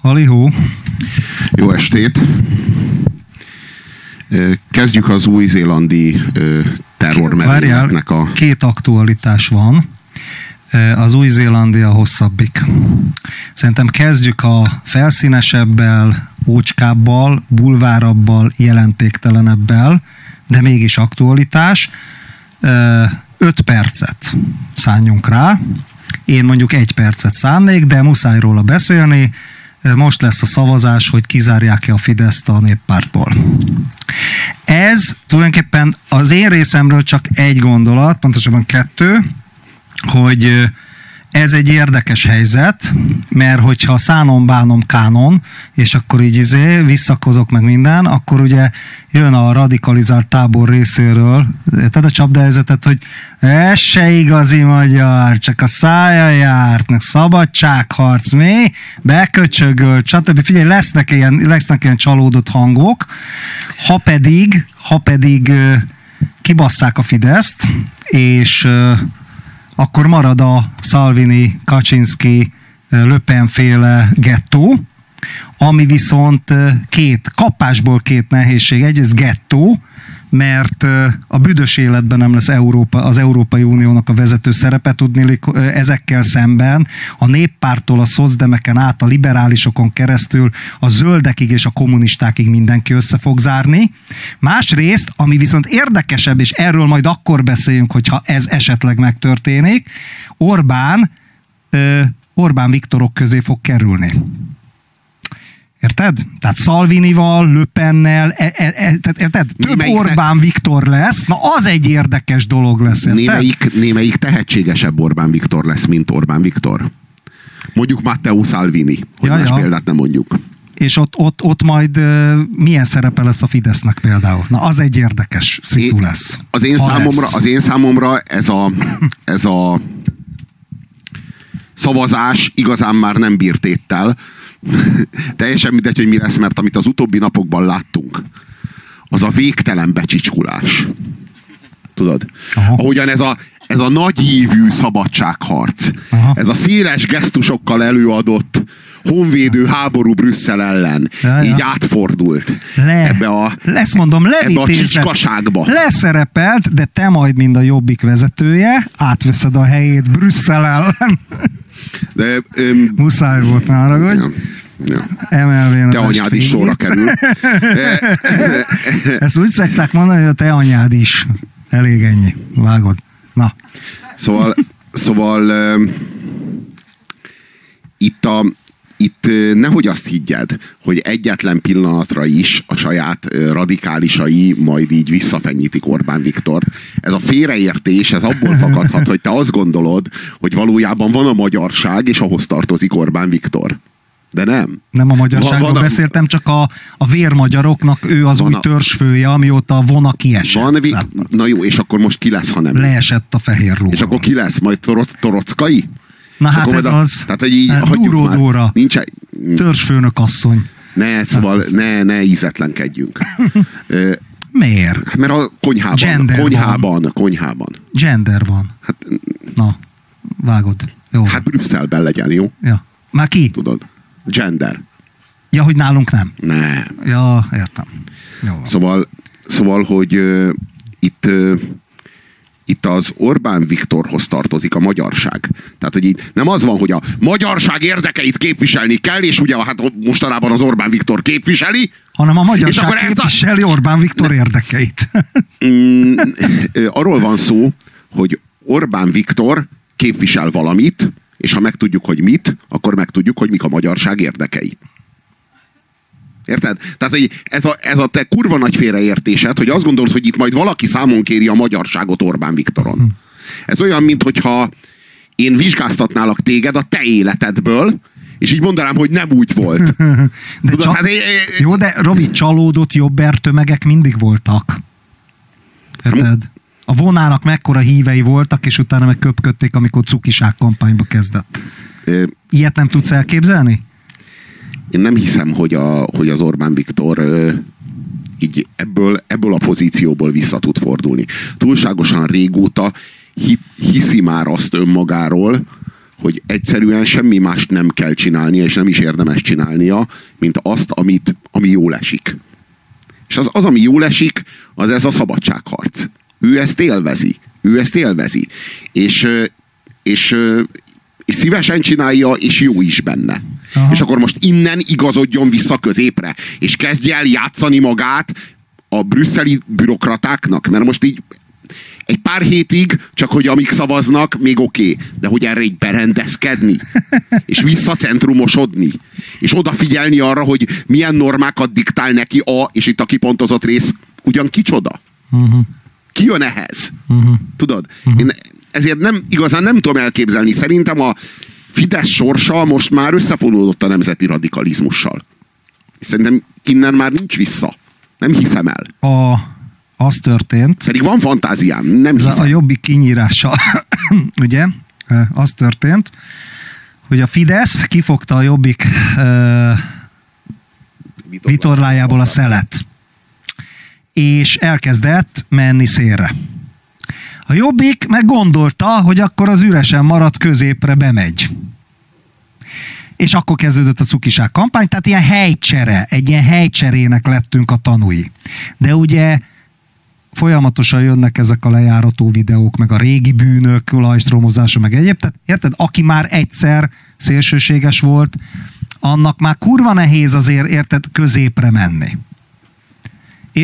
Halihó. Jó estét! Kezdjük az új-zélandi terrormerényletnek a... Két aktualitás van. Az új-zélandi a hosszabbik. Szerintem kezdjük a felszínesebbel, ócskábbal, bulvárabbal, jelentéktelenebbel, de mégis aktualitás. Öt percet szálljunk rá. Én mondjuk egy percet szánnék, de muszáj róla beszélni most lesz a szavazás, hogy kizárják-e a Fideszt a néppártból. Ez tulajdonképpen az én részemről csak egy gondolat, pontosabban kettő, hogy ez egy érdekes helyzet, mert hogyha szánom, bánom, kánon, és akkor így izé, visszakozok meg minden, akkor ugye jön a radikalizált tábor részéről, tehát a csapdahelyzetet, hogy ez se igazi magyar, csak a szája járt, meg szabadságharc, mi? Beköcsögöl, stb. Figyelj, lesznek ilyen, lesznek ilyen csalódott hangok, ha pedig, ha pedig kibasszák a Fideszt, és akkor marad a Salvini, Kaczynski, Löpenféle gettó, ami viszont két, kapásból két nehézség. Egyrészt gettó, mert a büdös életben nem lesz Európa, az Európai Uniónak a vezető szerepe, tudni ezekkel szemben a néppártól a szozdemeken át, a liberálisokon keresztül a zöldekig és a kommunistákig mindenki össze fog zárni. Másrészt, ami viszont érdekesebb, és erről majd akkor beszéljünk, hogyha ez esetleg megtörténik, Orbán Orbán Viktorok közé fog kerülni. Érted? Tehát Salvinival, Löpennel, e, e, e, tehát, érted? Több némelyik Orbán. Viktor lesz, na az egy érdekes dolog lesz. Érted? Némelyik, némelyik tehetségesebb Orbán Viktor lesz, mint Orbán Viktor. Mondjuk Matteo Salvini, hogy ja, más ja. példát nem mondjuk. És ott, ott, ott majd uh, milyen szerepe lesz a Fidesznek például? Na, az egy érdekes szitu lesz. Az én, számomra, lesz. az én számomra ez a, ez a szavazás igazán már nem bírt éttel, Teljesen mindegy, hogy mi lesz, mert amit az utóbbi napokban láttunk, az a végtelen becsicskulás. Tudod? Aha. Ahogyan ez a, ez a nagyívű szabadságharc, Aha. ez a széles gesztusokkal előadott honvédő háború Brüsszel ellen ja, ja. így átfordult Le, ebbe a, lesz mondom, ebbe a csicskaságba. Leszerepelt, de te majd, mind a jobbik vezetője, átveszed a helyét Brüsszel ellen. De, öm, Muszáj volt, ne haragudj. Ja. Ja. Te anyád is sorra kerül. Ezt úgy szekták mondani, hogy a te anyád is. Elég ennyi. Vágod. Na. Szóval, szóval itt a, itt nehogy azt higgyed, hogy egyetlen pillanatra is a saját radikálisai majd így visszafenyítik Orbán Viktort. Ez a félreértés, ez abból fakadhat, hogy te azt gondolod, hogy valójában van a magyarság, és ahhoz tartozik Orbán Viktor. De nem. Nem a magyarságról van, van a, beszéltem, csak a, a vérmagyaroknak ő az új a, törzsfője, amióta a vona kiesett. Van, vi, na jó, és akkor most ki lesz, ha nem? Leesett a fehér ló. És akkor ki lesz? Majd toroc, Torockai? Na hát ez a, az. Tehát, hogy így hát, Dóra. Nincs, törzsfőnök asszony. Ne, szóval ne, ne ízetlenkedjünk. Miért? Mert a konyhában, Gender konyhában, van. konyhában. Gender van. Hát, Na, vágod. Jó. Hát Brüsszelben legyen, jó? Ja. Már ki? Tudod. Gender. Ja, hogy nálunk nem? Nem. Ja, értem. Jó. Szóval, szóval, hogy uh, itt uh, itt az Orbán Viktorhoz tartozik a magyarság. Tehát, hogy így nem az van, hogy a magyarság érdekeit képviselni kell, és ugye hát mostanában az Orbán Viktor képviseli, hanem a magyarság és akkor képviseli a... Orbán Viktor érdekeit. Mm, arról van szó, hogy Orbán Viktor képvisel valamit, és ha megtudjuk, hogy mit, akkor megtudjuk, hogy mik a magyarság érdekei. Érted? Tehát, hogy ez a, ez a te kurva nagy félreértésed, hogy azt gondolod, hogy itt majd valaki számon kéri a magyarságot Orbán Viktoron. Hm. Ez olyan, mintha én vizsgáztatnálak téged a te életedből, és így mondanám, hogy nem úgy volt. de Tudod, csal... hát, Jó, de Robi, csalódott jobber tömegek mindig voltak. Érted? A vonának mekkora hívei voltak, és utána meg köpködték, amikor cukiság kampányba kezdett. Ilyet nem tudsz elképzelni? Én nem hiszem, hogy, a, hogy az Orbán Viktor így ebből, ebből a pozícióból vissza tud fordulni. Túlságosan régóta hiszi már azt önmagáról, hogy egyszerűen semmi mást nem kell csinálnia, és nem is érdemes csinálnia, mint azt, amit, ami jól esik. És az, az, ami jól esik, az ez a szabadságharc. Ő ezt élvezi. Ő ezt élvezi. És, és, és szívesen csinálja, és jó is benne. Aha. És akkor most innen igazodjon vissza középre, és kezdje el játszani magát a brüsszeli bürokratáknak, mert most így egy pár hétig, csak hogy amíg szavaznak, még oké, okay. de hogy erre így berendezkedni, és visszacentrumosodni, és odafigyelni arra, hogy milyen normákat diktál neki a, és itt a kipontozott rész, ugyan kicsoda? Uh-huh. Ki jön ehhez? Uh-huh. Tudod? Uh-huh. Én ezért nem, igazán nem tudom elképzelni. Szerintem a Fidesz sorsa most már összefonódott a nemzeti radikalizmussal. Szerintem innen már nincs vissza. Nem hiszem el. A, az történt. Pedig van fantáziám, nem hiszem. A jobbik kinyírása, ugye, az történt, hogy a Fidesz kifogta a jobbik uh, vitorlájából a szelet. És elkezdett menni szélre. A jobbik meg gondolta, hogy akkor az üresen maradt középre bemegy. És akkor kezdődött a cukiság kampány, tehát ilyen helycsere, egy ilyen helycserének lettünk a tanúi. De ugye folyamatosan jönnek ezek a lejárató videók, meg a régi bűnök, olajstromozása, meg egyéb. Tehát érted, aki már egyszer szélsőséges volt, annak már kurva nehéz azért, érted, középre menni.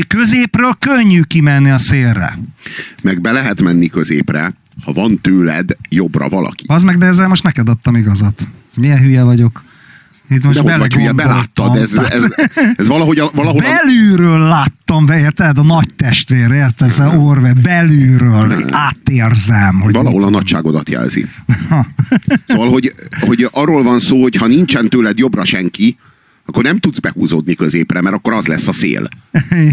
Középről könnyű kimenni a szélre. Meg be lehet menni középre, ha van tőled jobbra valaki. Az meg, de ezzel most neked adtam igazat. Milyen hülye vagyok. Itt most De hogy hülye, beláttad, ez, ez, ez valahogy, valahol... Belülről láttam be, érted? A nagy testvér, érted? Ez Orve, belülről átérzem. Hogy valahol a nagyságodat jelzi. szóval, hogy, hogy arról van szó, hogy ha nincsen tőled jobbra senki, akkor nem tudsz behúzódni középre, mert akkor az lesz a szél.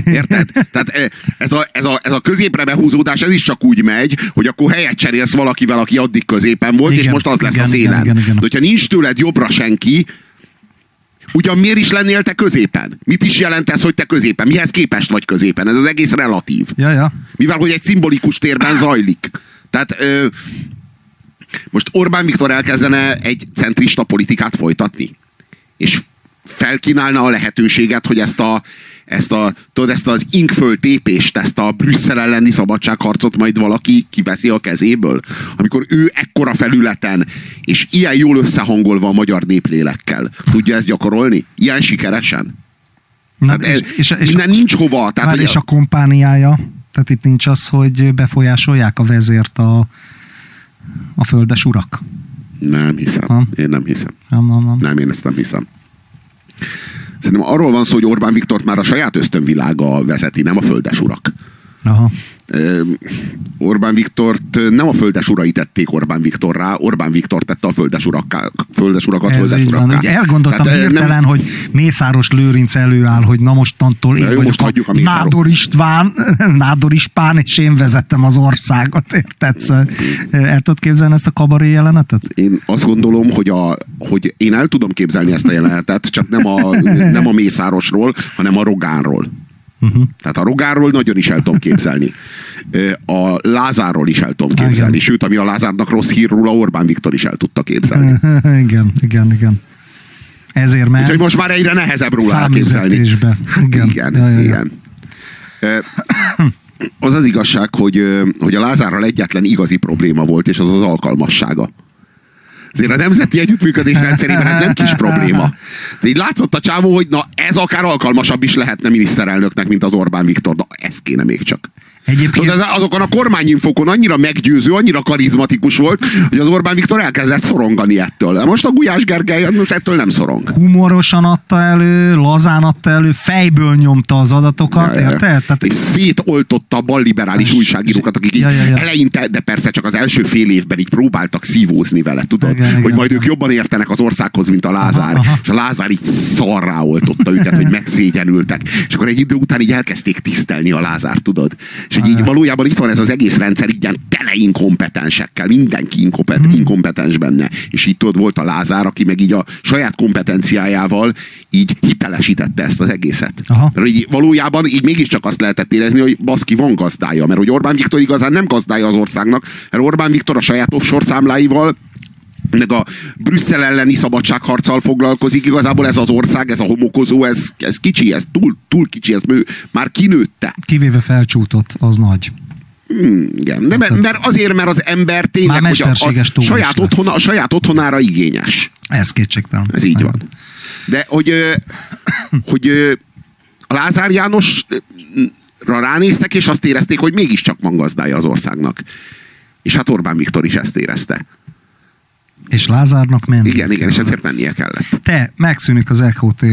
Érted? Tehát e, ez a, ez, a, ez a középre behúzódás, ez is csak úgy megy, hogy akkor helyet cserélsz valakivel, aki addig középen volt, igen, és most az lesz igen, a szélen. Igen, igen, igen. De hogyha nincs tőled jobbra senki, ugyan miért is lennél te középen? Mit is jelent ez, hogy te középen? Mihez képest vagy középen? Ez az egész relatív. Ja, ja. Mivel, hogy egy szimbolikus térben zajlik. Tehát ö, most Orbán Viktor elkezdene egy centrista politikát folytatni. És felkínálna a lehetőséget, hogy ezt a, ezt, a, tudod, ezt az inkföltépést, ezt a Brüsszel elleni szabadságharcot majd valaki kiveszi a kezéből. Amikor ő ekkora felületen, és ilyen jól összehangolva a magyar néplélekkel tudja ezt gyakorolni? Ilyen sikeresen? Na, hát és, és, és, minden a, nincs hova. Tehát, már és a kompániája? Tehát itt nincs az, hogy befolyásolják a vezért a, a földes urak? Nem hiszem. Ha? Én nem hiszem. Nem, nem, nem. nem, én ezt nem hiszem. Szerintem arról van szó, hogy Orbán Viktort már a saját ösztönvilága vezeti, nem a földes urak. Aha. Orbán Viktort nem a földes urai tették Orbán Viktorrá, Orbán Viktor tette a földes, urakká, földes urakat Ez földes urakká. Van. Elgondoltam Tehát, hirtelen, nem... hogy Mészáros Lőrinc előáll, hogy na mostantól én jó, vagyok most a, a Nádor István, Nádor Ispán, és én vezettem az országot, érted? Szóval, el tudod képzelni ezt a kabaré jelenetet? Én azt gondolom, hogy, a, hogy én el tudom képzelni ezt a jelenetet, csak nem a, nem a Mészárosról, hanem a Rogánról. Uh-huh. Tehát a Rogárról nagyon is el tudom képzelni. A Lázárról is el tudom képzelni. Igen. Sőt, ami a Lázárnak rossz hír róla, Orbán Viktor is el tudta képzelni. igen, igen, igen. Ezért mert... Úgyhogy most már egyre nehezebb róla elképzelni. Hát igen, igen. Ja, ja, igen. Ja. Az az igazság, hogy, hogy a Lázárral egyetlen igazi probléma volt, és az az alkalmassága. Azért a nemzeti együttműködés rendszerében ez nem kis probléma. De így látszott a csávó, hogy na ez akár alkalmasabb is lehetne miniszterelnöknek, mint az Orbán Viktor. Na ez kéne még csak. Egyébként... Tudod, azokon a kormányinfokon annyira meggyőző, annyira karizmatikus volt, hogy az Orbán Viktor elkezdett szorongani ettől. Most a Gulyás Gergely most ettől nem szorong. Humorosan adta elő, lazán adta elő, fejből nyomta az adatokat, ja, érted? Tehát... És szétoltotta a balliberális és... újságírókat, akik ja, ja, ja. eleinte, de persze csak az első fél évben így próbáltak szívózni vele, tudod? Igen, hogy igen, majd igen. ők jobban értenek az országhoz, mint a Lázár. Aha, aha. És a Lázár így szarrá oltotta őket, hogy megszégyenültek. És akkor egy idő után így elkezdték tisztelni a Lázár, tudod? És hogy így valójában itt van ez az egész rendszer, ilyen tele inkompetensekkel, mindenki inkompet, hmm. inkompetens benne. És itt ott volt a Lázár, aki meg így a saját kompetenciájával így hitelesítette ezt az egészet. Aha. Mert így valójában így mégiscsak azt lehetett érezni, hogy baszki van gazdája, mert hogy Orbán Viktor igazán nem gazdája az országnak, mert Orbán Viktor a saját offshore számláival meg a Brüsszel elleni szabadságharccal foglalkozik. Igazából ez az ország, ez a homokozó, ez, ez kicsi, ez túl, túl kicsi, ez mű, már kinőtte. Kivéve felcsútott, az nagy. Hmm, igen, de mert, mert azért, mert az ember tényleg hogy a, a, saját, otthona, a saját otthonára igényes. Ez kétségtelen. Ez így van. De hogy, hogy a Lázár Jánosra ránéztek, és azt érezték, hogy mégiscsak van gazdája az országnak. És hát Orbán Viktor is ezt érezte. És Lázárnak menni. Igen, igen, és ezért mennie kellett. Te, megszűnik az Echo TV.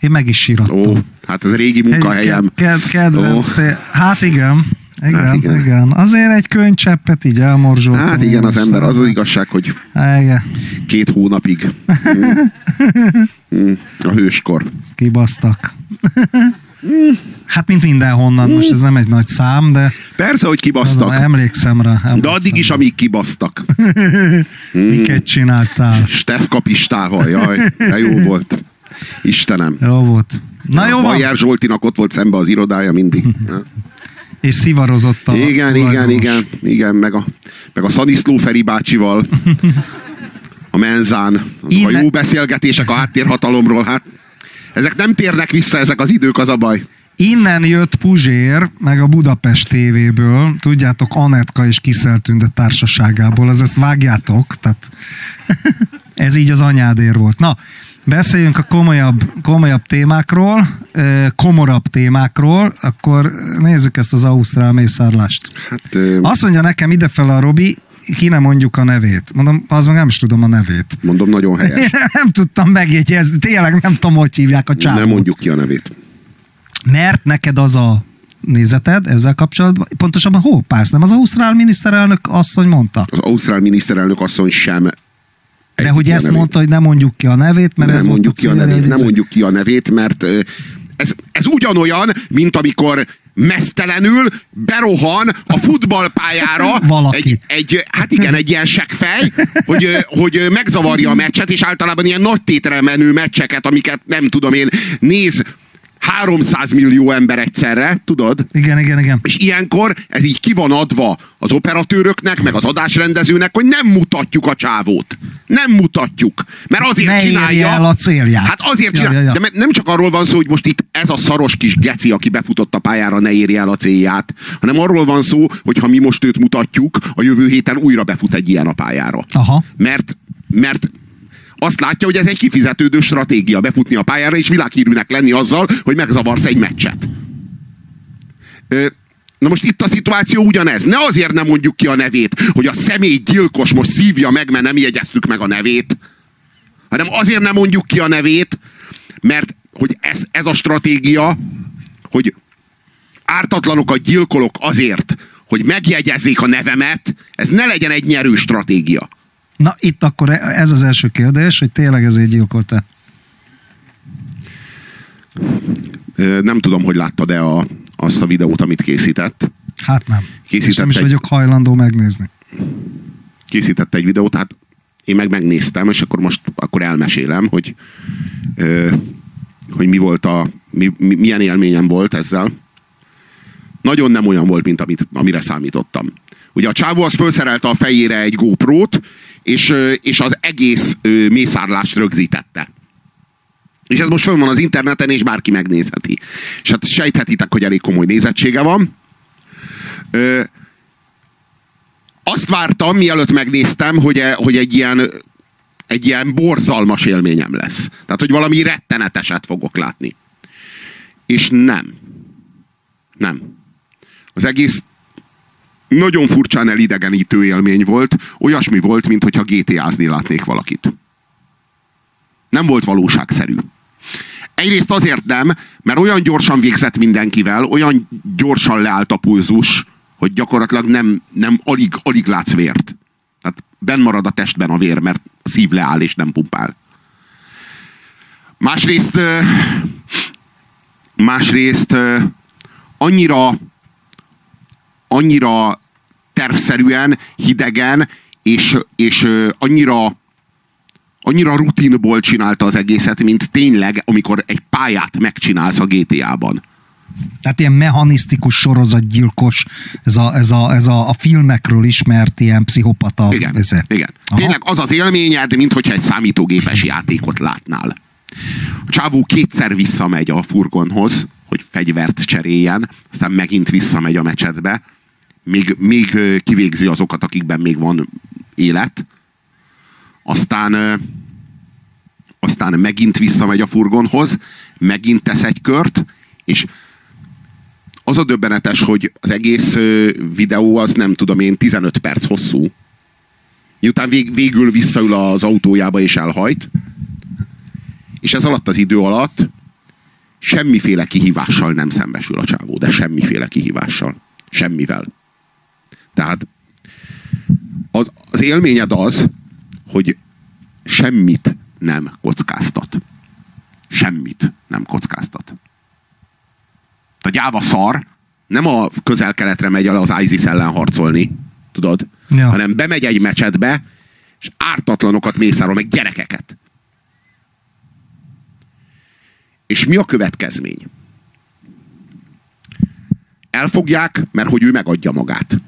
Én meg is sírattam. Ó, hát ez régi munkahelyem. Ked, ked, kedvenc, Ó. te, hát igen. Igen, Hát igen. igen. Azért egy könycseppet így elmorzsoltam. Hát igen, az ember, az az igazság, hogy Igen, két hónapig mm, mm, a hőskor. kibasztak. hát mint mindenhonnan, most ez nem egy nagy szám, de Persze, hogy az, kibasztak. emlékszem rá. Emlékszem. De addig is, amíg kibasztak. Miket csináltál? Stef kapistával, jaj, de jó volt. Istenem. Jó volt. Na jó van. Bajer Zsoltinak ott volt szembe az irodája mindig. És szivarozott a Igen, igen, igen, igen, meg a, meg a Szaniszló Feri bácsival, a menzán, azok a jó beszélgetések a háttérhatalomról, hát ezek nem térnek vissza, ezek az idők, az a baj. Innen jött Puzsér, meg a Budapest TV-ből, tudjátok, Anetka és Kiszeltünde társaságából, az ezt vágjátok, tehát ez így az anyádér volt. Na, beszéljünk a komolyabb, komolyabb témákról, komorabb témákról, akkor nézzük ezt az ausztrál mészárlást. Hát, Azt mondja nekem idefel a Robi, ki nem mondjuk a nevét. Mondom, az meg nem is tudom a nevét. mondom, nagyon helyes. nem tudtam megjegyezni, tényleg nem tudom, hogy hívják a csávót. Nem mondjuk ki a nevét. Mert neked az a nézeted ezzel kapcsolatban, pontosabban hópász, nem az ausztrál miniszterelnök asszony mondta? Az ausztrál miniszterelnök asszony sem De hogy ezt nevét. mondta, hogy nem mondjuk ki a nevét, mert nem ez mondjuk ki a nevét, nem mondjuk ki a nevét, mert ez, ez ugyanolyan, mint amikor mesztelenül berohan a futballpályára Valaki. egy, egy, hát igen, egy ilyen seggfej, hogy, hogy megzavarja a meccset, és általában ilyen nagy tétre menő meccseket, amiket nem tudom én, néz 300 millió ember egyszerre, tudod? Igen, igen, igen. És ilyenkor ez így ki van adva az operatőröknek, meg az adásrendezőnek, hogy nem mutatjuk a csávót. Nem mutatjuk. Mert azért Ne csinálja. el a célját. Hát azért Ja, csinálja. ja, ja. De me- nem csak arról van szó, hogy most itt ez a szaros kis geci, aki befutott a pályára, ne érje el a célját, hanem arról van szó, hogy ha mi most őt mutatjuk, a jövő héten újra befut egy ilyen a pályára. Aha. Mert, mert azt látja, hogy ez egy kifizetődő stratégia befutni a pályára, és világhírűnek lenni azzal, hogy megzavarsz egy meccset. Na most itt a szituáció ugyanez. Ne azért nem mondjuk ki a nevét, hogy a személy gyilkos most szívja meg, mert nem jegyeztük meg a nevét, hanem azért nem mondjuk ki a nevét, mert hogy ez, ez a stratégia, hogy ártatlanokat gyilkolok azért, hogy megjegyezzék a nevemet, ez ne legyen egy nyerő stratégia. Na, itt akkor ez az első kérdés, hogy tényleg ezért gyilkolta. Nem tudom, hogy láttad-e a, azt a videót, amit készített. Hát nem. És Készített nem is egy- vagyok hajlandó megnézni. Készített egy videót, hát én meg megnéztem, és akkor most akkor elmesélem, hogy, ö, hogy mi volt a, mi, mi, milyen élményem volt ezzel. Nagyon nem olyan volt, mint amit, amire számítottam. Ugye a csávó az felszerelte a fejére egy GoPro-t, és, és az egész mészárlást rögzítette. És ez most fönn van az interneten, és bárki megnézheti. És hát sejthetitek, hogy elég komoly nézettsége van. Ö, azt vártam, mielőtt megnéztem, hogy, e, hogy egy ilyen egy ilyen borzalmas élményem lesz. Tehát, hogy valami retteneteset fogok látni. És nem. Nem. Az egész nagyon furcsán elidegenítő élmény volt. Olyasmi volt, mint hogyha GTA-zni látnék valakit. Nem volt valóságszerű. Egyrészt azért nem, mert olyan gyorsan végzett mindenkivel, olyan gyorsan leállt a pulzus, hogy gyakorlatilag nem, nem alig, alig látsz vért. Tehát benn marad a testben a vér, mert a szív leáll és nem pumpál. Másrészt, másrészt annyira, annyira tervszerűen, hidegen, és, és annyira annyira rutinból csinálta az egészet, mint tényleg, amikor egy pályát megcsinálsz a GTA-ban. Tehát ilyen mechanisztikus sorozatgyilkos, ez a, ez a, ez a, a filmekről ismert ilyen pszichopata. Igen, ez igen. Tényleg az az élményed, mint hogyha egy számítógépes játékot látnál. A csávó kétszer visszamegy a furgonhoz, hogy fegyvert cseréljen, aztán megint visszamegy a mecsetbe, még, még kivégzi azokat, akikben még van élet, aztán aztán megint visszamegy a furgonhoz, megint tesz egy kört, és az a döbbenetes, hogy az egész videó az nem tudom én 15 perc hosszú. Miután vég, végül visszaül az autójába és elhajt, és ez alatt az idő alatt semmiféle kihívással nem szembesül a csávó, de semmiféle kihívással. Semmivel. Tehát az, az élményed az, hogy semmit nem kockáztat. Semmit nem kockáztat. A gyáva szar nem a közel-keletre megy el az ISIS ellen harcolni, tudod? Ja. Hanem bemegy egy mecsetbe, és ártatlanokat mészárol, meg gyerekeket. És mi a következmény? Elfogják, mert hogy ő megadja magát.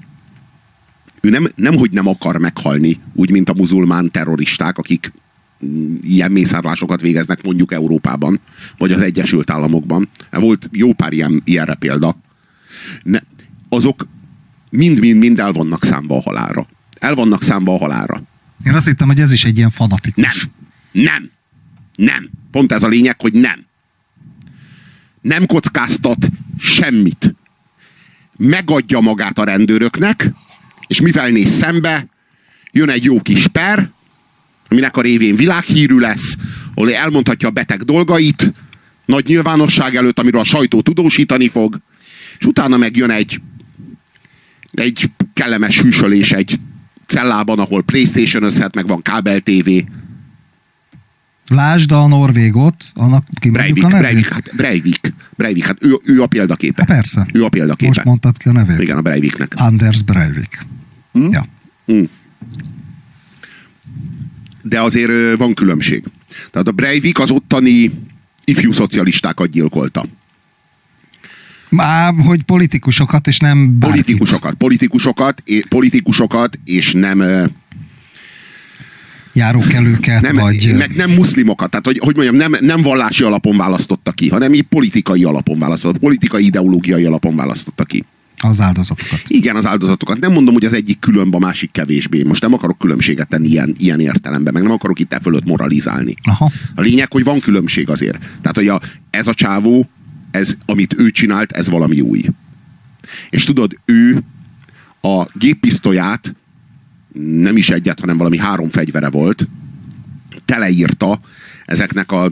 Ő nem, nem, hogy nem akar meghalni, úgy, mint a muzulmán terroristák, akik ilyen mészárlásokat végeznek mondjuk Európában, vagy az Egyesült Államokban. Volt jó pár ilyen, ilyenre példa. Ne, azok mind-mind-mind el vannak számba a halálra. El vannak számba a halálra. Én azt hittem, hogy ez is egy ilyen fanatikus. Nem. Nem. Nem. Pont ez a lényeg, hogy nem. Nem kockáztat semmit. Megadja magát a rendőröknek, és mivel néz szembe, jön egy jó kis per, aminek a révén világhírű lesz, ahol elmondhatja a beteg dolgait, nagy nyilvánosság előtt, amiről a sajtó tudósítani fog, és utána megjön egy, egy kellemes hűsölés egy cellában, ahol Playstation összet, meg van kábel TV. Lásd a Norvégot, annak Breivik, a nevét? Breivik, hát, Breivik, Breivik, hát ő, ő a példaképe. Hát persze. Ő a példaképe. Most mondtad ki a nevét. Igen, a Breiviknek. Anders Breivik. Hm? Ja. Hm de azért van különbség. Tehát a Breivik az ottani ifjú szocialistákat gyilkolta. Már, hogy politikusokat, és nem bárkit. Politikusokat, politikusokat, politikusokat, és nem járókelőket, nem, vagy... Meg nem muszlimokat, tehát hogy, hogy mondjam, nem, nem vallási alapon választotta ki, hanem így politikai alapon választotta, politikai ideológiai alapon választotta ki. Az áldozatokat. Igen, az áldozatokat. Nem mondom, hogy az egyik különb, a másik kevésbé. Most nem akarok különbséget tenni ilyen, ilyen értelemben, meg nem akarok itt e fölött moralizálni. Aha. A lényeg, hogy van különbség azért. Tehát, hogy a, ez a csávó, ez, amit ő csinált, ez valami új. És tudod, ő a géppisztolyát nem is egyet, hanem valami három fegyvere volt, teleírta ezeknek a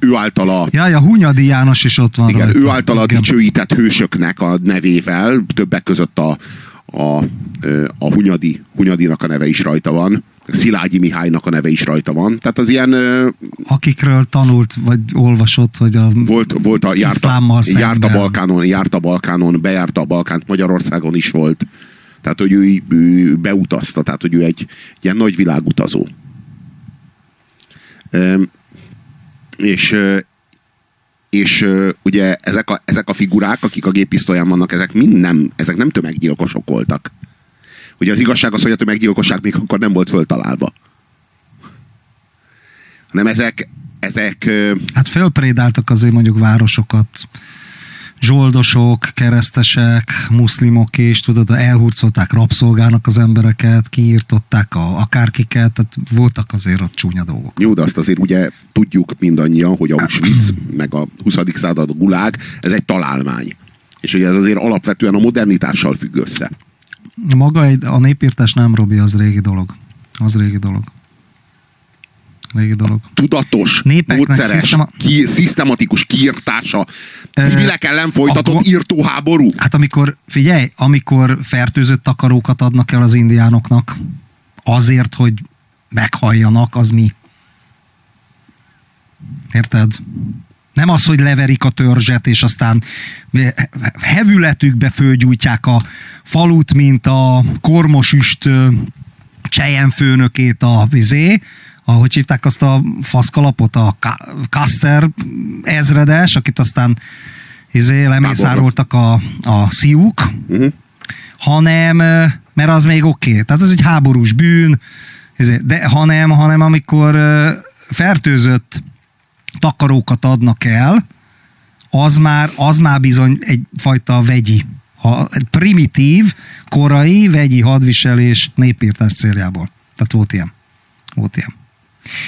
ő általa... Ja, a Hunyadi János is ott van. Igen, rajta. ő általa igen. dicsőített hősöknek a nevével, többek között a, a, a Hunyadi, Hunyadinak a neve is rajta van. Szilágyi Mihálynak a neve is rajta van. Tehát az ilyen... Akikről tanult, vagy olvasott, hogy a volt, volt a járta, járt a Balkánon, járt a Balkánon, bejárta a Balkánt, Magyarországon is volt. Tehát, hogy ő, ő beutazta, tehát, hogy ő egy, egy ilyen nagy világutazó és, és ugye ezek a, ezek a figurák, akik a géppisztolyán vannak, ezek mind nem, ezek nem tömeggyilkosok voltak. Ugye az igazság az, hogy a tömeggyilkosság még akkor nem volt föltalálva. Hanem ezek, ezek... Hát fölprédáltak azért mondjuk városokat, zsoldosok, keresztesek, muszlimok is, tudod, elhurcolták rabszolgának az embereket, kiírtották a, akárkiket, tehát voltak azért ott csúnya dolgok. Jó, de azt azért ugye tudjuk mindannyian, hogy Auschwitz, meg a 20. század a gulág, ez egy találmány. És hogy ez azért alapvetően a modernitással függ össze. Maga a népírtás nem, Robi, az régi dolog. Az régi dolog. Régi dolog. Tudatos, Népeknek módszeres, szisztema... ki, szisztematikus kiirtása, civilek ellen folytatott akkor, írtóháború. Hát amikor, figyelj, amikor fertőzött takarókat adnak el az indiánoknak, azért, hogy meghalljanak, az mi? Érted? Nem az, hogy leverik a törzset, és aztán hevületükbe fölgyújtják a falut, mint a kormosüst csejenfőnökét a vizé, ahogy hívták azt a faszkalapot, a Caster ezredes, akit aztán izé, lemészároltak a, a sziuk, Uh-huh. hanem, ö, mert az még oké. Okay. Tehát ez egy háborús bűn, izé, de hanem, hanem amikor fertőzött takarókat adnak el, az már, az már bizony egyfajta vegyi, ha, primitív, korai vegyi hadviselés népírtás céljából. Tehát volt ilyen. Volt ilyen.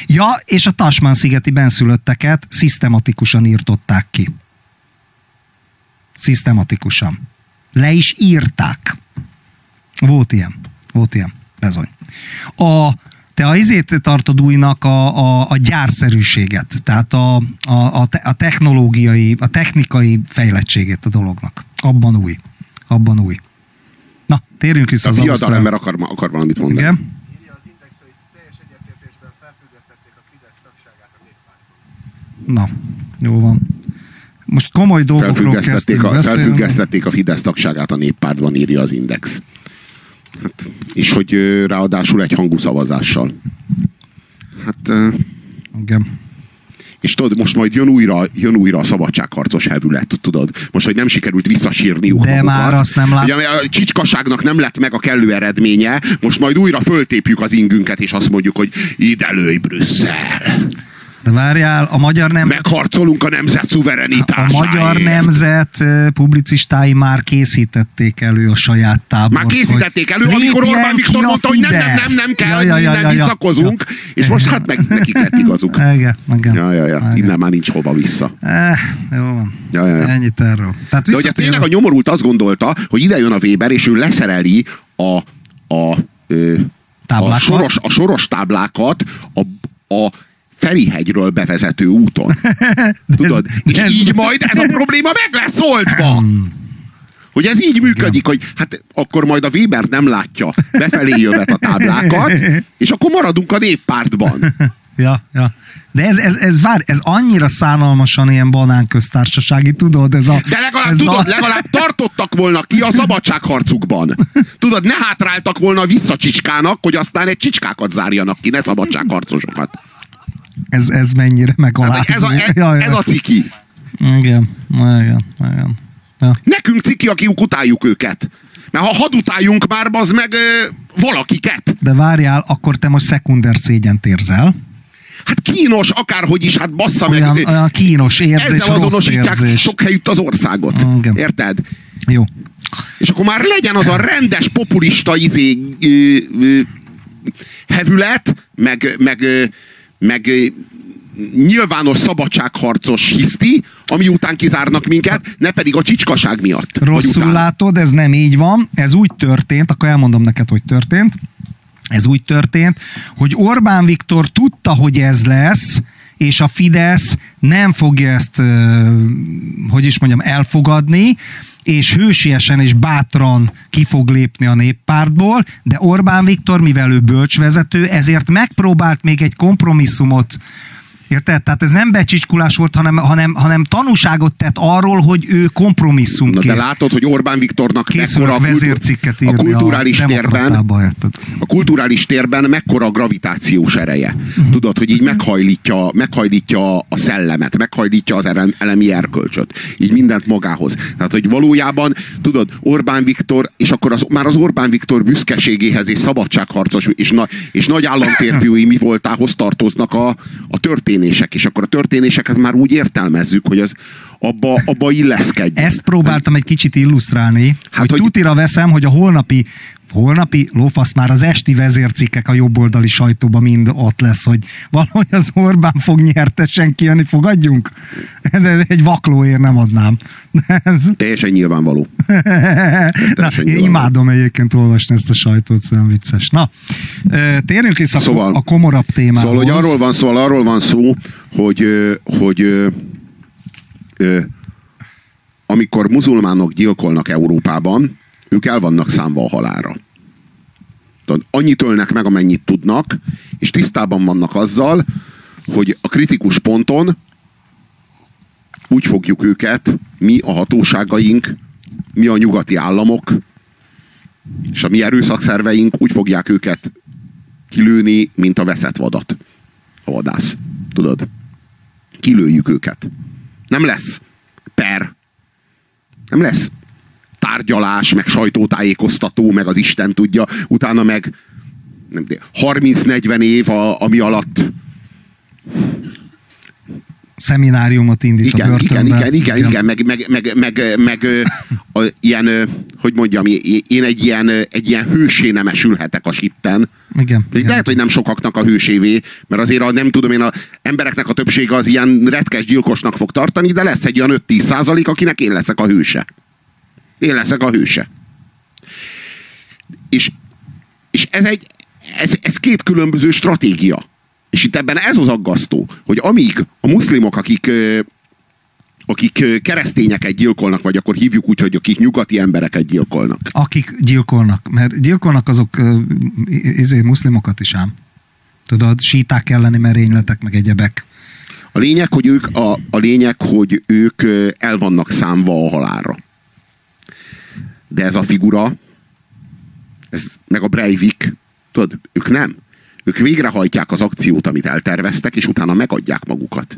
Ja, és a Tasman szigeti benszülötteket szisztematikusan írtották ki. Szisztematikusan. Le is írták. Volt ilyen. Volt ilyen. Bezony. A, te a izét tartod újnak a, a, a gyárszerűséget, tehát a, a, a, te- a technológiai, a technikai fejlettségét a dolognak. Abban új. Abban új. Na, térjünk vissza A az Ausztrál- ember akar, akar valamit mondani. Igen. Írja az Index, hogy teljes egyetértésben felfüggesztették a Fidesz tagságát a néppártól. Na, jó van. Most komoly dolgokról kezdtünk a, beszélni. felfüggesztették a Fidesz tagságát a néppártban, írja az Index. Hát, és hogy ráadásul egy hangú szavazással. Hát, Igen. és tudod, most majd jön újra, jön újra a szabadságharcos hevület, tudod? Most, hogy nem sikerült visszasírniuk De magukat. már azt nem lát- Ugye, a csicskaságnak nem lett meg a kellő eredménye, most majd újra föltépjük az ingünket, és azt mondjuk, hogy ide lőj Brüsszel. De várjál, a magyar nemzet Megharcolunk a nemzet a szuverenitásáért. magyar nemzet publicistái már készítették elő a saját tábort. Már készítették elő, amikor Orbán Viktor a mondta, hogy nem, nem, nem, nem kell, Ja, ja, ja, ja, innen ja, visszakozunk, és most hát meg, nekik lett igazuk. Igen, igen. Ja, ja, ja, innen már nincs hova vissza. Eh, jó van. Ja, ja, ja. Ennyit erről. Tehát De ugye tényleg a nyomorult azt gondolta, hogy ide jön a Weber, és ő leszereli a, a, a, Táblákat? soros, a soros táblákat a, a Ferihegyről bevezető úton. Tudod? És így majd ez a probléma meg lesz oldva. Hogy ez így működik, hogy hát akkor majd a Weber nem látja befelé jövet a táblákat, és akkor maradunk a néppártban. Ja, ja. De ez, ez, ez, vár, ez annyira szánalmasan ilyen banánköztársasági, tudod? Ez a, De legalább, ez tudod, a, legalább tartottak volna ki a szabadságharcukban. Tudod, ne hátráltak volna vissza csicskának, hogy aztán egy csicskákat zárjanak ki, ne szabadságharcosokat. Ez, ez mennyire megalázó. Ez, a, ez, Ja, ja. ez a ciki. Igen, igen, igen. Ja. Nekünk ciki, akik utáljuk őket. Mert ha hadutáljunk már, az meg ö, valakiket. De várjál, akkor te most szekunder szégyent érzel. Hát kínos, akárhogy is, hát bassza Olyan, meg. olyan kínos érzés, Ezzel azonosítják érzés. sok helyütt az országot. Igen. Érted? Jó. És akkor már legyen az a rendes populista izé, ö, ö, hevület, meg, meg, ö, meg nyilvános szabadságharcos hiszti, ami után kizárnak minket, ne pedig a csicskaság miatt. Rosszul látod, ez nem így van. Ez úgy történt, akkor elmondom neked, hogy történt. Ez úgy történt, hogy Orbán Viktor tudta, hogy ez lesz, és a Fidesz nem fogja ezt, hogy is mondjam, elfogadni, és hősiesen és bátran ki fog lépni a néppártból, de Orbán Viktor, mivel ő bölcsvezető, ezért megpróbált még egy kompromisszumot Érted? Tehát ez nem becsicskulás volt, hanem, hanem, hanem tanúságot tett arról, hogy ő kompromisszum Na de kész. látod, hogy Orbán Viktornak mekkora a vezércikket a kulturális a térben a kulturális térben mekkora gravitációs ereje. Tudod, hogy így meghajlítja, meghajlítja a szellemet, meghajlítja az elemi erkölcsöt. Így mindent magához. Tehát, hogy valójában, tudod, Orbán Viktor, és akkor az, már az Orbán Viktor büszkeségéhez és szabadságharcos és, na, és nagy államférfiúi mi voltához tartoznak a, a történések. És akkor a történéseket már úgy értelmezzük, hogy az abba, abba illeszkedjen. Ezt próbáltam egy kicsit illusztrálni, hát, hogy, hogy- hogy tutira veszem, hogy a holnapi holnapi lófasz már az esti vezércikkek a jobboldali sajtóban mind ott lesz, hogy valahogy az Orbán fog nyertesen kijönni, fogadjunk? Ez egy vaklóért nem adnám. Ez, Teljesen nyilvánvaló. Na, teljesen én nyilvánvaló. imádom egyébként olvasni ezt a sajtót, szóval vicces. Na, térjünk vissza Szóval- a komorabb témához. Szóval, hogy arról van szó, szóval arról van szó, hogy, hogy ö, amikor muzulmánok gyilkolnak Európában, ők el vannak számva a halára. Annyit ölnek meg, amennyit tudnak, és tisztában vannak azzal, hogy a kritikus ponton úgy fogjuk őket, mi a hatóságaink, mi a nyugati államok, és a mi erőszakszerveink úgy fogják őket kilőni, mint a veszett vadat. A vadász. Tudod? Kilőjük őket. Nem lesz per. Nem lesz tárgyalás, meg sajtótájékoztató, meg az Isten tudja, utána meg 30-40 év, a, ami alatt szemináriumot indít igen, a igen, börtönbe. igen, igen, igen, meg, meg, meg, meg, meg ö, a, ilyen, hogy mondjam, én egy ilyen, egy ilyen hősé nem esülhetek a sitten. Igen, igen. Lehet, hogy nem sokaknak a hősévé, mert azért a, nem tudom én, a embereknek a többsége az ilyen retkes gyilkosnak fog tartani, de lesz egy olyan 5-10 százalék, akinek én leszek a hőse. Én leszek a hőse. És, és ez, egy, ez, ez két különböző stratégia. És itt ebben ez az aggasztó, hogy amíg a muszlimok, akik akik keresztényeket gyilkolnak, vagy akkor hívjuk úgy, hogy akik nyugati embereket gyilkolnak. Akik gyilkolnak, mert gyilkolnak azok izé, muszlimokat is ám. Tudod, síták elleni merényletek, meg egyebek. A lényeg, hogy ők, a, a lényeg, hogy ők el vannak számva a halálra. De ez a figura, ez, meg a Breivik, tudod, ők nem. Ők végrehajtják az akciót, amit elterveztek, és utána megadják magukat.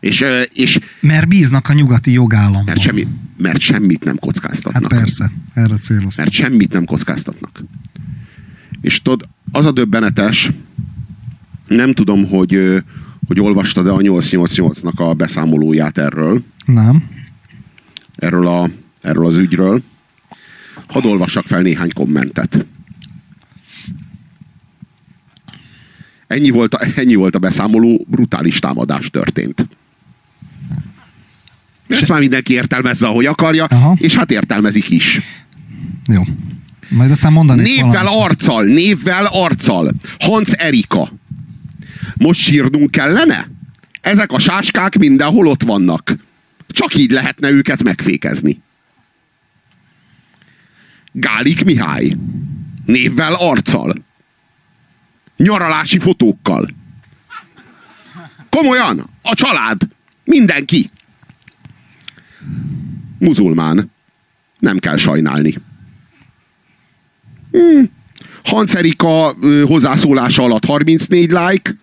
És, és Mert bíznak a nyugati jogállamban. mert, semmi, mert semmit nem kockáztatnak. Hát persze, erre céloztam. Mert semmit nem kockáztatnak. És tudod, az a döbbenetes, nem tudom, hogy, hogy olvastad-e a 888-nak a beszámolóját erről, Nem. erről, a, erről az ügyről. Hadd olvassak fel néhány kommentet. Ennyi volt, a, ennyi volt a beszámoló, brutális támadás történt. Ezt már mindenki értelmezze, ahogy akarja, Aha. és hát értelmezik is. Jó. Majd aztán mondanék Névvel, valamit. arccal, névvel, arccal. Hans Erika. Most sírnunk kellene? Ezek a sáskák mindenhol ott vannak. Csak így lehetne őket megfékezni. Gálik Mihály. Névvel, arccal. Nyaralási fotókkal. Komolyan, a család. Mindenki. Muzulmán. Nem kell sajnálni. Hans Erika ö, hozzászólása alatt 34 like,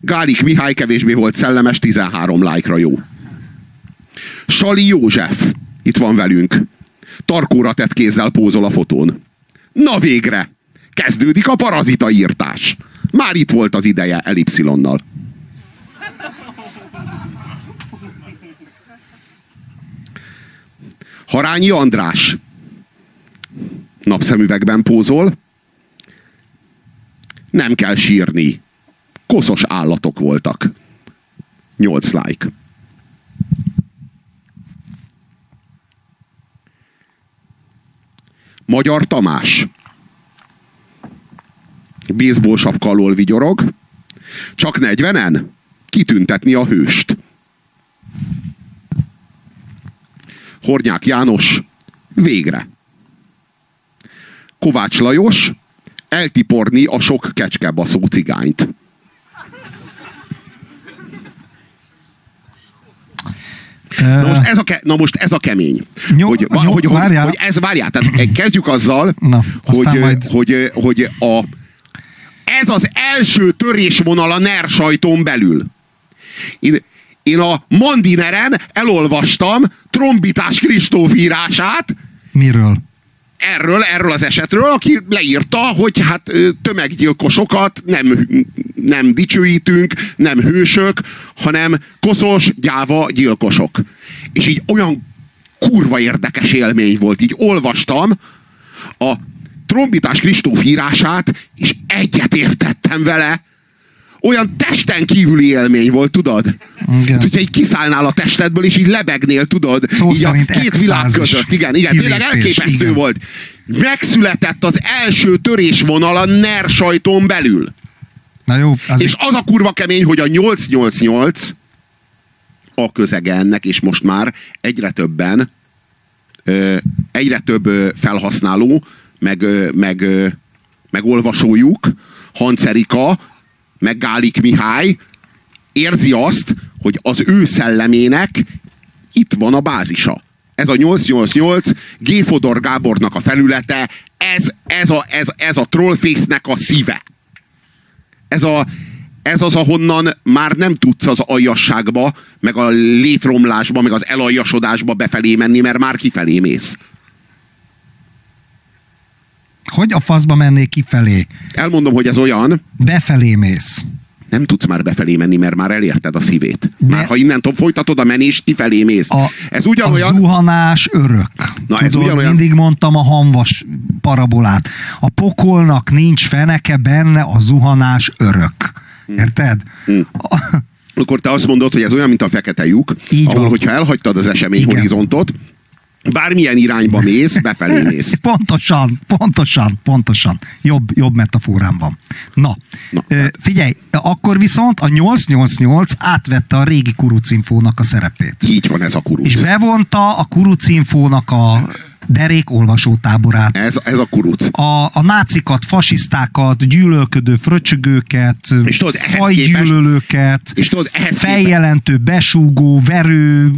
Gálik Mihály kevésbé volt szellemes, 13 like-ra jó. Sali József, itt van velünk. Tarkóra tett kézzel pózol a fotón. Na végre! Kezdődik a parazita írtás. Már itt volt az ideje elipszilonnal. Harányi András napszemüvegben pózol. Nem kell sírni. Koszos állatok voltak. 8 like. Magyar Tamás. Baseball sapka vigyorog. Csak 40-en? Kitüntetni a hőst. Hornyák János. Végre. Kovács Lajos eltiporni a sok kecskebaszó cigányt. Na most ez a, ke- na most ez a kemény. Nyom- hogy, nyom- hogy, hogy, hogy ez várjál, tehát kezdjük azzal, Na, hogy, majd- hogy, hogy a, ez az első törésvonal a NER sajtón belül. Én, én a Mandineren elolvastam Trombitás Kristóf írását, Miről? Erről, erről az esetről, aki leírta, hogy hát tömeggyilkosokat nem, nem dicsőítünk, nem hősök, hanem koszos, gyáva gyilkosok. És így olyan kurva érdekes élmény volt. Így olvastam a Trombitás Kristóf írását, és egyet értettem vele, olyan testen kívüli élmény volt, tudod? Igen. Hát, hogyha így kiszállnál a testedből, és így lebegnél, tudod? Szó így a két világ között. Igen, igen, tényleg elképesztő igen. volt. Megszületett az első törésvonal a NER sajtón belül. Na jó, az És az a kurva kemény, hogy a 888 a közege ennek, és most már egyre többen, egyre több felhasználó, meg, meg, meg olvasójuk, Hans Erika, meg Gálik Mihály érzi azt, hogy az ő szellemének itt van a bázisa. Ez a 888 G. Fodor Gábornak a felülete, ez, ez a, ez, ez a Trollface-nek a szíve ez a, ez az, ahonnan már nem tudsz az aljasságba, meg a létromlásba, meg az elaljasodásba befelé menni, mert már kifelé mész. Hogy a faszba mennék kifelé? Elmondom, hogy ez olyan, Befelé mész. nem tudsz már befelé menni, mert már elérted a szívét. De- Már ha innentől folytatod a menést, kifelé mész. A, ez a ugyanolyan... zuhanás örök. Na, ez Tudod, ugyanolyan- mindig mondtam a hamvas parabolát. A pokolnak nincs feneke benne, a zuhanás örök. Érted? Hmm. A, Akkor te azt mondod, hogy ez olyan, mint a fekete lyuk, Így ahol, van. hogyha elhagytad az esemény Igen. horizontot, bármilyen irányba mész, befelé mész. Pontosan, pontosan, pontosan. Jobb, jobb metaforám van. Na, Na, hát. figyelj, akkor viszont a 888 átvette a régi kurucinfónak a szerepét. Így van ez a kuruc. És bevonta a kurucinfónak a derék olvasótáborát. Ez, ez a kuruc. a, a nácikat, fasisztákat, gyűlölködő fröcsögőket, És tudod, fajgyűlölőket, És tudod, ehhez feljelentő, besúgó, verő,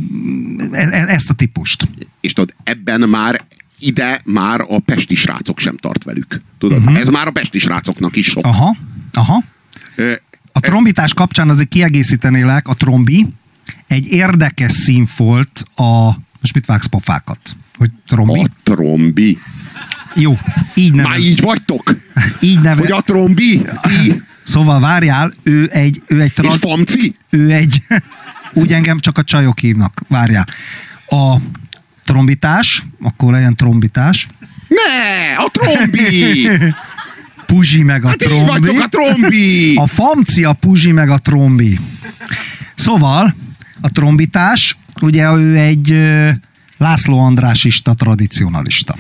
e- e- ezt a típust. És tudod, ebben már ide már a pesti srácok sem tart velük. Tudod, uh-huh. ez már a pesti srácoknak is sok. Aha, aha. Ö, A trombitás kapcsán azért kiegészítenélek, a trombi egy érdekes színfolt a, most mit vágsz pofákat? Hogy trombi? A trombi. Jó, így Már nevez, így vagytok? így neve, Hogy a trombi? Ti? Szóval várjál, ő egy, ő egy, És trad, famci? ő egy, úgy engem csak a csajok hívnak, várjál. A trombitás, akkor legyen trombitás, Ne, a trombi! Puzsi meg a Hát így trombi. vagytok a trombi! A famci, a puzsi meg a trombi. Szóval a trombitás, ugye ő egy László Andrásista tradicionalista.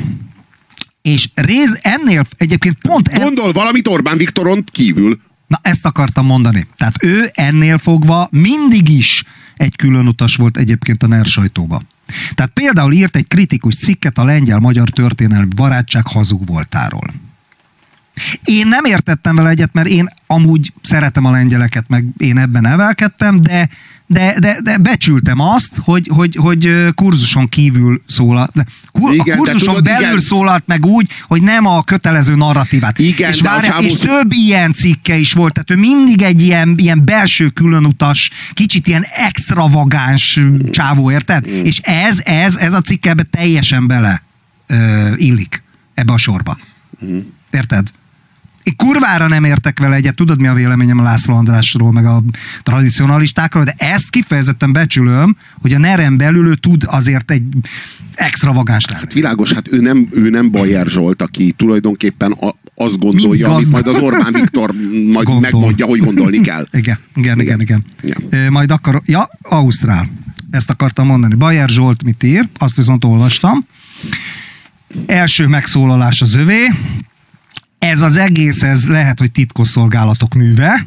És rész ennél egyébként pont en, Gondol valamit Orbán Viktoron kívül. Na, ezt akartam mondani. Tehát ő ennél fogva mindig is egy külön utas volt egyébként a NER sajtóba. Tehát például írt egy kritikus cikket a lengyel-magyar történelmi barátság hazug voltáról. Én nem értettem vele egyet, mert én amúgy szeretem a lengyeleket, meg én ebben nevelkedtem, de, de, de, de becsültem azt, hogy, hogy, hogy kurzuson kívül szólalt. Kur, Igen, a kurzuson tudod, belül igen. szólalt meg úgy, hogy nem a kötelező narratívát. Igen, és, várjál, csávó és több ilyen cikke is volt, tehát ő mindig egy ilyen, ilyen belső különutas, kicsit ilyen extravagáns csávó, érted? Mm. És ez, ez, ez a cikk ebbe teljesen bele ö, illik ebbe a sorba. Mm. Érted? Kurvára nem értek vele egyet, tudod mi a véleményem a László Andrásról, meg a tradicionalistákról, de ezt kifejezetten becsülöm, hogy a nerem belül ő tud azért egy extravagáns lenni. Világos, hát ő nem, ő nem Bajer Zsolt, aki tulajdonképpen a, azt gondolja, amit majd az Orbán Viktor majd Gondol. megmondja, hogy gondolni kell. Igen, igen, igen, igen. Igen. igen. Majd akar, ja, Ausztrál. Ezt akartam mondani. Bajer Zsolt mit ír, azt viszont olvastam. Első megszólalás az övé. Ez az egész, ez lehet, hogy titkosszolgálatok műve.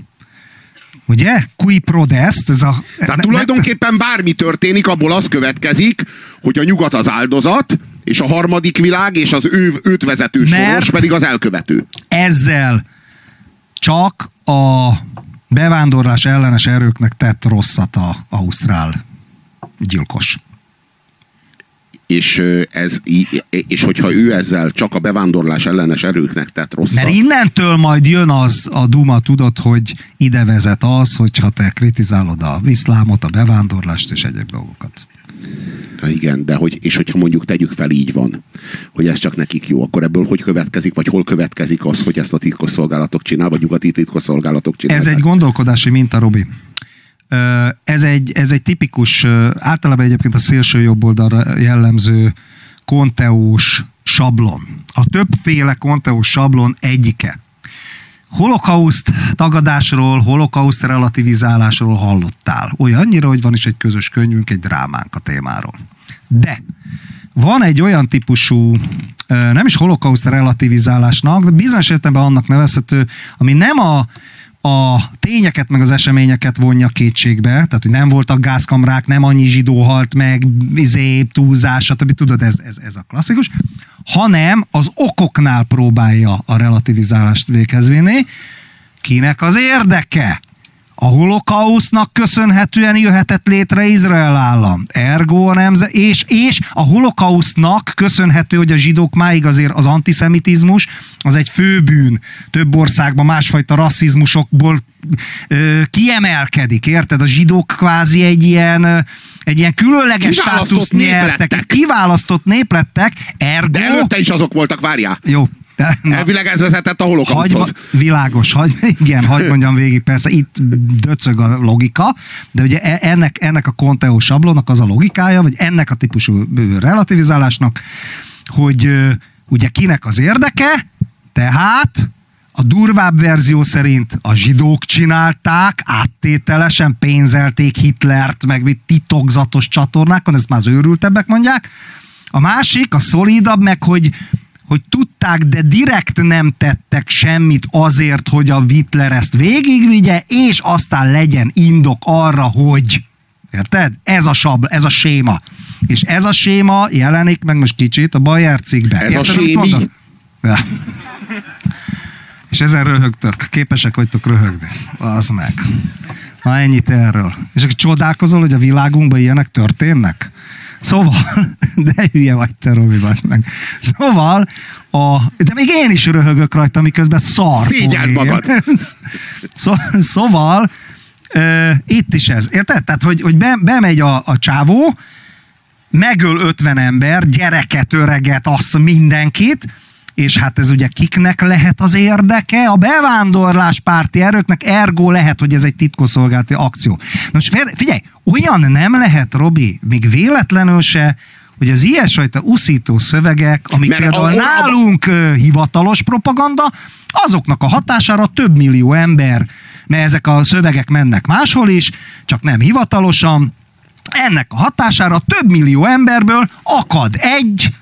Ugye? Qui prodest, ez a... Tehát tulajdonképpen bármi történik, abból az következik, hogy a nyugat az áldozat, és a harmadik világ, és az ő, őt vezető soros pedig az elkövető. ezzel csak a bevándorlás ellenes erőknek tett rosszat a Ausztrál gyilkos. És, ez, és hogyha ő ezzel csak a bevándorlás ellenes erőknek tett rosszat, Mert innentől majd jön az a duma, tudod, hogy ide vezet az, hogyha te kritizálod a iszlámot, a bevándorlást és egyéb dolgokat. Ha igen, de hogy, és hogyha mondjuk tegyük fel így van, hogy ez csak nekik jó, akkor ebből hogy következik, vagy hol következik az, hogy ezt a titkosszolgálatok csinál, vagy nyugati titkosszolgálatok csinálják? Ez egy gondolkodási minta, Robi. Ez egy, ez egy tipikus, általában egyébként a szélső jobb oldalra jellemző konteós sablon. A többféle konteós sablon egyike. Holokauszt tagadásról, holokauszt relativizálásról hallottál. Olyannyira, hogy van is egy közös könyvünk, egy drámánk a témáról. De van egy olyan típusú, nem is holokauszt relativizálásnak, de bizonyos értelemben annak nevezhető, ami nem a, a tényeket meg az eseményeket vonja kétségbe, tehát hogy nem voltak gázkamrák, nem annyi zsidó halt meg, izé, túlzás, stb. Tudod, ez, ez, ez a klasszikus, hanem az okoknál próbálja a relativizálást véghez vinni. Kinek az érdeke? A holokausznak köszönhetően jöhetett létre Izrael állam. Ergo a nemze, és, és a holokausznak köszönhető, hogy a zsidók máig azért az antiszemitizmus az egy főbűn. Több országban másfajta rasszizmusokból ö, kiemelkedik, érted? A zsidók kvázi egy ilyen, egy ilyen különleges státuszt nyertek. Kiválasztott nép lettek, ergo... De előtte is azok voltak, várjál. Jó. De, na, Elvileg ez vezetett a hagy, holokauszthoz. világos, hagy, igen, hagyd mondjam végig, persze itt döcög a logika, de ugye e- ennek, ennek a Conteo sablonnak az a logikája, vagy ennek a típusú relativizálásnak, hogy ugye kinek az érdeke, tehát a durvább verzió szerint a zsidók csinálták, áttételesen pénzelték Hitlert, meg titokzatos csatornákon, ezt már az őrültebbek mondják. A másik, a szolidabb, meg hogy, hogy tudták, de direkt nem tettek semmit azért, hogy a Hitler ezt végigvigye, és aztán legyen indok arra, hogy Érted? Ez a sab, ez a séma. És ez a séma jelenik meg most kicsit a Bayer cikkben. Ez a Érted, amit sémi? Ja. És ezen röhögtök. Képesek vagytok röhögni. Az meg. Na ennyit erről. És akkor csodálkozol, hogy a világunkban ilyenek történnek? Szóval, de hülye vagy te, Robi, meg. Szóval, a, de még én is röhögök rajta, miközben szar. Szégyeld magad. Szó, szóval, ö, itt is ez. Érted? Tehát, hogy, hogy be, bemegy a, a csávó, megöl 50 ember, gyereket, öreget, azt mindenkit, és hát ez ugye kiknek lehet az érdeke? A bevándorlás párti erőknek ergo lehet, hogy ez egy titkosszolgálati akció. Fél- figyelj, olyan nem lehet, Robi, még véletlenül se, hogy az ilyesfajta uszító szövegek, amik Mert például a- a- nálunk ö, hivatalos propaganda, azoknak a hatására több millió ember, mert ezek a szövegek mennek máshol is, csak nem hivatalosan, ennek a hatására több millió emberből akad egy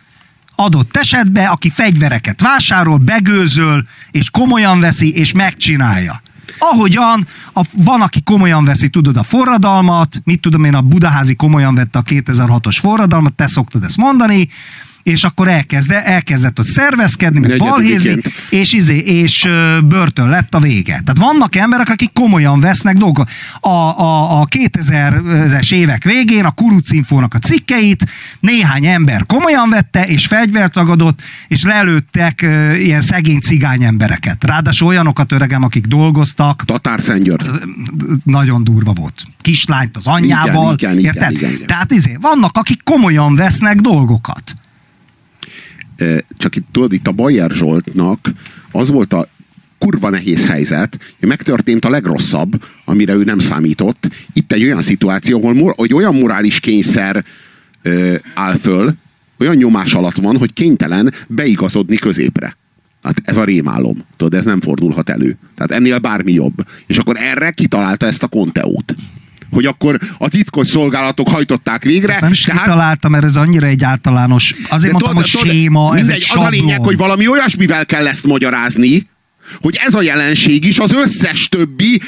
adott esetben, aki fegyvereket vásárol, begőzöl, és komolyan veszi, és megcsinálja. Ahogyan a, van, aki komolyan veszi, tudod, a forradalmat, mit tudom én, a Budaházi komolyan vette a 2006-os forradalmat, te szoktad ezt mondani, és akkor elkezd, elkezdett ott szervezkedni, meg balhézni, és, izé, és börtön lett a vége. Tehát vannak emberek, akik komolyan vesznek dolgokat. A, a, a 2000-es évek végén a Kurucinfónak a cikkeit néhány ember komolyan vette, és fegyvert tagadott, és lelőttek ilyen szegény cigány embereket. Ráadásul olyanokat öregem, akik dolgoztak, Tatár Szentgyörgy. nagyon durva volt. Kislányt az anyjával. Igen, igen, igen, igen, igen. Tehát izé, vannak, akik komolyan vesznek dolgokat. Csak itt tudod, itt a Bayer Zsoltnak az volt a kurva nehéz helyzet, hogy megtörtént a legrosszabb, amire ő nem számított. Itt egy olyan szituáció, ahol hogy olyan morális kényszer ö, áll föl, olyan nyomás alatt van, hogy kénytelen beigazodni középre. Hát ez a rémálom. Tudod, ez nem fordulhat elő. Tehát ennél bármi jobb. És akkor erre kitalálta ezt a konteót. Hogy akkor a titkos szolgálatok hajtották végre. Ezt nem is kitaláltam, mert ez annyira egy általános, azért mondtam, hogy tudod, séma, ez mindegy, egy az sablon. a lényeg, hogy valami olyasmivel kell ezt magyarázni, hogy ez a jelenség is az összes többi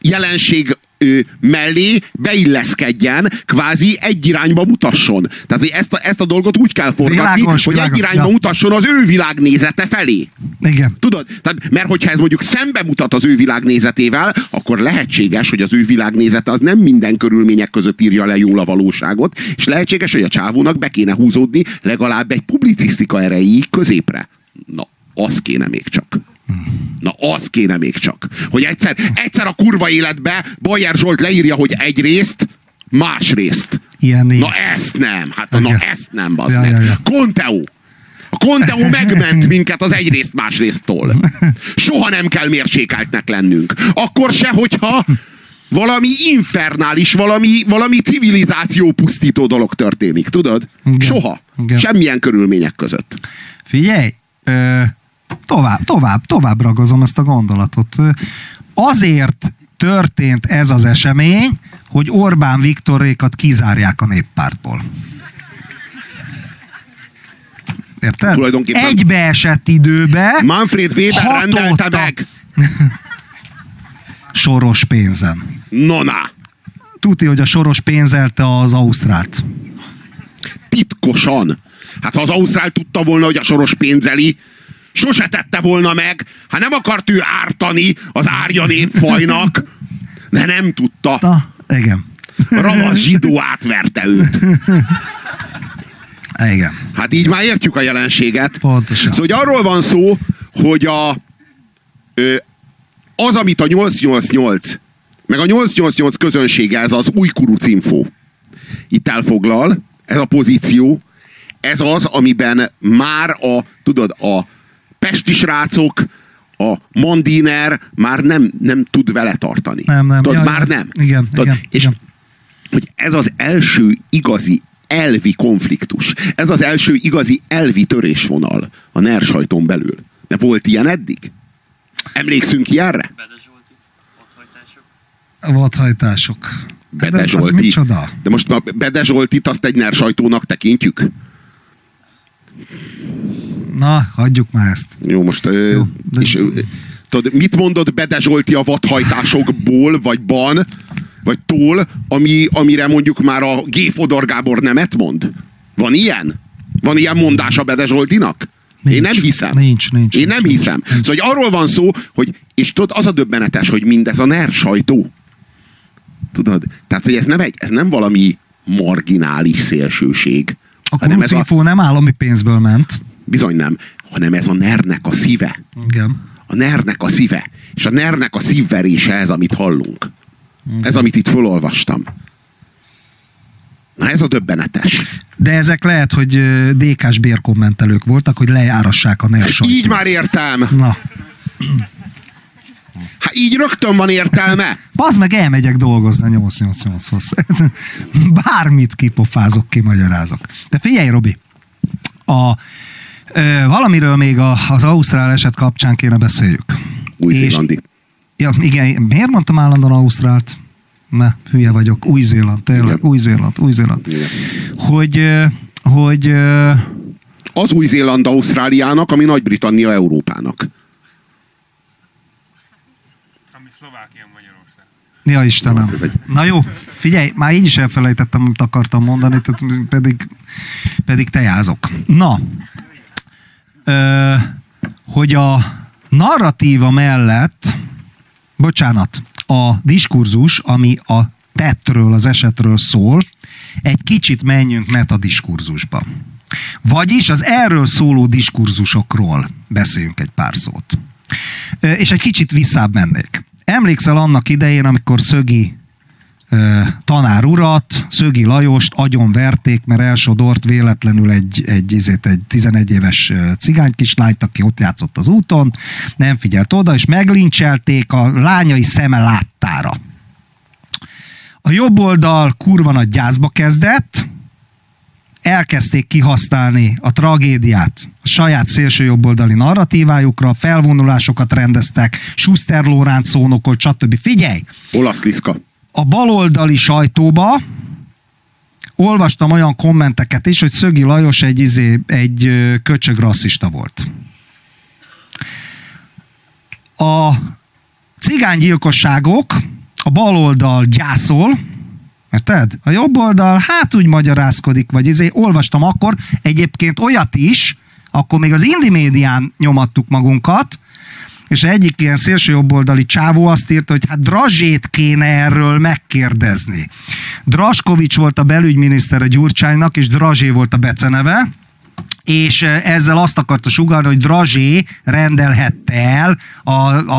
jelenség ö, mellé beilleszkedjen, kvázi egy irányba mutasson. Tehát, hogy ezt a, ezt a dolgot úgy kell forgatni, Világos, hogy világos, egy irányba ja. mutasson az ő világnézete felé. Igen. Tudod? Tehát, mert hogyha ez mondjuk szembe mutat az ő világnézetével, akkor lehetséges, hogy az ő világnézete az nem minden körülmények között írja le jól a valóságot, és lehetséges, hogy a csávónak be kéne húzódni legalább egy publicisztika erejéig középre. Na, az kéne még csak. Na, az kéne még csak. Hogy egyszer, egyszer a kurva életbe Bajer Zsolt leírja, hogy egyrészt, másrészt. Ilyen. Na ezt nem, hát na Igen. ezt nem, bazd Ja, meg. ja, ja. Conteo. A Conteo megment minket az egyrészt másrésztől. Soha nem kell mérsékeltnek lennünk. Akkor se, hogyha valami infernális, valami, valami civilizáció pusztító dolog történik, tudod? Igen. Soha. Igen. Semmilyen körülmények között. Figyelj, ö, tovább, tovább, tovább ragozom ezt a gondolatot. Azért történt ez az esemény, hogy Orbán Viktorékat kizárják a néppártból. Érted? Tulajdonképpen- Egybeesett időbe Manfred Weber Hatottak. rendelte meg. soros pénzen. Nona. Tudti, hogy a soros pénzelte az Ausztrált. Titkosan. Hát ha az Ausztrál tudta volna, hogy a soros pénzeli, sose tette volna meg. Hát nem akart ő ártani az árja népfajnak. De nem tudta. Na, igen. Ravasz zsidó átverte őt. Igen. Hát így már értjük a jelenséget. Pontosan. Szóval hogy arról van szó, hogy a, az, amit a 888, meg a 888 közönsége, ez az új kuruc info, itt elfoglal, ez a pozíció, ez az, amiben már a, tudod, a pesti srácok, a Mandiner már nem, nem tud vele tartani. Nem, nem. Tudod, Ja, már nem. Igen, Tudod, igen, és igen. hogy ez az első igazi elvi konfliktus. Ez az első igazi elvi törésvonal a NER sajton belül. De volt ilyen eddig? Emlékszünk ilyenre? Vadhajtások. Bede De az Zsolti. micsoda? De most a Bede Zsoltit azt egy NER sajtónak tekintjük? Na, hagyjuk már ezt. Jó, most... Jó, de- és, tudod, mit mondott Bede Zsolti a vadhajtásokból, vagy ban, vagy tól, ami, amire mondjuk már a G. Fodor Gábor nemet mond? Van ilyen? Van ilyen mondás a Bede Zsoltinak? Én Nincs. nem hiszem. Nincs, nincs, Én nincs, nem hiszem. Szóval hogy arról van szó, hogy, és tudod, az a döbbenetes, hogy mindez a NER sajtó. Tudod? Tehát, hogy ez nem, egy, ez nem valami marginális szélsőség. A hanem ez a, nem állami pénzből ment. bizony nem, hanem ez a NER-nek a szíve. Igen. A NER-nek a szíve. És a NER-nek a szívverése ez, amit hallunk. Ez, amit itt felolvastam. Na ez a döbbenetes. De ezek lehet, hogy DK-s bérkommentelők voltak, hogy lejárassák a NER. Így már értem. Na, Hát így rögtön van értelme. az meg elmegyek dolgozni a 888-hoz. Bármit kipofázok, kimagyarázok. De figyelj, Robi, a, ö, valamiről még a, az Ausztrál eset kapcsán kéne beszéljük. Új-Zélandi. Ja, igen, miért mondtam állandóan Ausztrált? Mert hülye vagyok. Új-Zéland, tényleg. Új-Zéland, Új-Zéland. Hogy, hogy Az Új-Zéland Ausztráliának, ami Nagy-Britannia Európának. Ja, Istenem. Egy- Na jó, figyelj, már így is elfelejtettem, amit akartam mondani, tehát pedig, pedig tejázok. Na, ö, hogy a narratíva mellett, bocsánat, a diskurzus, ami a tettről, az esetről szól, egy kicsit menjünk metadiskurzusba. Vagyis az erről szóló diskurzusokról beszéljünk egy pár szót. És egy kicsit visszább mennék. Emlékszel annak idején, amikor Szögi tanár urat, Szögi Lajost agyon verték, mert elsodort véletlenül egy, egy, izét, egy 11 éves cigány kislányt, aki ott játszott az úton, nem figyelt oda, és meglincselték a lányai szeme láttára. A jobb oldal kurva nagy gyászba kezdett, elkezdték kihasználni a tragédiát a saját szélsőjobboldali narratívájukra, felvonulásokat rendeztek, Schuster Lóránc szónokolt, stb. Figyelj! Olasz Liszka. a baloldali sajtóba olvastam olyan kommenteket is, hogy Szögi Lajos egy, izé, egy köcsög rasszista volt. A cigánygyilkosságok, a baloldal gyászol, Érted? A jobb oldal hát úgy magyarázkodik, vagy izé, olvastam akkor egyébként olyat is, akkor még az indi médián nyomattuk magunkat, és egyik ilyen szélső jobboldali csávó azt írta, hogy hát Drazsét kéne erről megkérdezni. Draskovics volt a belügyminiszter a Gyurcsánynak, és Drazsé volt a beceneve, és ezzel azt akarta sugalni, hogy Drazsé rendelhette el a,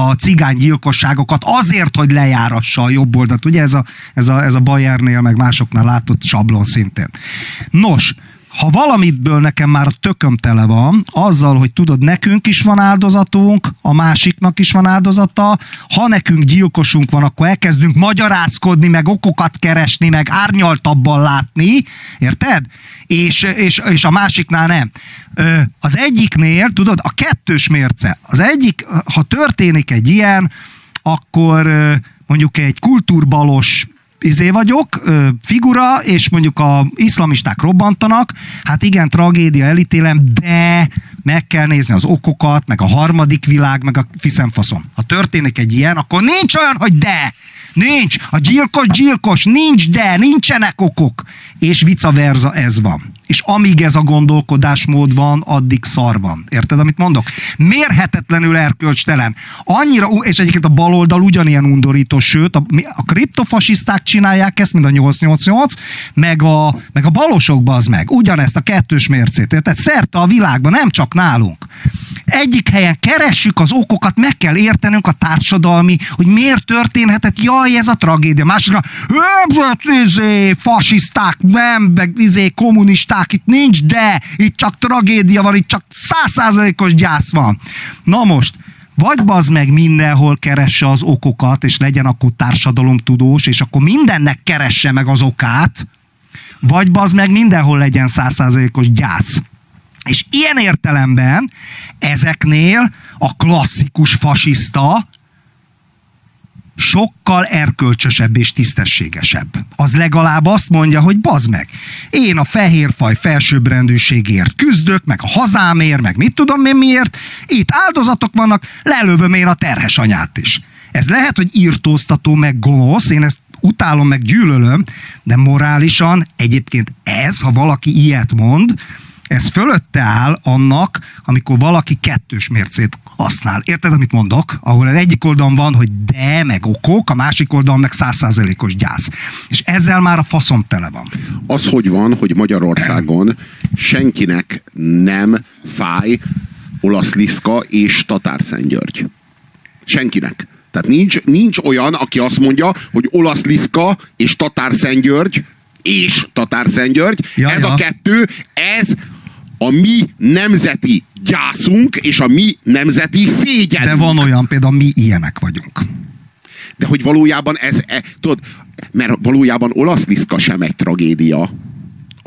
a cigánygyilkosságokat azért, hogy lejárassa a jobb oldalt. Ugye ez a, ez a, ez a Bayernnél, meg másoknál látott sablon szintén. Nos, ha valamitből nekem már a tököm tele van, azzal, hogy tudod, nekünk is van áldozatunk, a másiknak is van áldozata, ha nekünk gyilkosunk van, akkor elkezdünk magyarázkodni, meg okokat keresni, meg árnyaltabban látni, érted? És, és, és a másiknál nem. Az egyiknél, tudod, a kettős mérce. Az egyik, ha történik egy ilyen, akkor mondjuk egy kultúrbalos izé vagyok, figura, és mondjuk a iszlamisták robbantanak, hát igen, tragédia, elítélem, de meg kell nézni az okokat, meg a harmadik világ, meg a fiszemfaszom. Ha történik egy ilyen, akkor nincs olyan, hogy de! Nincs! A gyilkos gyilkos, nincs de, nincsenek okok! És vice versa ez van. És amíg ez a gondolkodásmód van, addig szar van. Érted, amit mondok? Mérhetetlenül erkölcstelen. Annyira, és egyébként a baloldal ugyanilyen undorító, sőt, a, a kriptofasiszták csinálják ezt, mint a 888, meg a, meg a balosokban az meg. Ugyanezt a kettős mércét. Tehát szerte a világban, nem csak nálunk. Egyik helyen keressük az okokat, meg kell értenünk a társadalmi, hogy miért történhetett, jaj, ez a tragédia. Másikra, izé, fasiszták, nem, meg izé, kommunisták, itt nincs, de itt csak tragédia van, itt csak százszázalékos gyász van. Na most, vagy bazd meg mindenhol keresse az okokat, és legyen akkor társadalomtudós, és akkor mindennek keresse meg az okát, vagy bazd meg mindenhol legyen százszázalékos gyász. És ilyen értelemben ezeknél a klasszikus fasiszta sokkal erkölcsösebb és tisztességesebb. Az legalább azt mondja, hogy bazd meg, én a fehérfaj felsőbbrendűségért küzdök, meg a hazámért, meg mit tudom én miért, itt áldozatok vannak, lelövöm én a terhes anyát is. Ez lehet, hogy írtóztató, meg gonosz, én ezt utálom, meg gyűlölöm, de morálisan egyébként ez, ha valaki ilyet mond, ez fölötte áll annak, amikor valaki kettős mércét használ. Érted, amit mondok? Ahol az egyik oldalon van, hogy de, meg okok, a másik oldalon meg százszázalékos gyász. És ezzel már a faszom tele van. Az, hogy van, hogy Magyarországon senkinek nem fáj olasz liszka és tatárszentgyörgy. Senkinek. Tehát nincs, nincs olyan, aki azt mondja, hogy olasz liszka és tatárszentgyörgy és tatárszentgyörgy, Ja, ez ja. a kettő, ez a mi nemzeti gyászunk és a mi nemzeti szégyenünk. De van olyan, például mi ilyenek vagyunk. De hogy valójában ez, e, tudod, mert valójában olasz liszka sem egy tragédia.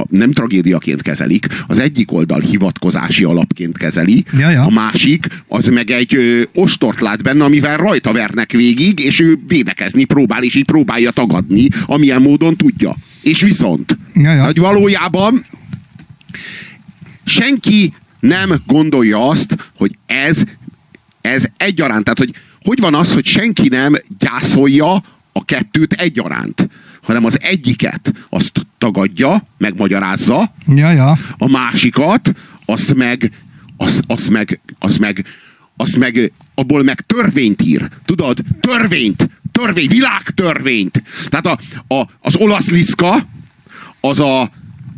Nem tragédiaként kezelik, az egyik oldal hivatkozási alapként kezeli, Ja, ja. a másik az meg egy ö, ostort lát benne, amivel rajta vernek végig, és ő védekezni próbál, és így próbálja tagadni, amilyen módon tudja. És viszont, Ja, ja. hogy valójában senki nem gondolja azt, hogy ez, ez egyaránt. Tehát, hogy hogy van az, hogy senki nem gyászolja a kettőt egyaránt, hanem az egyiket azt tagadja, megmagyarázza, Ja, ja. a másikat, azt meg, azt, azt meg, azt meg, azt meg, abból meg törvényt ír. Tudod? Törvényt. Törvény, világtörvényt. Tehát a, a, az olasz liszka, az a,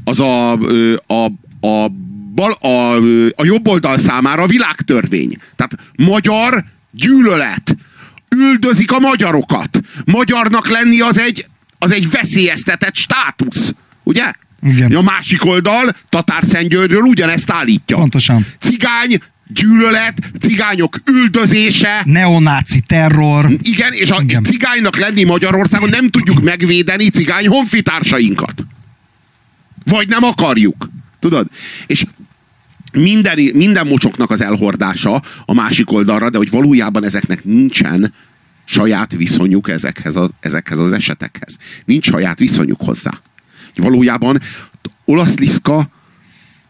az a, ö, a, a, bal, a, a jobb oldal számára világtörvény. Tehát magyar gyűlölet. Üldözik a magyarokat. Magyarnak lenni az egy, az egy veszélyeztetett státusz. Ugye? Igen. A másik oldal Tatárszentgyörgyről ugyanezt állítja. Pontosan. Cigány gyűlölet, cigányok üldözése, Neonáci terror. igen, és a és Igen. cigánynak lenni Magyarországon nem tudjuk megvédeni cigány honfitársainkat. Vagy nem akarjuk. Tudod? És minden, minden mocsoknak az elhordása a másik oldalra, de hogy valójában ezeknek nincsen saját viszonyuk ezekhez, a, ezekhez az esetekhez. Nincs saját viszonyuk hozzá. Valójában olasz liszka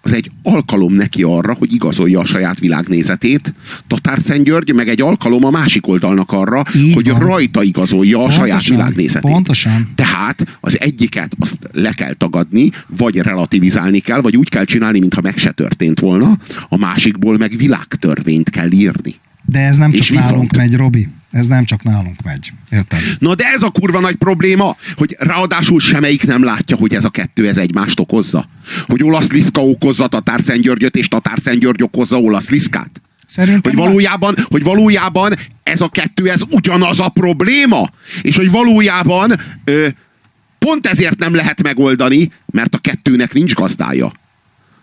az egy alkalom neki arra, hogy igazolja a saját világnézetét. Tatár Szentgyörgy meg egy alkalom a másik oldalnak arra, Így hogy van. rajta igazolja a saját Pontosan, világnézetét. pontosan. Tehát az egyiket azt le kell tagadni, vagy relativizálni kell, vagy úgy kell csinálni, mintha meg se történt volna, a másikból meg világtörvényt kell írni. De ez nem És csak viszont- nálunk megy, Robi. Ez nem csak nálunk megy. Érted? Na de ez a kurva nagy probléma, hogy ráadásul semmelyik nem látja, hogy ez a kettő ez egymást okozza. Hogy olasz liszka okozza Tatár-Szentgyörgyöt, és Tatár-Szentgyörgy okozza olasz liszkát. Szerintem Hogy valójában, hogy valójában ez a kettő, ez ugyanaz a probléma. És hogy valójában ö, pont ezért nem lehet megoldani, mert a kettőnek nincs gazdája.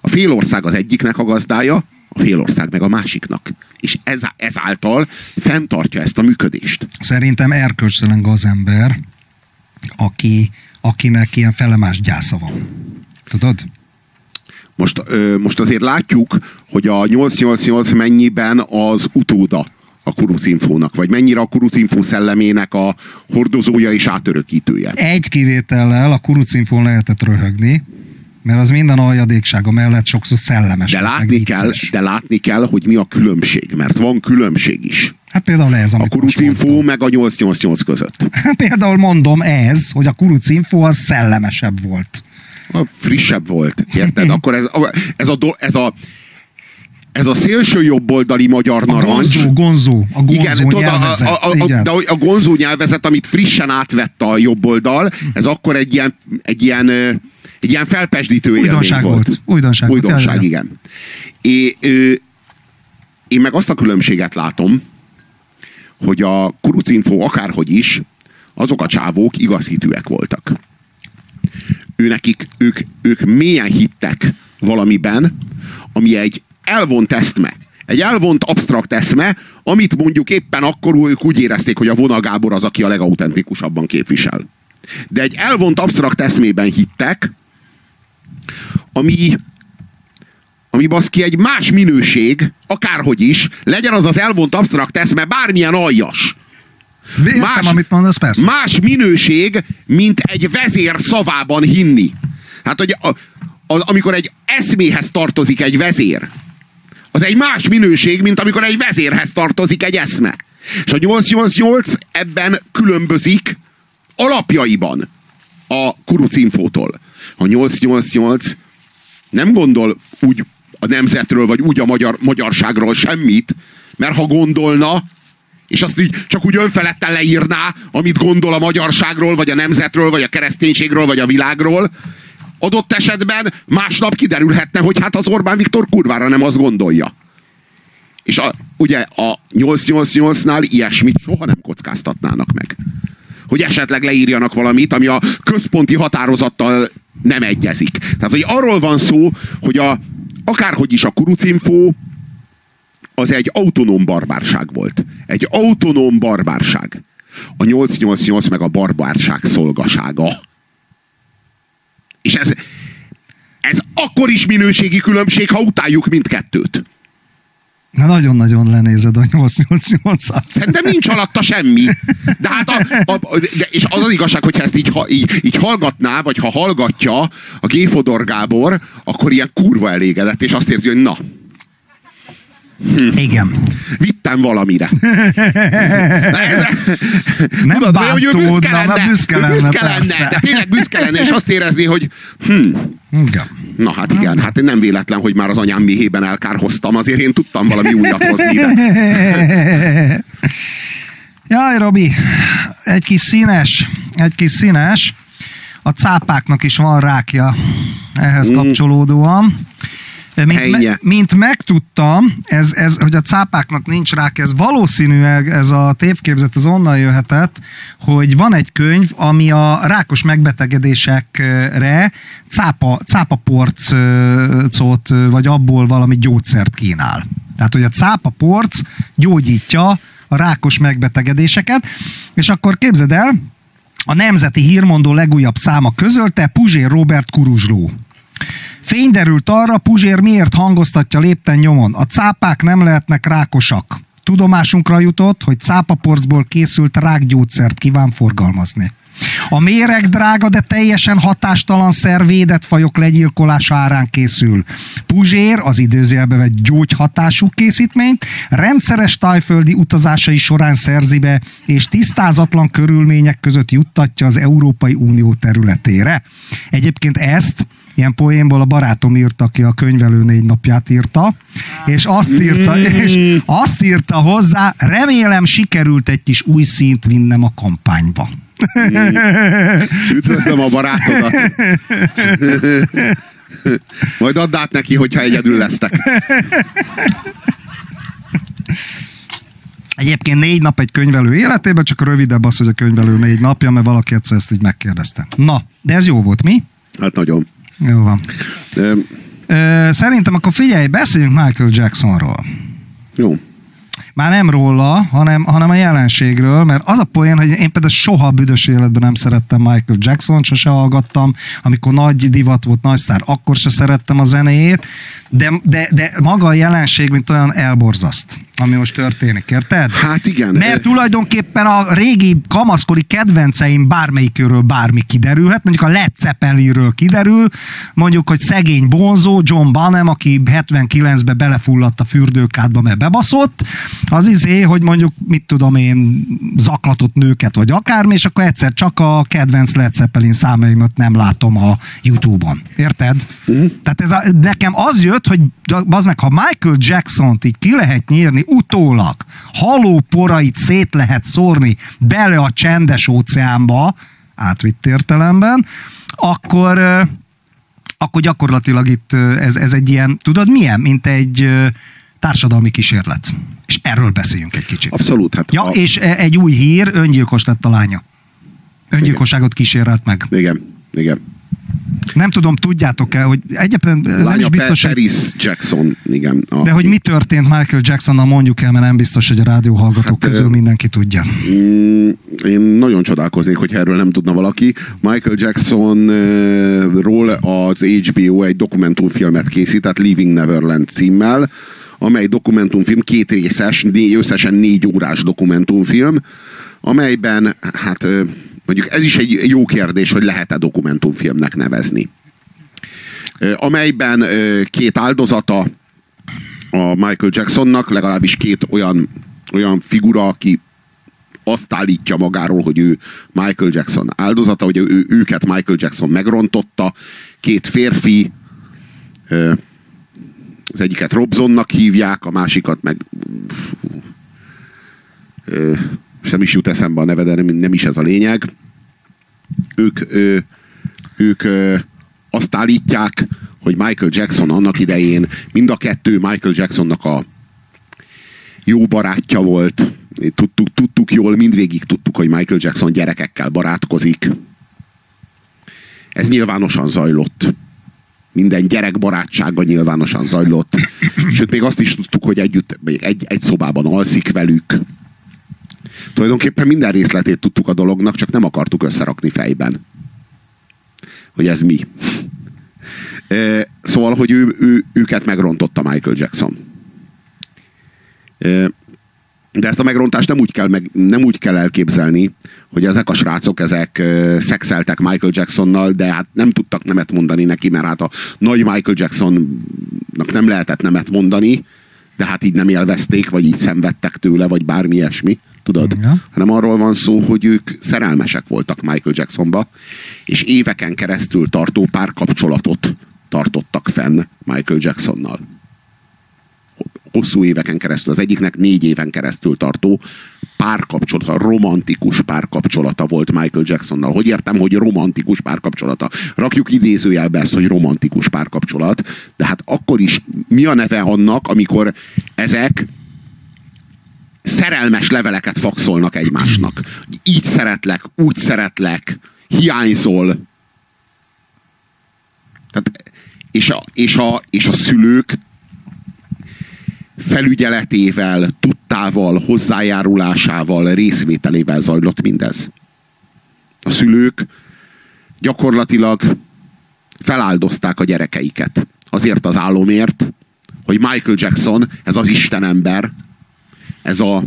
A félország az egyiknek a gazdája, a félország meg a másiknak. És ez, ezáltal fenntartja ezt a működést. Szerintem erkölcstelen gazember, aki, akinek ilyen felemás gyásza van. Tudod? Most, ö, most azért látjuk, hogy a 888 mennyiben az utóda a kurucinfónak, vagy mennyire a kurucinfó szellemének a hordozója és átörökítője. Egy kivétellel a kurucinfón lehetett röhögni, mert az minden aljadéksága mellett sokszor szellemes. De látni, kell, de látni kell, hogy mi a különbség, mert van különbség is. Hát például ez, A kurucinfó meg a 888 között. Hát például mondom ez, hogy a kurucinfo az szellemesebb volt. A frissebb volt, érted? Akkor ez, ez, a, ez a ez a szélső jobboldali magyar A narancs. gonzó, gonzó, a gonzó Igen, tudod, a, a, a, a, igen. de a gonzó nyelvezet, amit frissen átvett a jobb oldal, ez akkor egy ilyen, egy ilyen, egy ilyen felpesdítő Újdonság volt. volt. Újdonság. Újdonság, igen. É, ö, én meg azt a különbséget látom, hogy a kurucinfo akárhogy is, azok a csávók igazhitűek voltak. Ő nekik, ők, ők mélyen hittek valamiben, ami egy elvont eszme. Egy elvont absztrakt eszme, amit mondjuk éppen akkor ők úgy érezték, hogy a Vona Gábor az, aki a legautentikusabban képvisel. De egy elvont absztrakt eszmében hittek, ami, ami baszki egy más minőség, akárhogy is, legyen az az elvont absztrakt eszme bármilyen aljas. Értem, Más- amit mondasz, persze. Más minőség, mint egy vezér szavában hinni. Hát, hogy a, a, amikor egy eszméhez tartozik egy vezér, az egy más minőség, mint amikor egy vezérhez tartozik egy eszme. És a 888 ebben különbözik alapjaiban a kurucinfótól. A 888 nem gondol úgy a nemzetről, vagy úgy a magyar, magyarságról semmit, mert ha gondolna, és azt így csak úgy önfeledten leírná, amit gondol a magyarságról, vagy a nemzetről, vagy a kereszténységről, vagy a világról, adott esetben másnap kiderülhetne, hogy hát az Orbán Viktor kurvára nem azt gondolja. És a, ugye a 888-nál ilyesmit soha nem kockáztatnának meg. Hogy esetleg leírjanak valamit, ami a központi határozattal nem egyezik. Tehát, hogy arról van szó, hogy a, akárhogy is a kurucinfó, az egy autonóm barbárság volt. Egy autonóm barbárság. A 888 meg a barbárság szolgasága. És ez, ez akkor is minőségi különbség, ha utáljuk mindkettőt. Na, nagyon-nagyon lenézed a 888-at. Szerintem nincs alatta semmi. De hát a, a, de, és az az igazság, hogyha ezt így, ha, így, így hallgatná, vagy ha hallgatja a G. Fodor Gábor, akkor ilyen kurva elégedett, és azt érzi, hogy na, Igen. vittem valamire. Ez, Nem tudod, vagy, hogy ő büszke bántódna, lenne, büszke lenne, büszke lenne, persze. de tényleg büszke lenne, és azt érezni, hogy hm, Igen. na hát igen, hát nem véletlen, hogy már az anyám méhében elkárhoztam, azért én tudtam valami újat hozni ide. Jaj, Robi, egy kis színes, egy kis színes. A cápáknak is van rákja ehhez Mm. kapcsolódóan. Mint, me, mint megtudtam, ez, ez, hogy a cápáknak nincs rák, ez valószínűleg ez a tévképzet az onnan jöhetett, hogy van egy könyv, ami a rákos megbetegedésekre cápa, cápaporcot, vagy abból valami gyógyszert kínál. Tehát, hogy a cápaporc gyógyítja a rákos megbetegedéseket, és akkor képzeld el, a Nemzeti Hírmondó legújabb száma közölte Puzsér Robert Kuruzsló. Fény derült arra, Puzsér miért hangoztatja lépten nyomon. A cápák nem lehetnek rákosak. Tudomásunkra jutott, hogy cápaporcból készült rákgyógyszert kíván forgalmazni. A méreg drága, de teljesen hatástalan szer védett fajok legyilkolása árán készül. Puzsér az időzélbe vett gyógyhatású készítményt rendszeres tájföldi utazásai során szerzi be, és tisztázatlan körülmények között juttatja az Európai Unió területére. Egyébként ezt ilyen poénból a barátom írta, aki a könyvelő négy napját írta, és azt írta, és azt írta hozzá, remélem sikerült egy kis új szint vinnem a kampányba. Üdvözlöm a barátodat. Majd add át neki, hogyha egyedül lesztek. Egyébként négy nap egy könyvelő életében, csak rövidebb az, hogy a könyvelő négy napja, mert valaki egyszer ezt így megkérdezte. Na, de ez jó volt, mi? Hát nagyon. Jó van. Ö, szerintem akkor figyelj, beszéljünk Michael Jacksonról. Jó. Már nem róla, hanem, hanem a jelenségről, mert az a poén, hogy én például soha büdös életben nem szerettem Michael Jackson, sose hallgattam, amikor nagy divat volt, nagy sztár, akkor se szerettem a zenéjét, de, de, de maga a jelenség, mint olyan elborzaszt, ami most történik, érted? Hát igen. Mert tulajdonképpen a régi kamaszkori kedvenceim bármelyikről bármi kiderülhet, mondjuk a Led Zeppelinről kiderül, mondjuk, hogy szegény bonzó John Bonham, aki 79-ben belefulladt a fürdőkádba, mert bebaszott, Az izé, hogy mondjuk, mit tudom én, zaklatott nőket, vagy akármi, és akkor egyszer csak a kedvenc Led Zeppelin számaimat nem látom a Youtube-on. Érted? Mhm. Tehát ez a, nekem az jött, hogy az meg, ha Michael Jackson-t így ki lehet nyírni utólag, haló porait szét lehet szórni bele a csendes óceánba, átvitt értelemben, akkor, akkor gyakorlatilag itt ez, ez egy ilyen, tudod milyen, mint egy társadalmi kísérlet. És erről beszéljünk egy kicsit. Abszolút. Hát Ja, a, és e- egy új hír, öngyilkos lett a lánya. Öngyilkosságot kísérelt meg. Igen, igen. Nem tudom, tudjátok-e, hogy egyébként nem Lánya is biztos, Pe- hogy, Paris Jackson, igen. A, de hogy mi történt Michael Jacksonnal mondjuk el, mert nem biztos, hogy a rádióhallgatók Hát, közül ö, mindenki tudja. Mm, én nagyon csodálkoznék, hogy erről nem tudna valaki. Michael Jacksonról az HBO egy dokumentumfilmet készített, Leaving Neverland címmel, amely dokumentumfilm két részes, né- összesen négy órás dokumentumfilm, amelyben, hát mondjuk ez is egy jó kérdés, hogy lehet-e dokumentumfilmnek nevezni. Amelyben két áldozata a Michael Jacksonnak, legalábbis két olyan, olyan figura, aki azt állítja magáról, hogy ő Michael Jackson áldozata, hogy ő, őket Michael Jackson megrontotta. Két férfi, az egyiket Robsonnak hívják, a másikat meg ö, sem is jut eszembe a neve, de nem, nem is ez a lényeg. Ők, ö, ők ö, azt állítják, hogy Michael Jackson annak idején mind a kettő Michael Jacksonnak a jó barátja volt. Tudtuk, tudtuk jól, mindvégig tudtuk, hogy Michael Jackson gyerekekkel barátkozik. Ez nyilvánosan zajlott. Minden gyerek barátsága nyilvánosan zajlott. Sőt, még azt is tudtuk, hogy együtt, egy, egy szobában alszik velük. Tulajdonképpen minden részletét tudtuk a dolognak, csak nem akartuk összerakni fejben. Hogy ez mi. Szóval, hogy ő, ő, őket megrontotta Michael Jackson. De ezt a megrontást nem úgy kell, meg, nem úgy kell elképzelni, hogy ezek a srácok, ezek ö, szexeltek Michael Jacksonnal, de hát nem tudtak nemet mondani neki, mert hát a nagy Michael Jacksonnak nem lehetett nemet mondani, de hát így nem élvezték, vagy így szenvedtek tőle, vagy bármi ilyesmi, tudod? Ja. Hanem arról van szó, hogy ők szerelmesek voltak Michael Jacksonba, és éveken keresztül tartó párkapcsolatot tartottak fenn Michael Jacksonnal hosszú éveken keresztül, az egyiknek négy éven keresztül tartó párkapcsolata, romantikus párkapcsolata volt Michael Jacksonnal. Hogy értem, hogy romantikus párkapcsolata? Rakjuk idézőjelbe ezt, hogy romantikus párkapcsolat, de hát akkor is mi a neve annak, amikor ezek szerelmes leveleket fakszolnak egymásnak. Így szeretlek, úgy szeretlek, hiányzol. Tehát, és, a, és, a, és a szülők felügyeletével, tudtával, hozzájárulásával, részvételével zajlott mindez. A szülők gyakorlatilag feláldozták a gyerekeiket azért az álomért, hogy Michael Jackson, ez az Istenember, ez, a,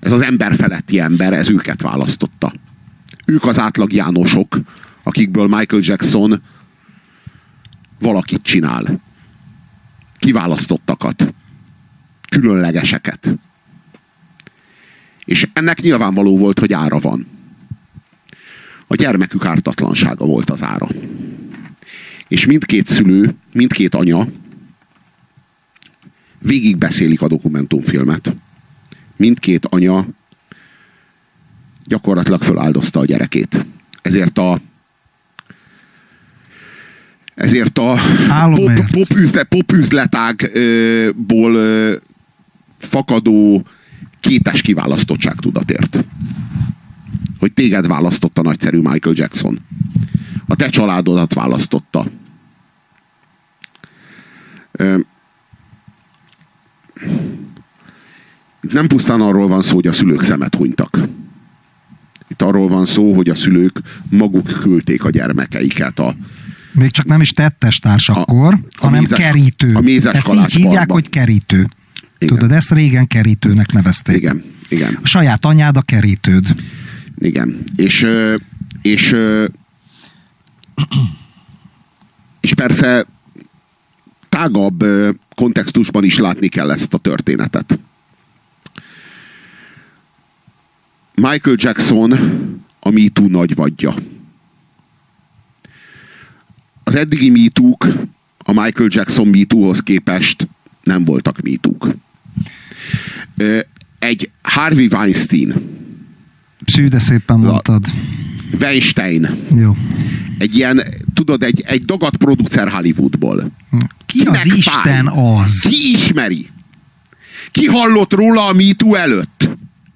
ez az ember feletti ember, ez őket választotta. Ők az átlag Jánosok, akikből Michael Jackson valakit csinál. Kiválasztottakat különlegeseket. És ennek nyilvánvaló volt, hogy ára van. A gyermekük ártatlansága volt az ára. És mindkét szülő, mindkét anya végig beszélik a dokumentumfilmet. Mindkét anya gyakorlatilag föláldozta a gyerekét. Ezért a ezért a Álomért. pop, fakadó kétes kiválasztottság tudatért. Hogy téged választotta nagyszerű Michael Jackson. A te családodat választotta. Nem pusztán arról van szó, hogy a szülők szemet hunytak. Itt arról van szó, hogy a szülők maguk küldték a gyermekeiket a, Még csak nem is tettestárs A- akkor, a hanem mézes- kerítő. a mézes Ezt így hívják, hogy kerítő. Igen. Tudod, ezt régen kerítőnek nevezték. igen, igen. A saját anyád a kerítőd. Igen. És, és, és persze tágabb kontextusban is látni kell ezt a történetet. Michael Jackson a MeToo nagy vadja. Az eddigi MeToo-k a Michael Jackson MeToo-hoz képest nem voltak MeToo-k. Egy Harvey Weinstein, Szű, de szépen mondtad. Weinstein, Jó. egy ilyen, tudod, egy, egy dagat producer Hollywoodból. Ki Kinek az Isten fáj? az? Ki ismeri? Ki hallott róla a MeToo előtt?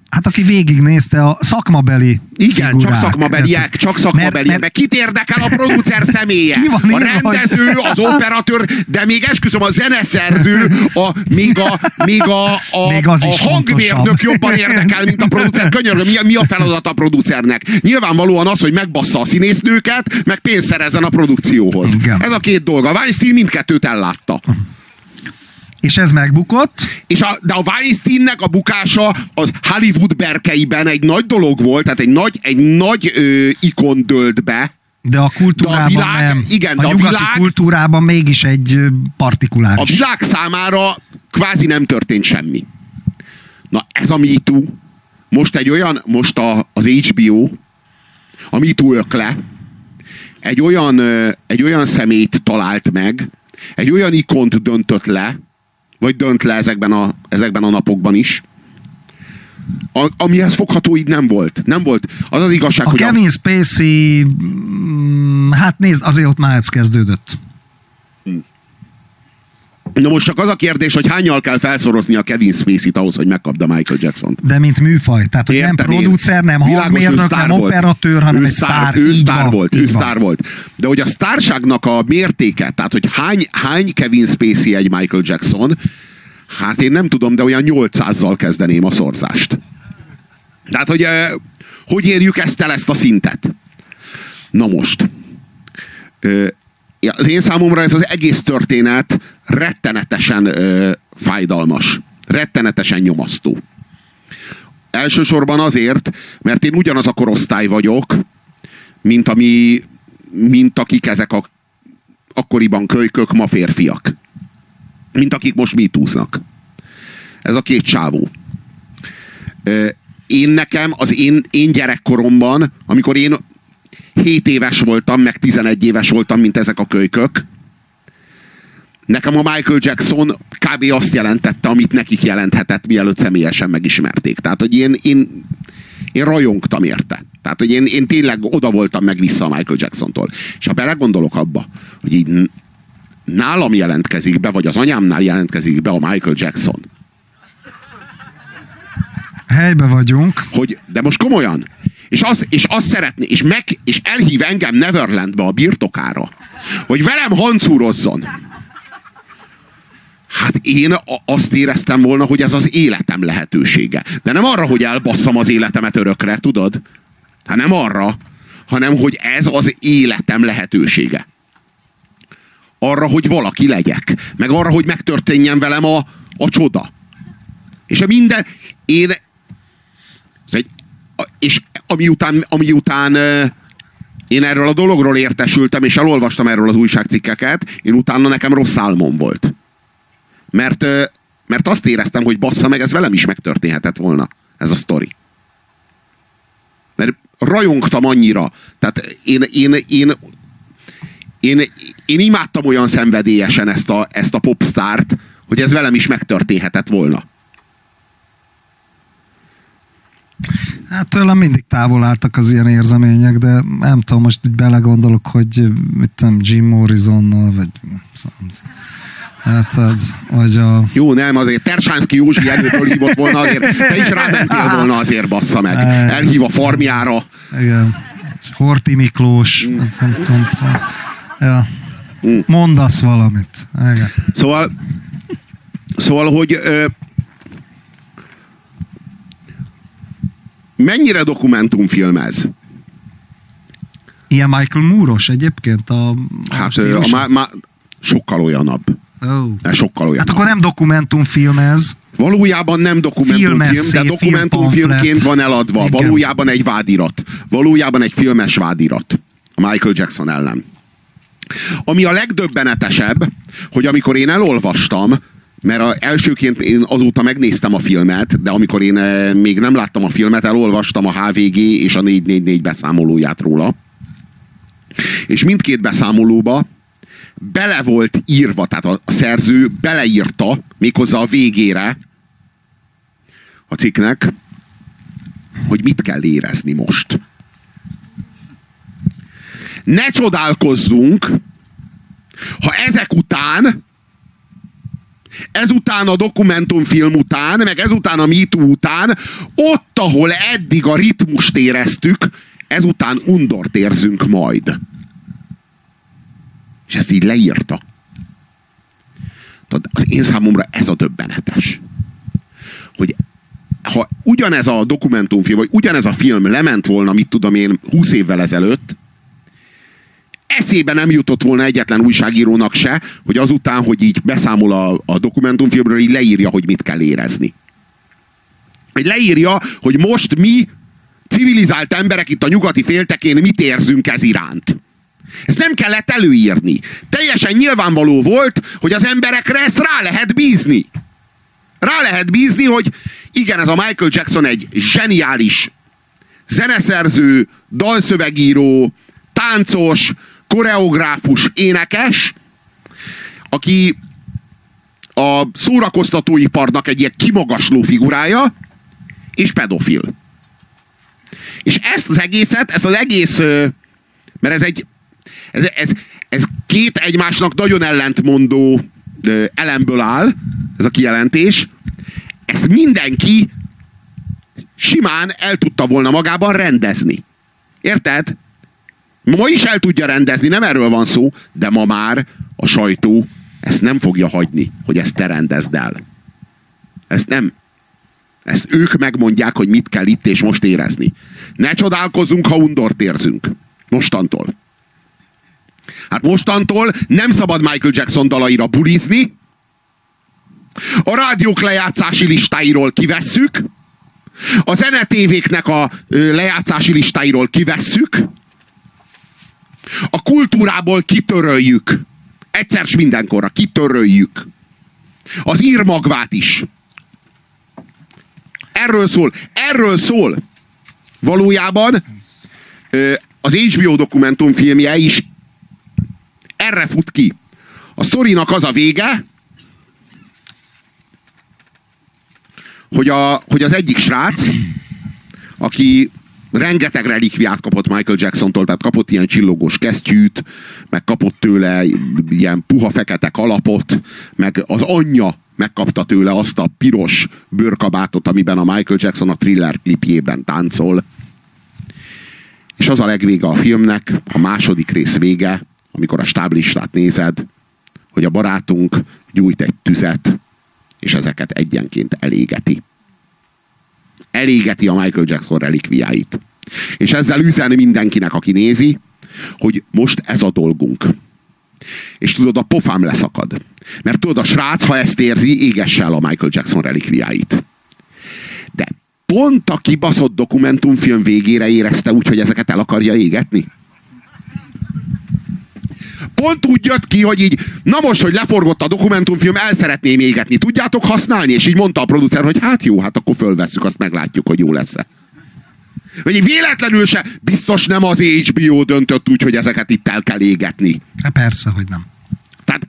Hát aki végignézte a szakmabeli Igen, figurák. csak szakmabeliek, csak szakmabeliek. Mert, mert- kit érdekel a producer személye? Van A rendező, hogy- az operatőr, de még esküszöm, a zeneszerző, a, még a, még a, a, Még az a hangmérnök jobban érdekel, mint a producer. Könyörgöm, mi, mi a feladat a producernek? Nyilvánvalóan az, hogy megbassza a színésznőket, meg pénzt szerezzen a produkcióhoz. Igen. Ez a két dolga. Weinstein mindkettőt ellátta. És ez megbukott, És a, de a Weinsteinnek a bukása az Hollywood berkeiben egy nagy dolog volt, tehát egy nagy, egy nagy ö, ikon dőlt be, de a kultúrában De a világ- nem. igen, a de a nyugati világ- kultúrában mégis egy partikuláris. a világ számára kvázi nem történt semmi. Na ez a MeToo, most egy olyan, most a, az HBO, a MeToo ökle, egy olyan, egy olyan szemét talált meg, egy olyan ikont döntött le, vagy dönt le ezekben a, ezekben a napokban is, a, amihez fogható így nem volt. Nem volt. Az az igazság, A hogy Kevin Spacey, mm, hát nézd, azért ott már ez kezdődött. Na most csak az a kérdés, hogy hányal kell felszorozni a Kevin Spacey-t ahhoz, hogy megkapd a Michael Jackson-t. De mint műfaj. Tehát, hogy nem Értem én. producer, nem hangmérnök, nem volt. operatőr, hanem ő egy sztár. Ő sztár van, volt, ő van. sztár volt. De hogy a sztárságnak a mértéke, tehát hogy hány, hány Kevin Spacey egy Michael Jackson, hát én nem tudom, de olyan 800-zal kezdeném a szorzást. Tehát, hogy eh, hogy érjük ezt el, ezt a szintet? Na most. Az én számomra ez az egész történet rettenetesen ö, fájdalmas. Rettenetesen nyomasztó. Elsősorban azért, mert én ugyanaz a korosztály vagyok, mint, ami, mint akik ezek a akkoriban kölykök, ma férfiak. Mint akik most mitúznak. Ez a két csávó. Ö, Én nekem, az én, én gyerekkoromban, amikor én 7 éves voltam, meg 11 éves voltam, mint ezek a kölykök, Nekem a Michael Jackson kb. azt jelentette, amit nekik jelenthetett, mielőtt személyesen megismerték. Tehát, hogy én, én, én rajongtam érte. Tehát, hogy én, én tényleg oda voltam meg vissza a Michael Jacksontól. És ha belegondolok abba, hogy így nálam jelentkezik be, vagy az anyámnál jelentkezik be a Michael Jackson, Helybe vagyunk. hogy, de most komolyan, és azt, és azt szeretné, és, meg, és elhív engem Neverlandbe a birtokára, hogy velem hancúrozzon. Hát én azt éreztem volna, hogy ez az életem lehetősége. De nem arra, hogy elbasszam az életemet örökre, tudod? Hát nem arra, hanem hogy ez az életem lehetősége. Arra, hogy valaki legyek. Meg arra, hogy megtörténjen velem a, a csoda. És a minden... Én... Ez egy, és ami után, ami után én erről a dologról értesültem, és elolvastam erről az újságcikkeket, én utána nekem rossz álmom volt. Mert, mert azt éreztem, hogy bassza meg, ez velem is megtörténhetett volna, ez a sztori. Mert rajongtam annyira. Tehát én, én, én, én, én imádtam olyan szenvedélyesen ezt a, ezt a popstárt, hogy ez velem is megtörténhetett volna. Hát tőlem mindig távol álltak az ilyen érzemények, de nem tudom, most így belegondolok, hogy mit tudom, Jim Morrisonnal, vagy hát az, vagy a Jó, nem, azért Tersánszki Józsi előtt hívott volna, azért te is rámentél volna azért, bassza meg. Elhív a farmjára. igen, Horti Miklós, hát nem tudom, szóval, ja. Mm. Mondasz valamit. Igen. Szóval, szóval, hogy ö, mennyire dokumentumfilm ez? Ilyen Michael Moore-os egyébként a, a Hát a, má, má, sokkal olyanabb. De sokkal Hát olyanabb. akkor nem dokumentumfilm ez. Valójában nem dokumentumfilm, de dokumentumfilmként van eladva. Igen. Valójában egy vádirat. Valójában egy filmes vádirat. A Michael Jackson ellen. Ami a legdöbbenetesebb, hogy amikor én elolvastam, mert a, elsőként én azóta megnéztem a filmet, de amikor én eh, még nem láttam a filmet, elolvastam a HVG és a 444 beszámolóját róla. És mindkét beszámolóba bele volt írva, tehát a, a szerző beleírta, méghozzá a végére a cikknek, hogy mit kell érezni most. Ne csodálkozzunk, ha ezek után ezután a dokumentumfilm után, meg ezután a MeToo után, ott, ahol eddig a ritmust éreztük, ezután undort érzünk majd. És ezt így leírta. Tudod, az én számomra ez a döbbenetes. Hogy ha ugyanez a dokumentumfilm, vagy ugyanez a film lement volna, mit tudom én, 20 évvel ezelőtt, eszébe nem jutott volna egyetlen újságírónak se, hogy azután, hogy így beszámol a, a dokumentumfilmről, így leírja, hogy mit kell érezni. Hogy leírja, hogy most mi, civilizált emberek itt a nyugati féltekén mit érzünk ez iránt. Ezt nem kellett előírni. Teljesen nyilvánvaló volt, hogy az emberekre ezt rá lehet bízni. Rá lehet bízni, hogy igen, ez a Michael Jackson egy zseniális zeneszerző, dalszövegíró, táncos, koreográfus, énekes, aki a szórakoztatóiparnak egy ilyen kimagasló figurája, és pedofil. És ezt az egészet, ezt az egész, mert ez egy, ez, ez, ez két egymásnak nagyon ellentmondó elemből áll, ez a kijelentés, ezt mindenki simán el tudta volna magában rendezni. Érted? Ma is el tudja rendezni, nem erről van szó, de ma már a sajtó ezt nem fogja hagyni, hogy ezt te rendezd el. Ezt nem. Ezt ők megmondják, hogy mit kell itt és most érezni. Ne csodálkozzunk, ha undort érzünk. Mostantól. Hát mostantól nem szabad Michael Jackson dalaira bulizni, a rádiók lejátszási listáiról kivesszük, a zenetévéknek a lejátszási listáiról kivesszük, a kultúrából kitöröljük. Egyszer s mindenkorra kitöröljük. Az írmagvát is. Erről szól. Erről szól. Valójában az HBO dokumentumfilmje is erre fut ki. A sztorinak az a vége, hogy, a, hogy az egyik srác, aki rengeteg relikviát kapott Michael Jackson-tól, tehát kapott ilyen csillogós kesztyűt, meg kapott tőle ilyen puha fekete kalapot, meg az anyja megkapta tőle azt a piros bőrkabátot, amiben a Michael Jackson a thriller klipjében táncol. És az a legvége a filmnek, a második rész vége, amikor a stáblistát nézed, hogy a barátunk gyújt egy tüzet, és ezeket egyenként elégeti elégeti a Michael Jackson relikviáit. És ezzel üzen mindenkinek, aki nézi, hogy most ez a dolgunk. És tudod, a pofám leszakad. Mert tudod, a srác, ha ezt érzi, égesse el a Michael Jackson relikviáit. De pont a kibaszott dokumentumfilm végére érezte úgy, hogy ezeket el akarja égetni pont úgy jött ki, hogy így, na most, hogy leforgott a dokumentumfilm, el szeretném égetni. Tudjátok használni? És így mondta a producer, hogy hát jó, hát akkor fölvesszük, azt meglátjuk, hogy jó lesz-e. Hogy véletlenül se biztos nem az HBO döntött úgy, hogy ezeket itt el kell égetni. Hát persze, hogy nem. Tehát,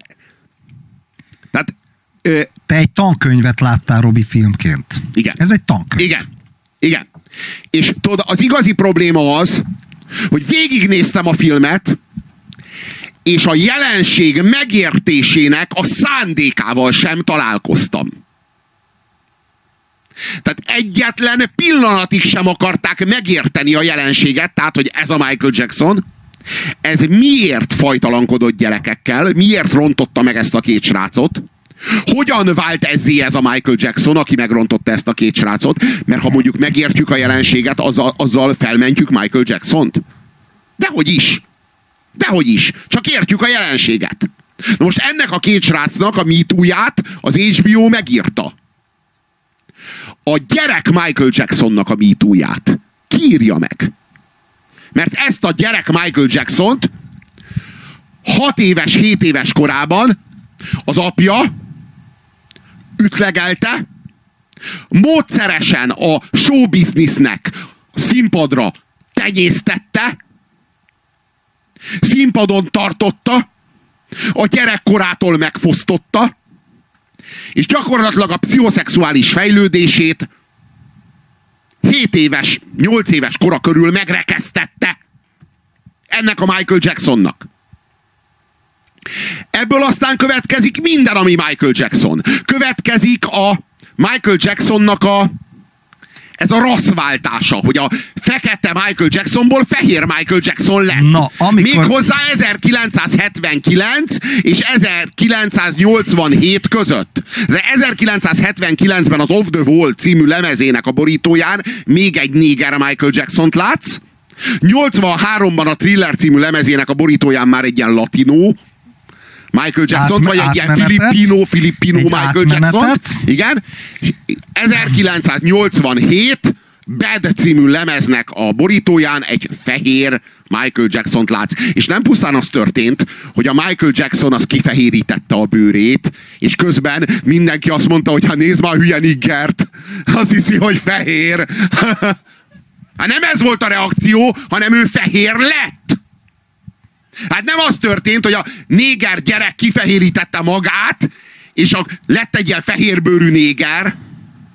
tehát ö, Te egy tankönyvet láttál Robi filmként. Igen. Ez egy tankönyv. Igen. Igen. És tudod, az igazi probléma az, hogy végignéztem a filmet, és a jelenség megértésének a szándékával sem találkoztam. Tehát egyetlen pillanatig sem akarták megérteni a jelenséget, tehát, hogy ez a Michael Jackson, ez miért fajtalankodott gyerekekkel, miért rontotta meg ezt a két srácot, hogyan vált ezzé ez a Michael Jackson, aki megrontotta ezt a két srácot? Mert ha mondjuk megértjük a jelenséget, azzal, azzal felmentjük Michael Jackson-t. Dehogy is. Dehogy is. Csak értjük a jelenséget. Na most ennek a két srácnak a MeToo-ját az HBO megírta. A gyerek Michael Jacksonnak a MeToo-ját. Ki írja meg? Mert ezt a gyerek Michael Jackson-t 6 éves, 7 éves korában az apja ütlegelte, módszeresen a showbiznisznek színpadra tenyésztette, színpadon tartotta, a gyerekkorától megfosztotta, és gyakorlatilag a pszichoszexuális fejlődését 7 éves, 8 éves kora körül megrekesztette. Ennek a Michael Jacksonnak. Ebből aztán következik minden, ami Michael Jackson. Következik a Michael Jacksonnak a ez a rasszváltása, hogy a fekete Michael Jacksonból fehér Michael Jackson lett. Na, amikor- Méghozzá 1979 és 1987 között. De 1979-ben az Off the Wall című lemezének a borítóján még egy néger Michael Jackson-t látsz. 83-ban a Thriller című lemezének a borítóján már egy ilyen latinó Michael Jackson, vagy egy ilyen. Filipino, Filipino Michael Jackson. Igen. És 1987 Bad című lemeznek a borítóján egy fehér Michael Jackson-t látsz. És nem pusztán az történt, hogy a Michael Jackson az kifehérítette a bőrét, és közben mindenki azt mondta, hogy hát nézd már hülye niggert, azt hiszi, hogy fehér. Hát nem ez volt a reakció, hanem ő fehér lett. Hát nem az történt, hogy a néger gyerek kifehérítette magát, és a, lett egy ilyen fehérbőrű néger,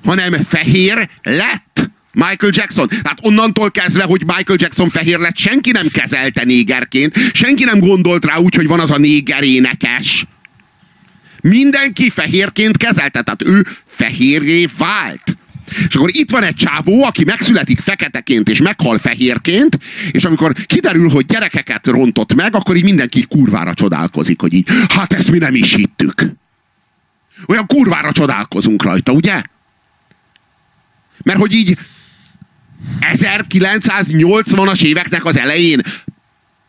hanem fehér lett Michael Jackson. Tehát onnantól kezdve, hogy Michael Jackson fehér lett, senki nem kezelte négerként, senki nem gondolt rá úgy, hogy van az a néger énekes. Mindenki fehérként kezelte, tehát ő fehérré vált. És akkor itt van egy csávó, aki megszületik feketeként és meghal fehérként, és amikor kiderül, hogy gyerekeket rontott meg, akkor így mindenki így kurvára csodálkozik, hogy így, hát ezt mi nem is hittük. Olyan kurvára csodálkozunk rajta, ugye? Mert hogy így 1980-as éveknek az elején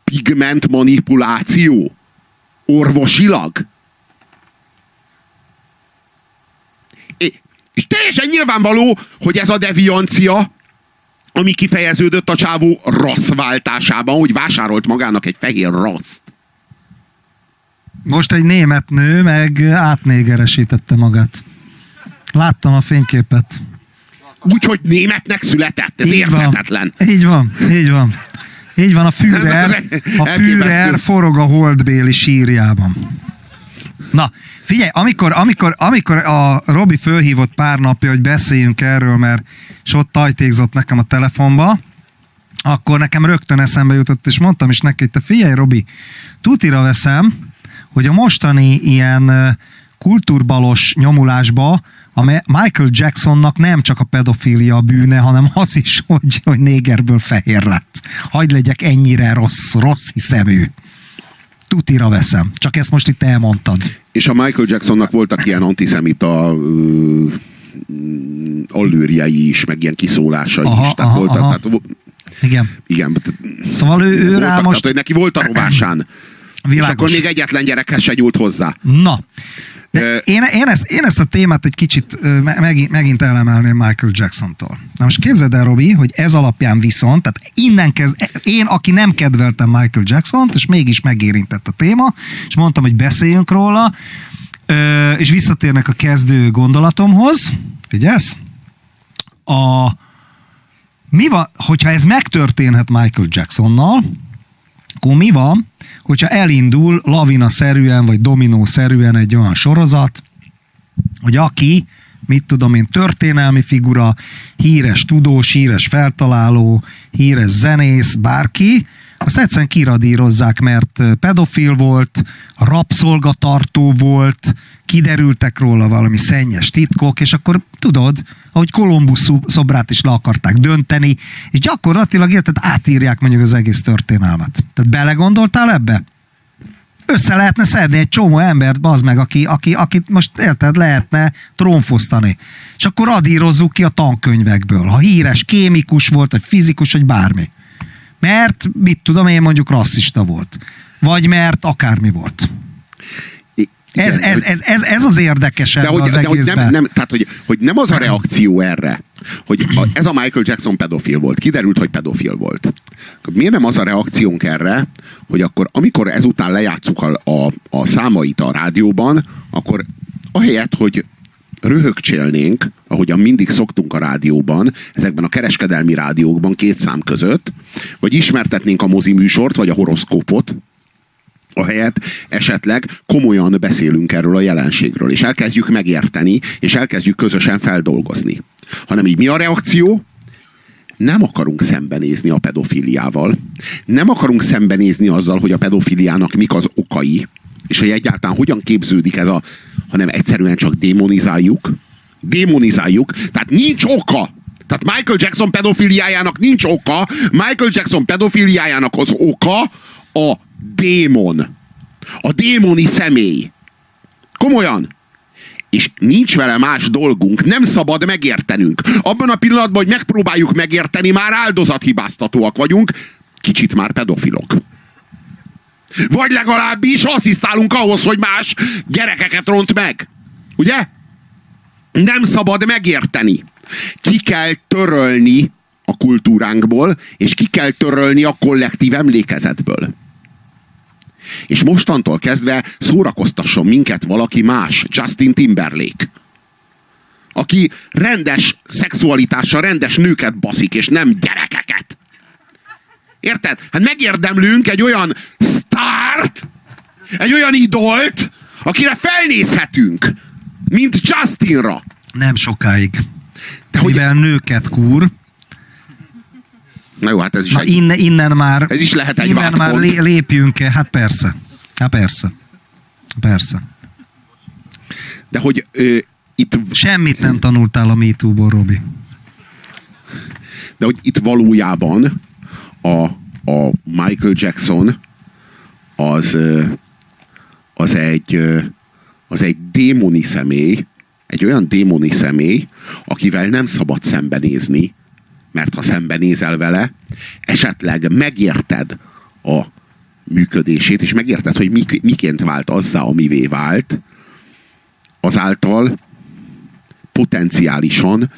pigment manipuláció orvosilag. És teljesen nyilvánvaló, hogy ez a deviancia, ami kifejeződött a csávó rasszváltásában, hogy vásárolt magának egy fehér raszt. Most egy német nő meg átnégeresítette magát. Láttam a fényképet. Úgy, hogy németnek született. Ez Így érthetetlen. Van. Így van, így van. Így van, a Führer, a. Führer forog a holdbéli sírjában. Na, figyelj, amikor, amikor, amikor a Robi fölhívott pár napja, hogy beszéljünk erről, mert ott tajtékzott nekem a telefonba, akkor nekem rögtön eszembe jutott, és mondtam is neki, hogy te figyelj, Robi, tutira veszem, hogy a mostani ilyen kultúrbalos nyomulásba a Michael Jacksonnak nem csak a pedofília bűne, hanem az is, hogy, hogy négerből fehér lett. Hagy legyek ennyire rossz, rossz hiszemű. Tutira veszem. Csak ezt most itt elmondtad. És a Michael Jacksonnak voltak ilyen antiszemita mm, allőrjei is, meg ilyen kiszólásai Aha, is. Tehát aha, voltak, aha. Tehát, Igen. igen, tehát Szóval ő, ő voltak, rá tehát, most... hogy neki volt a rovásán. És Világos. akkor még egyetlen gyerekhez se nyúlt hozzá. Na, de én, én, ezt, én ezt a témát egy kicsit megint, megint elemelném Michael Jackson-tól. Na most képzeld el, Robi, hogy ez alapján viszont, tehát innen kezd, én, aki nem kedveltem Michael Jackson-t, és mégis megérintett a téma, és mondtam, hogy beszéljünk róla, és visszatérnek a kezdő gondolatomhoz, figyelsz? A, mi van, hogyha ez megtörténhet Michael Jacksonnal, akkor mi van, hogyha elindul lavina-szerűen, vagy dominó-szerűen egy olyan sorozat, hogy aki, mit tudom én, történelmi figura, híres tudós, híres feltaláló, híres zenész, bárki, azt egyszerűen kiradírozzák, mert pedofil volt, rabszolgatartó volt, kiderültek róla valami szennyes titkok, és akkor tudod, ahogy Kolumbusz szobrát is le akarták dönteni, és gyakorlatilag érted, átírják mondjuk az egész történelmet. Tehát belegondoltál ebbe? össze lehetne szedni egy csomó embert, bazd meg, aki, aki, akit most érted, lehetne trónfosztani. És akkor adírozzuk ki a tankönyvekből, ha híres kémikus volt, vagy fizikus, vagy bármi. Mert, mit tudom én, mondjuk rasszista volt. Vagy mert akármi volt. Ez, igen, ez, hogy- ez, ez, ez az érdekesebb de hogy, az de hogy nem, nem, tehát, hogy, hogy nem az a reakció erre, hogy a, ez a Michael Jackson pedofil volt, kiderült, hogy pedofil volt. Miért nem az a reakciónk erre, hogy akkor amikor ezután lejátszuk a, a, a számait a rádióban, akkor ahelyett, hogy röhögcsélnénk, ahogyan mindig szoktunk a rádióban, ezekben a kereskedelmi rádiókban két szám között, vagy ismertetnénk a mozi műsort, vagy a horoszkópot, ahelyett esetleg komolyan beszélünk erről a jelenségről, és elkezdjük megérteni, és elkezdjük közösen feldolgozni. Hanem így mi a reakció? Nem akarunk szembenézni a pedofiliával. Nem akarunk szembenézni azzal, hogy a pedofiliának mik az okai, és hogy egyáltalán hogyan képződik ez a, hanem egyszerűen csak démonizáljuk. Démonizáljuk. Tehát nincs oka. Tehát Michael Jackson pedofiliájának nincs oka. Michael Jackson pedofiliájának az oka a démon. A démoni személy. Komolyan. És nincs vele más dolgunk, nem szabad megértenünk. Abban a pillanatban, hogy megpróbáljuk megérteni, már áldozathibáztatóak vagyunk, kicsit már pedofilok. Vagy legalábbis asszisztálunk ahhoz, hogy más gyerekeket ront meg. Ugye? Nem szabad megérteni. Ki kell törölni a kultúránkból, és ki kell törölni a kollektív emlékezetből. És mostantól kezdve szórakoztasson minket valaki más, Justin Timberlake. Aki rendes szexualitással rendes nőket baszik, és nem gyerekeket. Érted? Hát megérdemlünk egy olyan sztárt, egy olyan idolt, akire felnézhetünk, mint Justinra. Nem sokáig. De hogy, Mivel nőket kúr, na jó, hát ez is na egy, innen, innen már, Ez is lehet egy innen már lé- lépjünk -e? Hát persze. Hát persze. Persze. de hogy ö, itt, Semmit nem tanultál a MeToo-ból, Robi. de hogy itt valójában a, a Michael Jackson az, az egy az egy démoni személy, egy olyan démoni személy, akivel nem szabad szembenézni, mert ha szembenézel vele, esetleg megérted a működését, és megérted, hogy mik, miként vált azzá, amivé vált, azáltal potenciálisan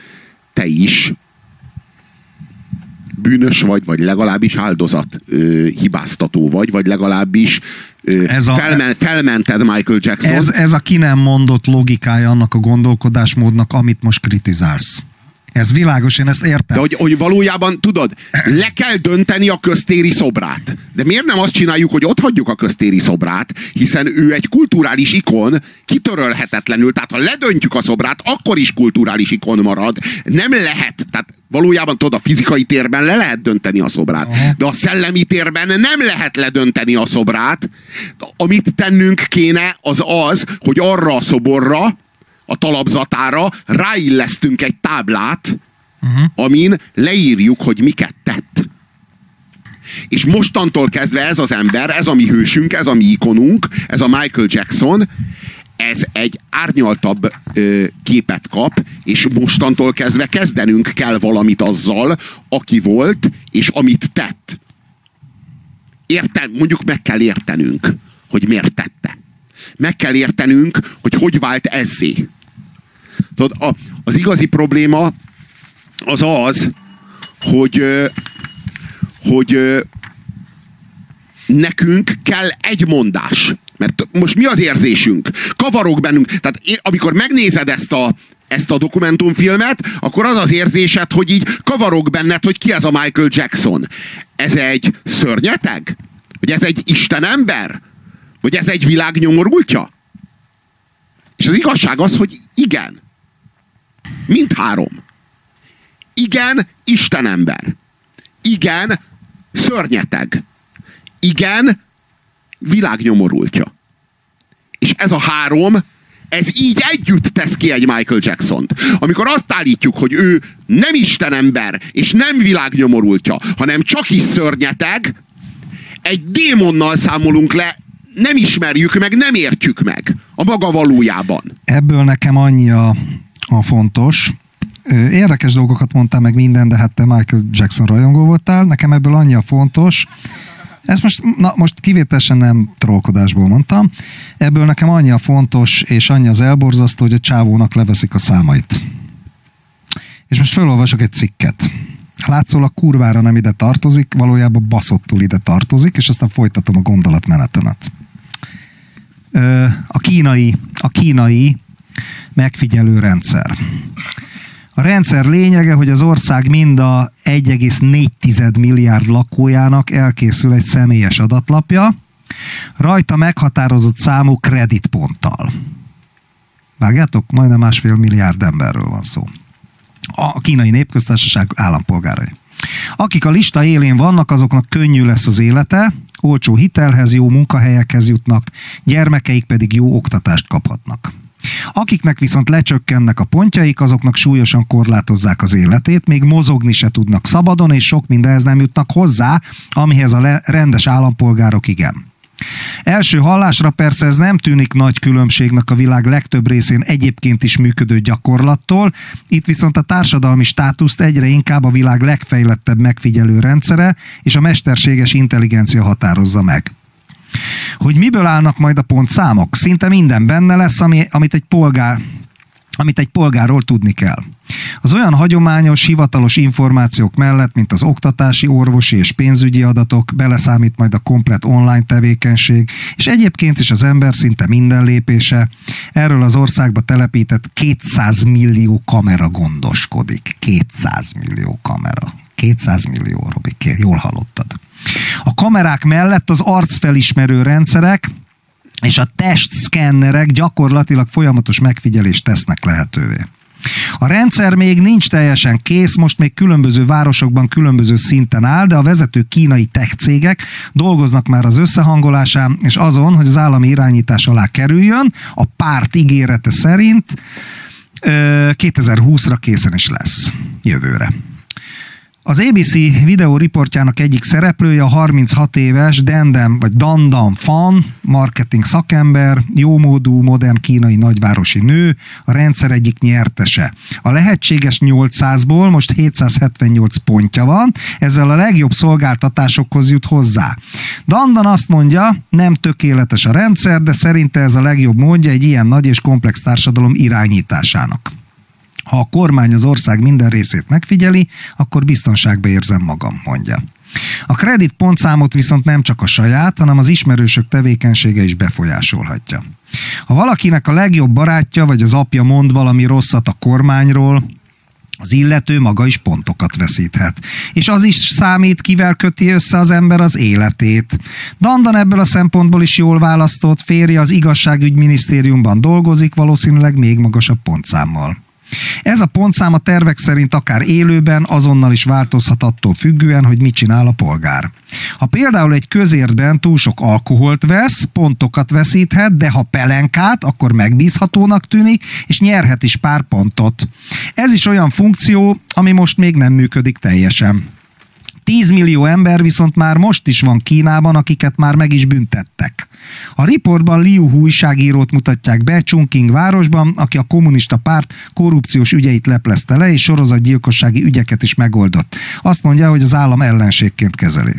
te is bűnös vagy, vagy legalábbis áldozat ö, hibáztató vagy, vagy legalábbis ö, Ez a- felmen, felmented Michael Jackson. Ez, ez a ki nem mondott logikája annak a gondolkodásmódnak, amit most kritizálsz. Ez világos, én ezt értem. De hogy, hogy valójában, tudod, le kell dönteni a köztéri szobrát. De miért nem azt csináljuk, hogy ott hagyjuk a köztéri szobrát, hiszen ő egy kulturális ikon, kitörölhetetlenül. Tehát ha ledöntjük a szobrát, akkor is kulturális ikon marad. Nem lehet, tehát valójában tudod, a fizikai térben le lehet dönteni a szobrát. Aha. De a szellemi térben nem lehet ledönteni a szobrát. Amit tennünk kéne, az az, hogy arra a szoborra, a talapzatára ráillesztünk egy táblát, Uh-huh. amin leírjuk, hogy miket tett. És mostantól kezdve ez az ember, ez a mi hősünk, ez a mi ikonunk, ez a Michael Jackson, ez egy árnyaltabb ö, képet kap, és mostantól kezdve kezdenünk kell valamit azzal, aki volt, és amit tett. Értem, mondjuk meg kell értenünk, hogy miért tette. Meg kell értenünk, hogy hogy vált ezzé. Tudod, a, az igazi probléma az az, hogy, hogy nekünk kell egy mondás. Mert most mi az érzésünk? Kavarok bennünk. Tehát én, amikor megnézed ezt a, ezt a dokumentumfilmet, akkor az az érzésed, hogy így kavarok benned, hogy ki ez a Michael Jackson. Ez egy szörnyeteg? Vagy ez egy istenember? Vagy ez egy világ nyomorultja? És az igazság az, hogy igen. Mindhárom. Igen, Istenember. Igen, szörnyeteg. Igen, világnyomorultja. És ez a három, ez így együtt tesz ki egy Michael Jackson-t. Amikor azt állítjuk, hogy ő nem Istenember, és nem világnyomorultja, hanem csak is szörnyeteg, egy démonnal számolunk le, nem ismerjük meg, nem értjük meg a maga valójában. Ebből nekem annyi a, a fontos. Érdekes dolgokat mondtál meg minden, de hát te Michael Jackson rajongó voltál. Nekem ebből annyi a fontos. Ezt most, na, most kivételesen nem trollkodásból mondtam. Ebből nekem annyi a fontos, és annyi az elborzasztó, hogy a csávónak leveszik a számait. És most felolvasok egy cikket. Látszólag kurvára nem ide tartozik, valójában baszottul ide tartozik, és aztán folytatom a gondolatmenetemet. A kínai, a kínai megfigyelő rendszer. A rendszer lényege, hogy az ország mind a 1,4 milliárd lakójának elkészül egy személyes adatlapja, rajta meghatározott számú kreditponttal. Vágjátok? Majdnem másfél milliárd emberről van szó. A kínai népköztársaság állampolgárai. Akik a lista élén vannak, azoknak könnyű lesz az élete, olcsó hitelhez, jó munkahelyekhez jutnak, gyermekeik pedig jó oktatást kaphatnak. Akiknek viszont lecsökkennek a pontjaik, azoknak súlyosan korlátozzák az életét, még mozogni se tudnak szabadon, és sok mindenhez nem jutnak hozzá, amihez a rendes állampolgárok igen. Első hallásra persze ez nem tűnik nagy különbségnek a világ legtöbb részén egyébként is működő gyakorlattól, itt viszont a társadalmi státuszt egyre inkább a világ legfejlettebb megfigyelő rendszere és a mesterséges intelligencia határozza meg. Hogy miből állnak majd a pontszámok? Szinte minden benne lesz, ami, amit egy polgár amit egy polgárról tudni kell. Az olyan hagyományos, hivatalos információk mellett, mint az oktatási, orvosi és pénzügyi adatok, beleszámít majd a komplet online tevékenység, és egyébként is az ember szinte minden lépése. Erről az országba telepített 200 millió kamera gondoskodik. 200 millió kamera. 200 millió, Robi, jól hallottad. A kamerák mellett az arcfelismerő rendszerek, és a testszkennerek gyakorlatilag folyamatos megfigyelést tesznek lehetővé. A rendszer még nincs teljesen kész, most még különböző városokban különböző szinten áll, de a vezető kínai tech cégek dolgoznak már az összehangolásán, és azon, hogy az állami irányítás alá kerüljön, a párt ígérete szerint ö, 2020-ra készen is lesz, jövőre. Az ABC videó riportjának egyik szereplője a 36 éves Dendem vagy Dandam Fan, marketing szakember, jómódú, modern kínai nagyvárosi nő, a rendszer egyik nyertese. A lehetséges 800-ból most 778 pontja van, ezzel a legjobb szolgáltatásokhoz jut hozzá. Dandan azt mondja, nem tökéletes a rendszer, de szerinte ez a legjobb módja egy ilyen nagy és komplex társadalom irányításának. Ha a kormány az ország minden részét megfigyeli, akkor biztonságba érzem magam, mondja. A kredit pontszámot viszont nem csak a saját, hanem az ismerősök tevékenysége is befolyásolhatja. Ha valakinek a legjobb barátja vagy az apja mond valami rosszat a kormányról, az illető maga is pontokat veszíthet. És az is számít, kivel köti össze az ember az életét. Dandan ebből a szempontból is jól választott, férje az igazságügyminisztériumban dolgozik, valószínűleg még magasabb pontszámmal. Ez a pontszám a tervek szerint akár élőben, azonnal is változhat attól függően, hogy mit csinál a polgár. Ha például egy közértben túl sok alkoholt vesz, pontokat veszíthet, de ha pelenkát, akkor megbízhatónak tűnik, és nyerhet is pár pontot. Ez is olyan funkció, ami most még nem működik teljesen. 10 millió ember viszont már most is van Kínában, akiket már meg is büntettek. A riportban Liu Hu újságírót mutatják be Chungking városban, aki a kommunista párt korrupciós ügyeit leplezte le, és sorozatgyilkossági ügyeket is megoldott. Azt mondja, hogy az állam ellenségként kezeli.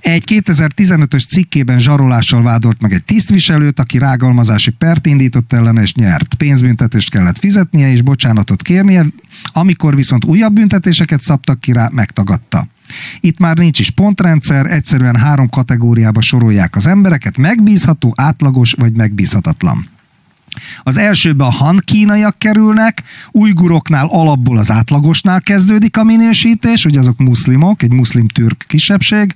Egy 2015-ös cikkében zsarolással vádolt meg egy tisztviselőt, aki rágalmazási pert indított ellene és nyert. Pénzbüntetést kellett fizetnie és bocsánatot kérnie, amikor viszont újabb büntetéseket szabtak ki rá, megtagadta. Itt már nincs is pontrendszer, egyszerűen három kategóriába sorolják az embereket, megbízható, átlagos vagy megbízhatatlan. Az elsőbe a han kínaiak kerülnek, ujguroknál alapból az átlagosnál kezdődik a minősítés, ugye azok muszlimok, egy muszlim-türk kisebbség,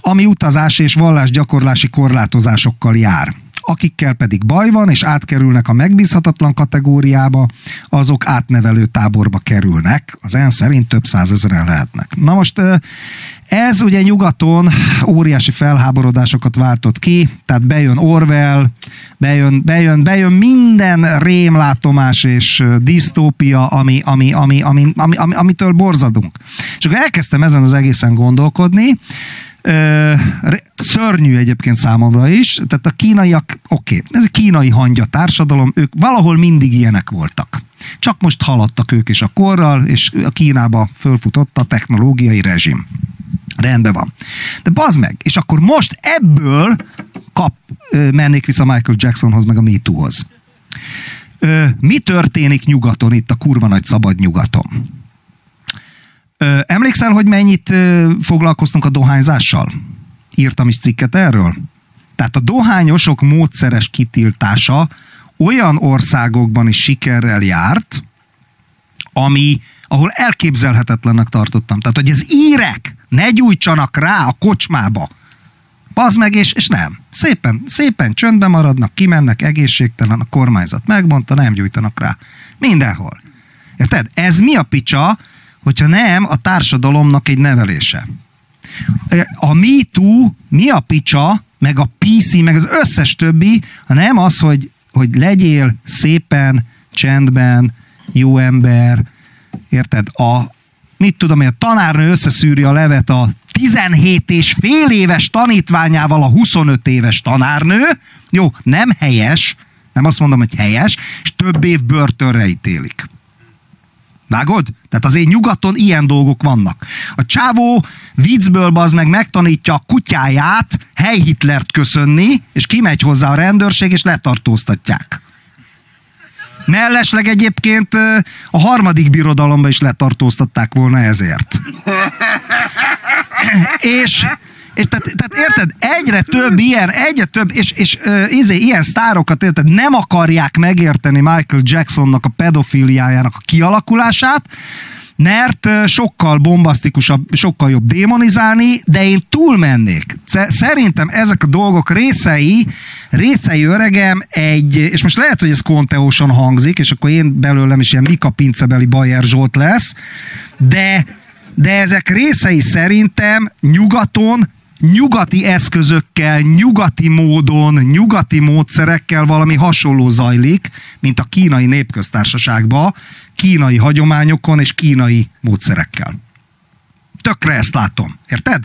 ami utazás és vallásgyakorlási korlátozásokkal jár. Akikkel pedig baj van, és átkerülnek a megbízhatatlan kategóriába, azok átnevelő táborba kerülnek. Az ENSZ szerint több százezeren lehetnek. Na most ez ugye nyugaton óriási felháborodásokat váltott ki, tehát bejön Orwell, bejön, bejön, bejön minden rémlátomás és disztópia, ami, ami, ami, ami, ami, ami, amitől borzadunk. És akkor elkezdtem ezen az egészen gondolkodni, szörnyű egyébként számomra is, tehát a kínaiak, oké, okay, ez egy kínai hangya társadalom, ők valahol mindig ilyenek voltak. Csak most haladtak ők is a korral, és a Kínába fölfutott a technológiai rezsim. Rendben van. De bazd meg, és akkor most ebből kap, mennék vissza Michael Jacksonhoz, meg a MeToo-hoz. Ö, mi történik nyugaton, itt a kurva nagy szabad nyugaton? Emlékszel, hogy mennyit foglalkoztunk a dohányzással? Írtam is cikket erről. Tehát a dohányosok módszeres kitiltása olyan országokban is sikerrel járt, ami, ahol elképzelhetetlennek tartottam. Tehát, hogy az írek ne gyújtsanak rá a kocsmába. Az meg, és, és nem. Szépen, szépen csöndben maradnak, kimennek, egészségtelen, a kormányzat megmondta, nem gyújtanak rá. Mindenhol. Érted? Ez mi a picsa, hogyha nem a társadalomnak egy nevelése? A MeToo mi a picsa, meg a PC, meg az összes többi, ha nem az, hogy, hogy legyél szépen, csendben, jó ember, érted? A, mit tudom én, a tanárnő összeszűri a levet a 17 és fél éves tanítványával a 25 éves tanárnő, jó, nem helyes, nem azt mondom, hogy helyes, és több év börtönre ítélik. Vágod? Tehát azért nyugaton ilyen dolgok vannak. A csávó viccből az meg megtanítja a kutyáját hely Hitlert köszönni, és kimegy hozzá a rendőrség, és letartóztatják. Mellesleg egyébként a harmadik birodalomba is letartóztatták volna ezért. és és tehát, tehát érted, egyre több ilyen, egyre több, és, és uh, izé, ilyen sztárokat érted, nem akarják megérteni Michael Jacksonnak a pedofiliájának a kialakulását, mert sokkal bombasztikusabb, sokkal jobb démonizálni, de én túlmennék. Sz- Szerintem ezek a dolgok részei, részei öregem egy, és most lehet, hogy ez konteósan hangzik, és akkor én belőlem is ilyen Mika Pincebeli Bajer Zsolt lesz, de de ezek részei szerintem nyugaton nyugati eszközökkel, nyugati módon, nyugati módszerekkel valami hasonló zajlik, mint a kínai népköztársaságban, kínai hagyományokon és kínai módszerekkel. Tökre ezt látom, érted?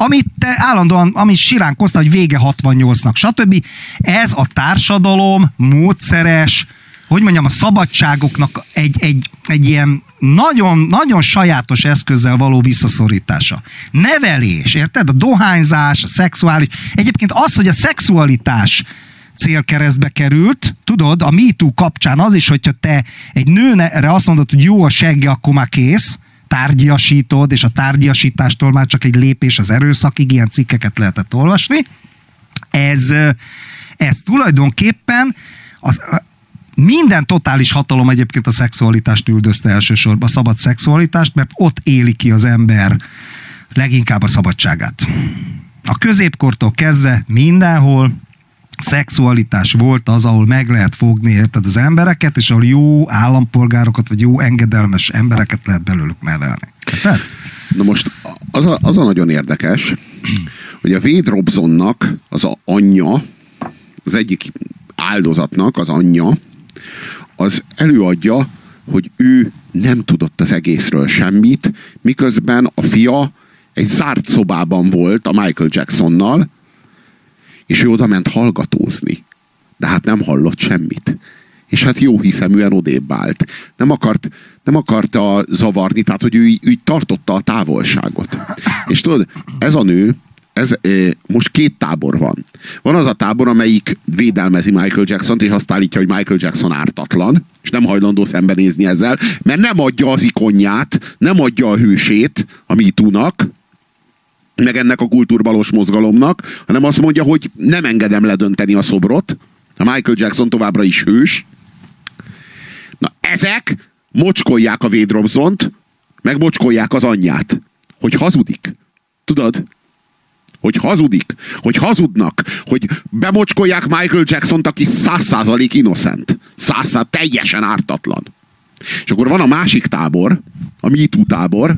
Amit te állandóan, amit siránkoztál, hogy vége 68-nak, stb. Ez a társadalom módszeres, hogy mondjam, a szabadságoknak egy, egy, egy ilyen nagyon, nagyon sajátos eszközzel való visszaszorítása. Nevelés, érted? A dohányzás, a szexuális. Egyébként az, hogy a szexualitás célkeresztbe került, tudod, a MeToo kapcsán az is, hogyha te egy nőre azt mondod, hogy jó a segge, akkor már kész, tárgyasítod, és a tárgyasítástól már csak egy lépés az erőszakig, ilyen cikkeket lehetett olvasni. Ez, ez tulajdonképpen az, minden totális hatalom egyébként a szexualitást üldözte elsősorban, a szabad szexualitást, mert ott éli ki az ember leginkább a szabadságát. A középkortól kezdve mindenhol szexualitás volt az, ahol meg lehet fogni érted az embereket, és ahol jó állampolgárokat, vagy jó engedelmes embereket lehet belőlük nevelni. Érted? Na most az a, az a nagyon érdekes, hogy a Wade Robsonnak az a anyja, az egyik áldozatnak az anyja, az előadja, hogy ő nem tudott az egészről semmit, miközben a fia egy zárt szobában volt a Michael Jacksonnal, és ő oda ment hallgatózni. De hát nem hallott semmit. És hát jó hiszeműen odébb állt. Nem, akart, nem akarta zavarni, tehát hogy ő, ő tartotta a távolságot. És tudod, ez a nő, ez most két tábor van. Van az a tábor, amelyik védelmezi Michael Jackson-t, és azt állítja, hogy Michael Jackson ártatlan, és nem hajlandó szembenézni ezzel, mert nem adja az ikonját, nem adja a hősét a MeToo-nak, meg ennek a kultúrbalos mozgalomnak, hanem azt mondja, hogy nem engedem ledönteni a szobrot, a Michael Jackson továbbra is hős. Na ezek mocskolják a Wade Robsont, meg mocskolják az anyját, hogy hazudik. Tudod? Hogy hazudik, hogy hazudnak, hogy bemocskolják Michael Jackson-t, aki száz százalék innocent. Száz teljesen ártatlan. És akkor van a másik tábor, a MeToo tábor,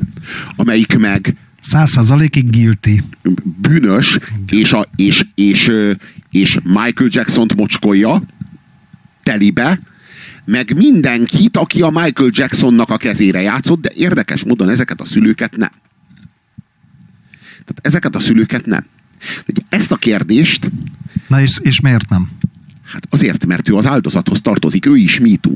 amelyik meg Száz százalékig guilty. bűnös, és, a, és, és, és Michael Jackson-t mocskolja telibe, meg mindenkit, aki a Michael Jacksonnak a kezére játszott, de érdekes módon ezeket a szülőket nem. Tehát ezeket a szülőket nem. Ugye Ezt a kérdést, Na és, és miért nem? hát azért, mert ő az áldozathoz tartozik, ő is MeToo.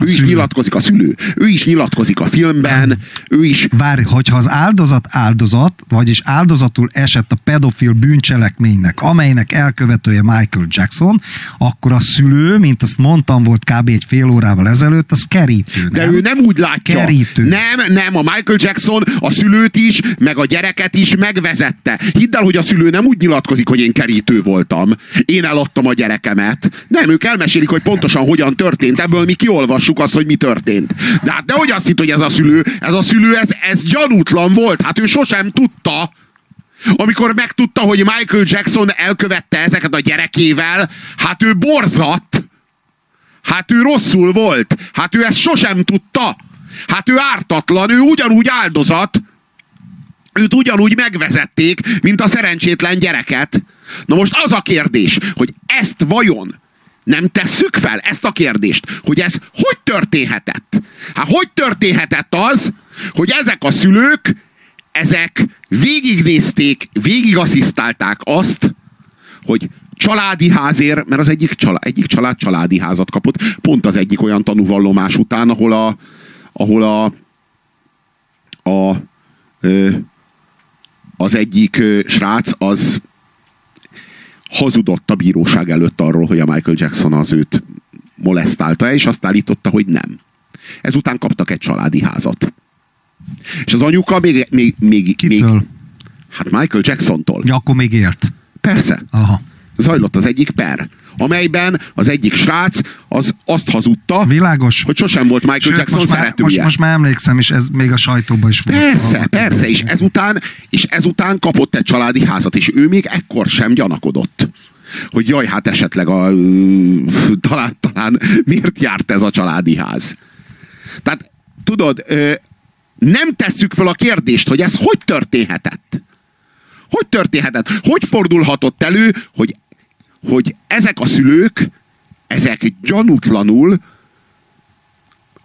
Ő is nyilatkozik a szülő. Ő is nyilatkozik a filmben. Ő is Várj, hogyha az áldozat áldozat, vagyis áldozatul esett a pedofil bűncselekménynek, amelynek elkövetője Michael Jackson, akkor a szülő, mint azt mondtam, volt kb. egy fél órával ezelőtt, az kerítő, De nem? ő nem úgy látja. Kerítő. Nem, nem, a Michael Jackson a szülőt is, meg a gyereket is megvezette. Hidd el, hogy a szülő nem úgy nyilatkozik, hogy én kerítő voltam. Én eladtam a gyerekemet. Nem, ők elmesélik, hogy pontosan hogyan történt. Ebből mi kiolvassuk azt, hogy mi történt. De hát nehogy azt hitt, hogy ez a szülő, ez a szülő, ez, ez gyanútlan volt. Hát ő sosem tudta, amikor megtudta, hogy Michael Jackson elkövette ezeket a gyerekével, hát ő borzadt. Hát ő rosszul volt. Hát ő ezt sosem tudta. Hát ő ártatlan, ő ugyanúgy áldozat. Őt ugyanúgy megvezették, mint a szerencsétlen gyereket. Na most az a kérdés, hogy ezt vajon nem tesszük fel ezt a kérdést, hogy ez hogy történhetett? Hát hogy történhetett az, hogy ezek a szülők, ezek végignézték, végigasszisztálták azt, hogy családi házért, mert az egyik, család, egyik család családi házat kapott, pont az egyik olyan tanúvallomás után, ahol a, ahol a, a ö, az egyik ö, srác az hazudott a bíróság előtt arról, hogy a Michael Jackson az őt molesztálta, és azt állította, hogy nem. Ezután kaptak egy családi házat. És az anyuka még, még, még, még hát Michael Jacksontól. Ja, akkor még ért. Persze. Aha. Zajlott az egyik per, amelyben az egyik srác az azt hazudta, Világos. hogy sosem volt Michael Sőt, Jackson most már, most, most már emlékszem, és ez még a sajtóban is volt. Persze, persze, és ezután, és ezután kapott egy családi házat, és ő még ekkor sem gyanakodott. Hogy jaj, hát esetleg a, talán, talán miért járt ez a családi ház. Tehát, tudod, nem tesszük fel a kérdést, hogy ez hogy történhetett. Hogy történhetett? Hogy fordulhatott elő, hogy, hogy ezek a szülők, ezek gyanútlanul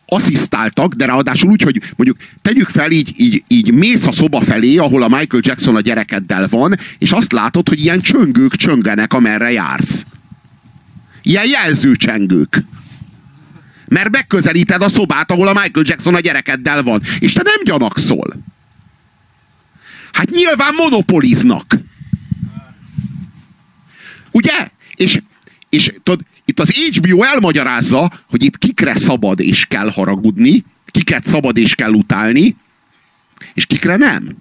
asszisztáltak, de ráadásul úgy, hogy mondjuk tegyük fel, így, így, így mész a szoba felé, ahol a Michael Jackson a gyerekeddel van, és azt látod, hogy ilyen csöngők csöngenek, amerre jársz. Ilyen jelzőcsengők. Mert megközelíted a szobát, ahol a Michael Jackson a gyerekeddel van, és te nem gyanakszol. Hát nyilván monopoliznak. Ugye? És, és tudod, itt az HBO elmagyarázza, hogy itt kikre szabad és kell haragudni, kiket szabad és kell utálni, és kikre nem.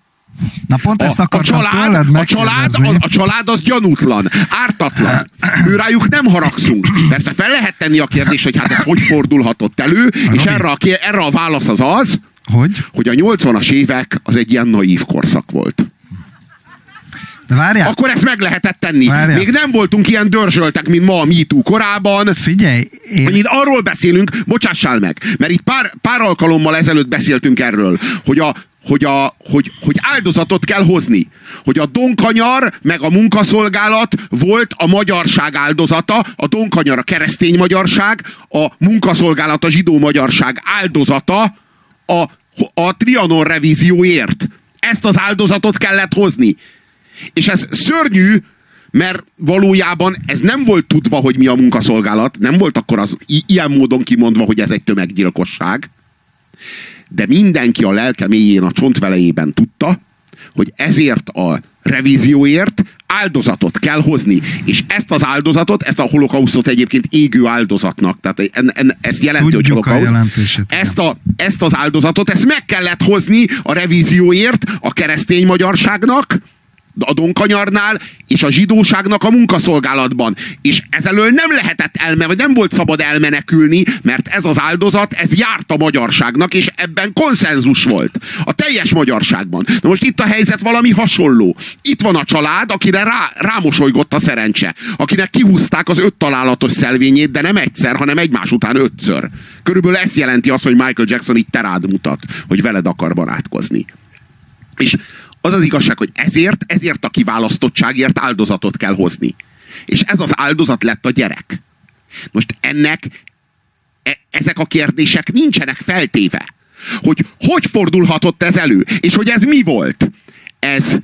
Na pont ezt A, család, a, család, a, a család az gyanútlan, ártatlan. Ő rájuk nem haragszunk. Persze fel lehet tenni a kérdést, hogy hát ez hogy fordulhatott elő, és Robi. erre a, erre a válasz az az, Hogy? hogy a 80-as évek az egy ilyen naív korszak volt. De várjál, Akkor ezt meg lehetett tenni. Várjál. Még nem voltunk ilyen dörzsöltek, mint ma a MeToo korában. figyelj, én, Hogy itt arról beszélünk, bocsássál meg, mert itt pár, pár alkalommal ezelőtt beszéltünk erről, hogy a, hogy, a, hogy, hogy áldozatot kell hozni. Hogy a donkanyar meg a munkaszolgálat volt a magyarság áldozata, a donkanyar a keresztény magyarság, a munkaszolgálat a zsidó magyarság áldozata a, a Trianon revízióért. Ezt az áldozatot kellett hozni. És ez szörnyű, mert valójában ez nem volt tudva, hogy mi a munkaszolgálat, nem volt akkor az ilyen módon kimondva, hogy ez egy tömeggyilkosság, de mindenki a lelke mélyén a csontvelejében tudta, hogy ezért a revízióért áldozatot kell hozni. És ezt az áldozatot, ezt a holokausztot egyébként égő áldozatnak, tehát en, en, ezt jelenti, Tudjuk hogy a holokauszt. igen. Ezt, a, ezt az áldozatot, ezt meg kellett hozni a revízióért a keresztény magyarságnak, a donkanyarnál, és a zsidóságnak a munkaszolgálatban. És ezelől nem lehetett elme, vagy nem volt szabad elmenekülni, mert ez az áldozat, ez járt a magyarságnak, és ebben konszenzus volt. A teljes magyarságban. Na most itt a helyzet valami hasonló. Itt van a család, akire rá, rámosolygott a szerencse. Akinek kihúzták az öt találatos szelvényét, de nem egyszer, hanem egymás után ötször. Körülbelül ezt jelenti azt, hogy Michael Jackson itt te rád mutat, hogy veled akar barátkozni. És az az igazság, hogy ezért, ezért a kiválasztottságért áldozatot kell hozni. És ez az áldozat lett a gyerek. Most ennek e, ezek a kérdések nincsenek feltéve. Hogy hogy fordulhatott ez elő? És hogy ez mi volt? Ez.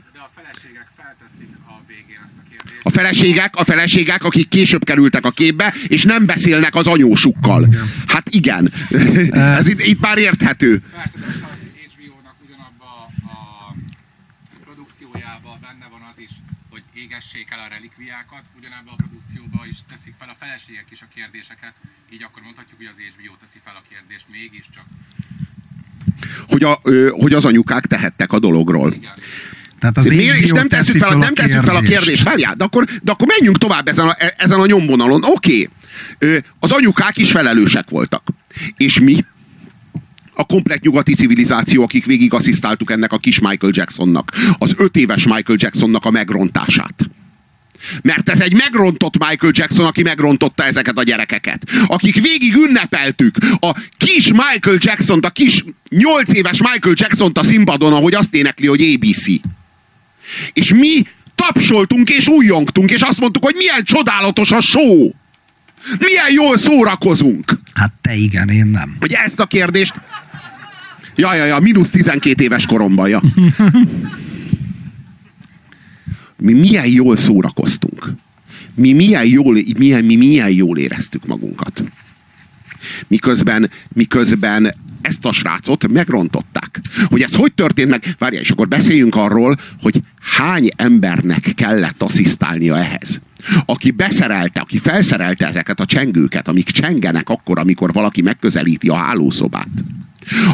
A feleségek, a feleségek, akik később kerültek a képbe, és nem beszélnek az anyósukkal. Hát igen. Ez itt, itt már érthető. Persze, de most az HBO-nak ugyanabba a produkciójába benne van az is, égessék el a relikviákat, ugyanabba a produkcióba is teszik fel a feleségek is a kérdéseket, így akkor mondhatjuk, hogy az HBO teszi fel a kérdést mégiscsak. Hogy, a, ö, hogy az anyukák tehettek a dologról. Igen. Tehát az Miért? És nem tesszük fel, a, nem tesszük fel a kérdést. Várjál, de akkor, de akkor menjünk tovább ezen a, e- ezen a nyomvonalon. Oké, okay. az anyukák is felelősek voltak. És mi? A komplet nyugati civilizáció, akik végig asszisztáltuk ennek a kis Michael Jacksonnak, az öt éves Michael Jacksonnak a megrontását. Mert ez egy megrontott Michael Jackson, aki megrontotta ezeket a gyerekeket. Akik végig ünnepeltük a kis Michael Jackson-t, a kis nyolc éves Michael Jackson-t a színpadon, ahogy azt énekli, hogy ABC. És mi tapsoltunk és újjongtunk, és azt mondtuk, hogy milyen csodálatos a show. Milyen jól szórakozunk. Hát te igen, én nem. Hogy ezt a kérdést... Ja, ja, ja, mínusz 12 éves koromban, ja. Mi milyen jól szórakoztunk. Mi milyen jól, milyen, mi milyen jól éreztük magunkat. Miközben, miközben ezt a srácot megrontották. Hogy ez hogy történt meg? Várjál, és akkor beszéljünk arról, hogy hány embernek kellett asszisztálnia ehhez. Aki beszerelte, aki felszerelte ezeket a csengőket, amik csengenek akkor, amikor valaki megközelíti a hálószobát.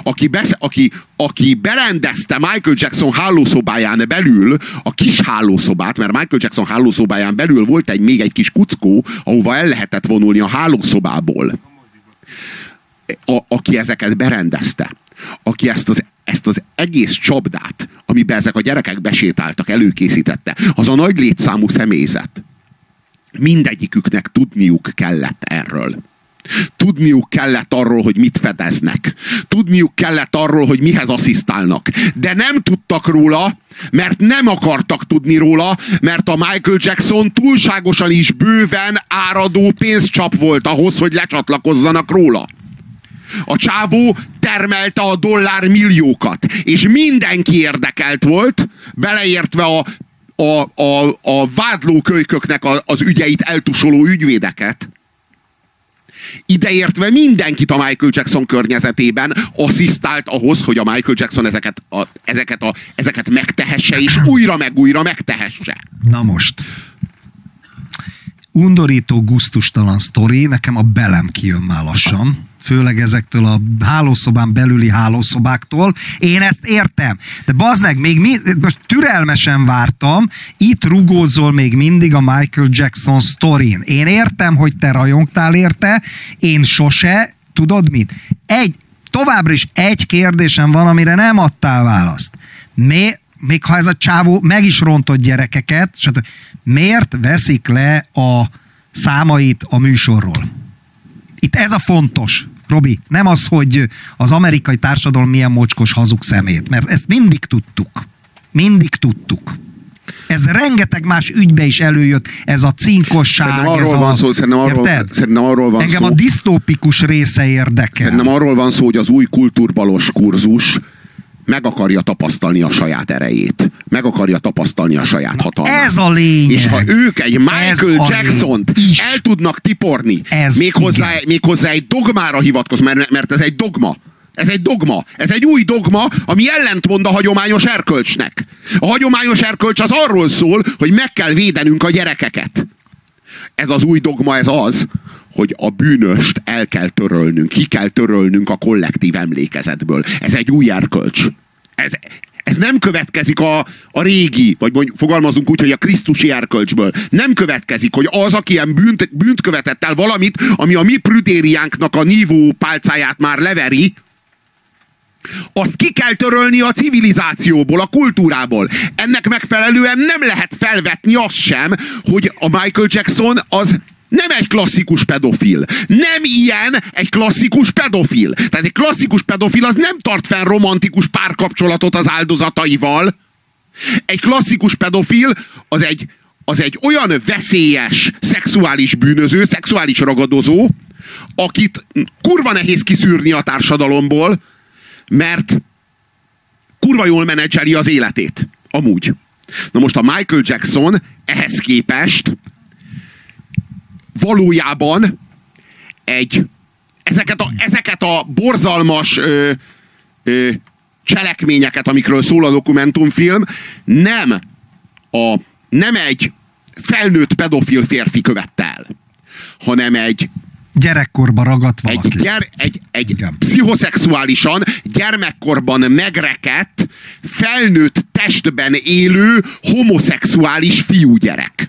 Aki, besz, aki, aki berendezte Michael Jackson hálószobáján belül a kis hálószobát, mert Michael Jackson hálószobáján belül volt egy még egy kis kuckó, ahova el lehetett vonulni a hálószobából a, aki ezeket berendezte, aki ezt az, ezt az egész csapdát, amiben ezek a gyerekek besétáltak, előkészítette, az a nagy létszámú személyzet. Mindegyiküknek tudniuk kellett erről. Tudniuk kellett arról, hogy mit fedeznek. Tudniuk kellett arról, hogy mihez asszisztálnak. De nem tudtak róla, mert nem akartak tudni róla, mert a Michael Jackson túlságosan is bőven áradó pénzcsap volt ahhoz, hogy lecsatlakozzanak róla. A csávó termelte a dollár milliókat, és mindenki érdekelt volt, beleértve a, a, a, a vádlókölyköknek az ügyeit eltusoló ügyvédeket. Ideértve mindenkit a Michael Jackson környezetében asszisztált ahhoz, hogy a Michael Jackson ezeket, a, ezeket, a, ezeket megtehesse, és újra meg újra megtehesse. Na most. Undorító, guztustalan sztori, nekem a belem kijön már lassan főleg ezektől a hálószobán belüli hálószobáktól. Én ezt értem. De bazzeg, még mi, most türelmesen vártam, itt rugózol még mindig a Michael Jackson sztorin. Én értem, hogy te rajongtál érte, én sose, tudod mit? Egy, továbbra is egy kérdésem van, amire nem adtál választ. Mi, még ha ez a csávó meg is rontott gyerekeket, stb. Miért veszik le a számait a műsorról? Itt ez a fontos. Robi, nem az, hogy az amerikai társadalom milyen mocskos hazug szemét, mert ezt mindig tudtuk. Mindig tudtuk. Ez rengeteg más ügybe is előjött, ez a cinkosság. Szerintem arról ez a, van szó, szerintem arról, érted? szerintem arról van Engem szó. a disztópikus része érdekel. Szerintem arról van szó, hogy az új kultúrbalos kurzus meg akarja tapasztalni a saját erejét. Meg akarja tapasztalni a saját hatalmát. ez a lényeg. És ha ők egy Michael. Is. el tudnak tiporni, Ez méghozzá, igen. méghozzá egy dogmára hivatkoz, mert, mert ez egy dogma. Ez egy dogma. Ez egy új dogma, ami ellentmond a hagyományos erkölcsnek. A hagyományos erkölcs az arról szól, hogy meg kell védenünk a gyerekeket. Ez az új dogma, ez az, hogy a bűnöst el kell törölnünk, ki kell törölnünk a kollektív emlékezetből. Ez egy új erkölcs. Ez, ez nem következik a, a régi, vagy mondjuk fogalmazunk úgy, hogy a krisztusi erkölcsből. Nem következik, hogy az, aki ilyen bűnt, bűnt követett el valamit, ami a mi prüdériánknak a nívó pálcáját már leveri, azt ki kell törölni a civilizációból, a kultúrából. Ennek megfelelően nem lehet felvetni azt sem, hogy a Michael Jackson az nem egy klasszikus pedofil. Nem ilyen egy klasszikus pedofil. Tehát egy klasszikus pedofil az nem tart fenn romantikus párkapcsolatot az áldozataival. Egy klasszikus pedofil az egy, az egy olyan veszélyes szexuális bűnöző, szexuális ragadozó, akit kurva nehéz kiszűrni a társadalomból, mert kurva jól menedzseli az életét. Amúgy. Na most a Michael Jackson ehhez képest valójában egy ezeket a, ezeket a borzalmas ö, ö, cselekményeket, amikről szól a dokumentumfilm, nem, a, nem egy felnőtt pedofil férfi követte el, hanem egy Gyerekkorba ragadt valaki. egy, gyere, egy, egy Igen. pszichoszexuálisan, gyermekkorban megrekedt, felnőtt testben élő, homoszexuális fiúgyerek.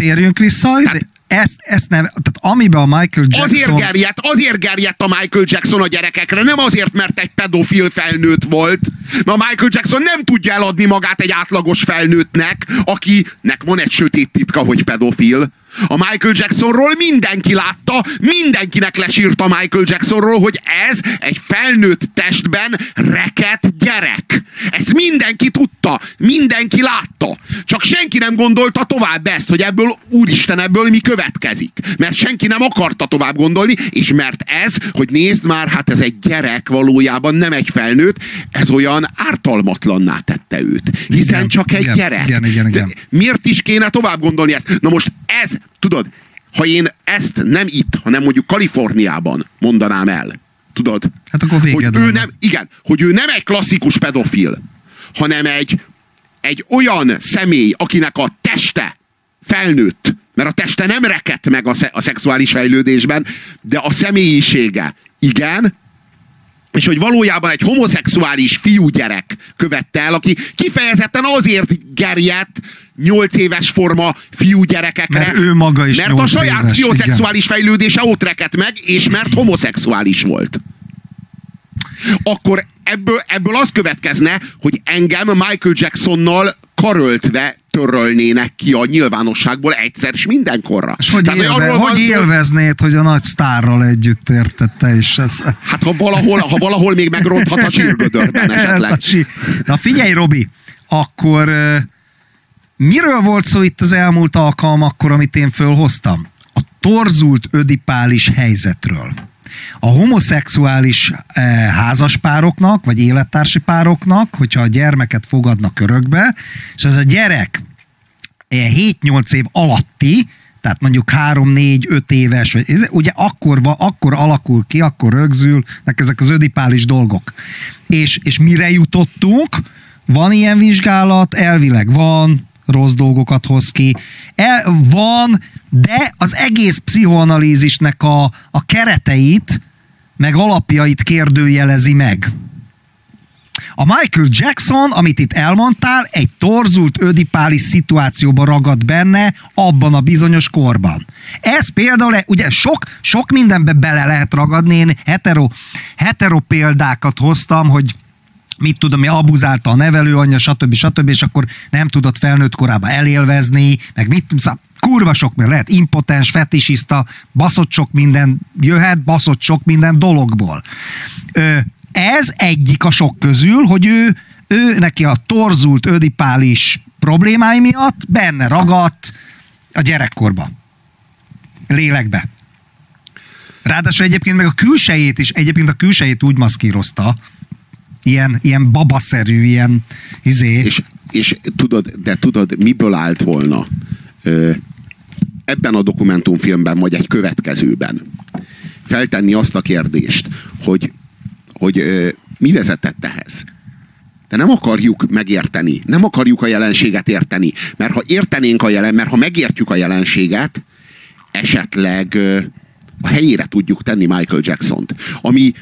Térjünk vissza. Tehát- ezt, ezt nem, tehát amiben a Michael Jackson... Azért gerjedt, azért gerjedt a Michael Jackson a gyerekekre, nem azért, mert egy pedofil felnőtt volt, mert a Michael Jackson nem tudja eladni magát egy átlagos felnőttnek, akinek van egy sötét titka, hogy pedofil. A Michael Jacksonról mindenki látta, mindenkinek lesírta Michael Jacksonról, hogy ez egy felnőtt testben rekett gyerek. Ezt mindenki tudta, mindenki látta. Csak senki nem gondolta tovább ezt, hogy ebből, úristen, ebből mi következik. Mert senki nem akarta tovább gondolni, és mert ez, hogy nézd már, hát ez egy gyerek valójában, nem egy felnőtt, ez olyan ártalmatlanná tette őt. Hiszen Igen, csak egy igen, gyerek. igen, igen, igen. De miért is kéne tovább gondolni ezt? Na most ez, tudod, ha én ezt nem itt, hanem mondjuk Kaliforniában mondanám el, tudod? Hát akkor hogy véged ő van. nem, igen, hogy ő nem egy klasszikus pedofil, hanem egy, egy olyan személy, akinek a teste felnőtt, mert a teste nem rekedt meg a, sze- a szexuális fejlődésben, de a személyisége igen, és hogy valójában egy homoszexuális fiúgyerek követte el, aki kifejezetten azért gerjedt nyolc éves forma fiúgyerekekre. Mert ő maga is Mert a saját éves, pszichoszexuális fejlődése ott rekedt meg, és mert homoszexuális volt. Akkor ebből, ebből az következne, hogy engem Michael Jacksonnal karöltve törölnének ki a nyilvánosságból egyszer és mindenkorra. És hogy, Tehát, élve, hogy szó- élveznéd, hogy a nagy sztárral együtt érted te is. Ez, Hát ha valahol, ha valahol még megronthat a zsírgödörben esetleg. Hát, sí- Na figyelj, Robi, akkor miről volt szó itt az elmúlt alkalmakkor, amit én fölhoztam? A torzult ödipális helyzetről. A homoszexuális eh, házaspároknak, vagy élettársi pároknak, hogyha a gyermeket fogadnak örökbe, és ez a gyerek eh, 7-8 év alatti, tehát mondjuk 3-4-5 éves, vagy ez, ugye akkor, akkor alakul ki, akkor rögzülnek ezek az ödipális dolgok. És, és mire jutottunk? Van ilyen vizsgálat? Elvileg van, rossz dolgokat hoz ki. El, van, de az egész pszichoanalízisnek a, a kereteit, meg alapjait kérdőjelezi meg. A Michael Jackson, amit itt elmondtál, egy torzult ödipális szituációban ragadt benne abban a bizonyos korban. Ez például, ugye sok, sok mindenbe bele lehet ragadni, én hetero, hetero példákat hoztam, hogy mit tudom, abuzálta a nevelőanyja, stb. stb. és akkor nem tudott felnőtt korában elélvezni, meg mit kurva sok, mert lehet impotens, fetisista, baszott sok minden jöhet, baszott sok minden dologból. Ö, ez egyik a sok közül, hogy ő, ő neki a torzult ödipális problémái miatt benne ragadt a gyerekkorba. Lélekbe. Ráadásul egyébként meg a külsejét is, egyébként a külsejét úgy maszkírozta, ilyen, ilyen babaszerű, ilyen izé. És, és tudod, de tudod, miből állt volna ö, ebben a dokumentumfilmben, vagy egy következőben feltenni azt a kérdést, hogy, hogy ö, mi vezetett ehhez? De nem akarjuk megérteni, nem akarjuk a jelenséget érteni, mert ha értenénk a jelen, mert ha megértjük a jelenséget, esetleg ö, a helyére tudjuk tenni Michael Jackson-t, ami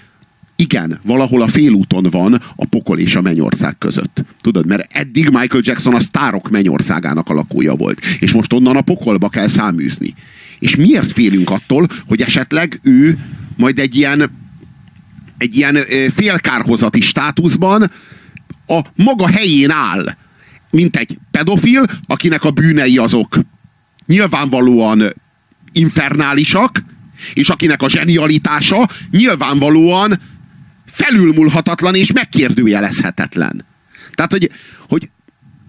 igen, valahol a félúton van a pokol és a mennyország között. Tudod, mert eddig Michael Jackson a sztárok mennyországának a lakója volt. És most onnan a pokolba kell száműzni. És miért félünk attól, hogy esetleg ő majd egy ilyen, egy ilyen félkárhozati státuszban a maga helyén áll, mint egy pedofil, akinek a bűnei azok nyilvánvalóan infernálisak, és akinek a zsenialitása nyilvánvalóan felülmúlhatatlan és megkérdőjelezhetetlen. Tehát, hogy, hogy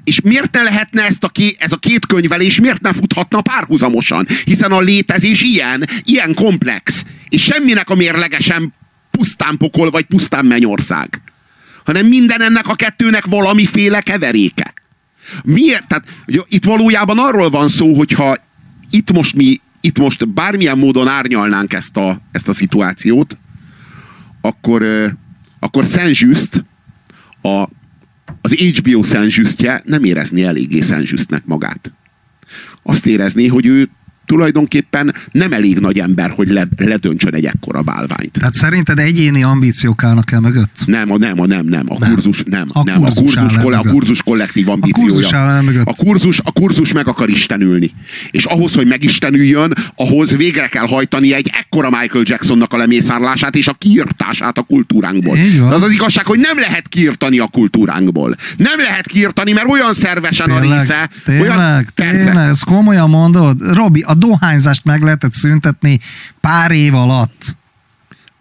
és miért ne lehetne ezt a ké, ez a két könyvelés, miért ne futhatna párhuzamosan? Hiszen a létezés ilyen, ilyen komplex. És semminek a mérlegesen pusztán pokol, vagy pusztán mennyország. hanem minden ennek a kettőnek valamiféle keveréke. Miért? Tehát itt valójában arról van szó, hogyha itt most mi, itt most bármilyen módon árnyalnánk ezt a, ezt a szituációt, akkor, akkor Saint-Just, a, az HBO Saint-Justje nem érezné eléggé Saint-Justnek magát. Azt érezné, hogy ő tulajdonképpen nem elég nagy ember, hogy le, ledöntsön egy ekkora bálványt. Tehát szerinted egyéni ambíciók állnak el mögött? Nem, a nem, a nem, nem. A Nem. kurzus, nem. A nem. kurzus a, kurzus, kolle, a kurzus kollektív ambíciója. kurzus el mögött. A kurzus, a kurzus meg akar istenülni. És ahhoz, hogy megistenüljön, ahhoz végre kell hajtani egy ekkora Michael Jacksonnak a lemészárlását és a kiirtását a kultúránkból. De az az igazság, hogy nem lehet kiirtani a kultúránkból. Nem lehet kiirtani, mert olyan szervesen a része. tényleg, olyan, persze. tényleg, ezt komolyan mondod? Robi, a dohányzást meg lehetett szüntetni pár év alatt.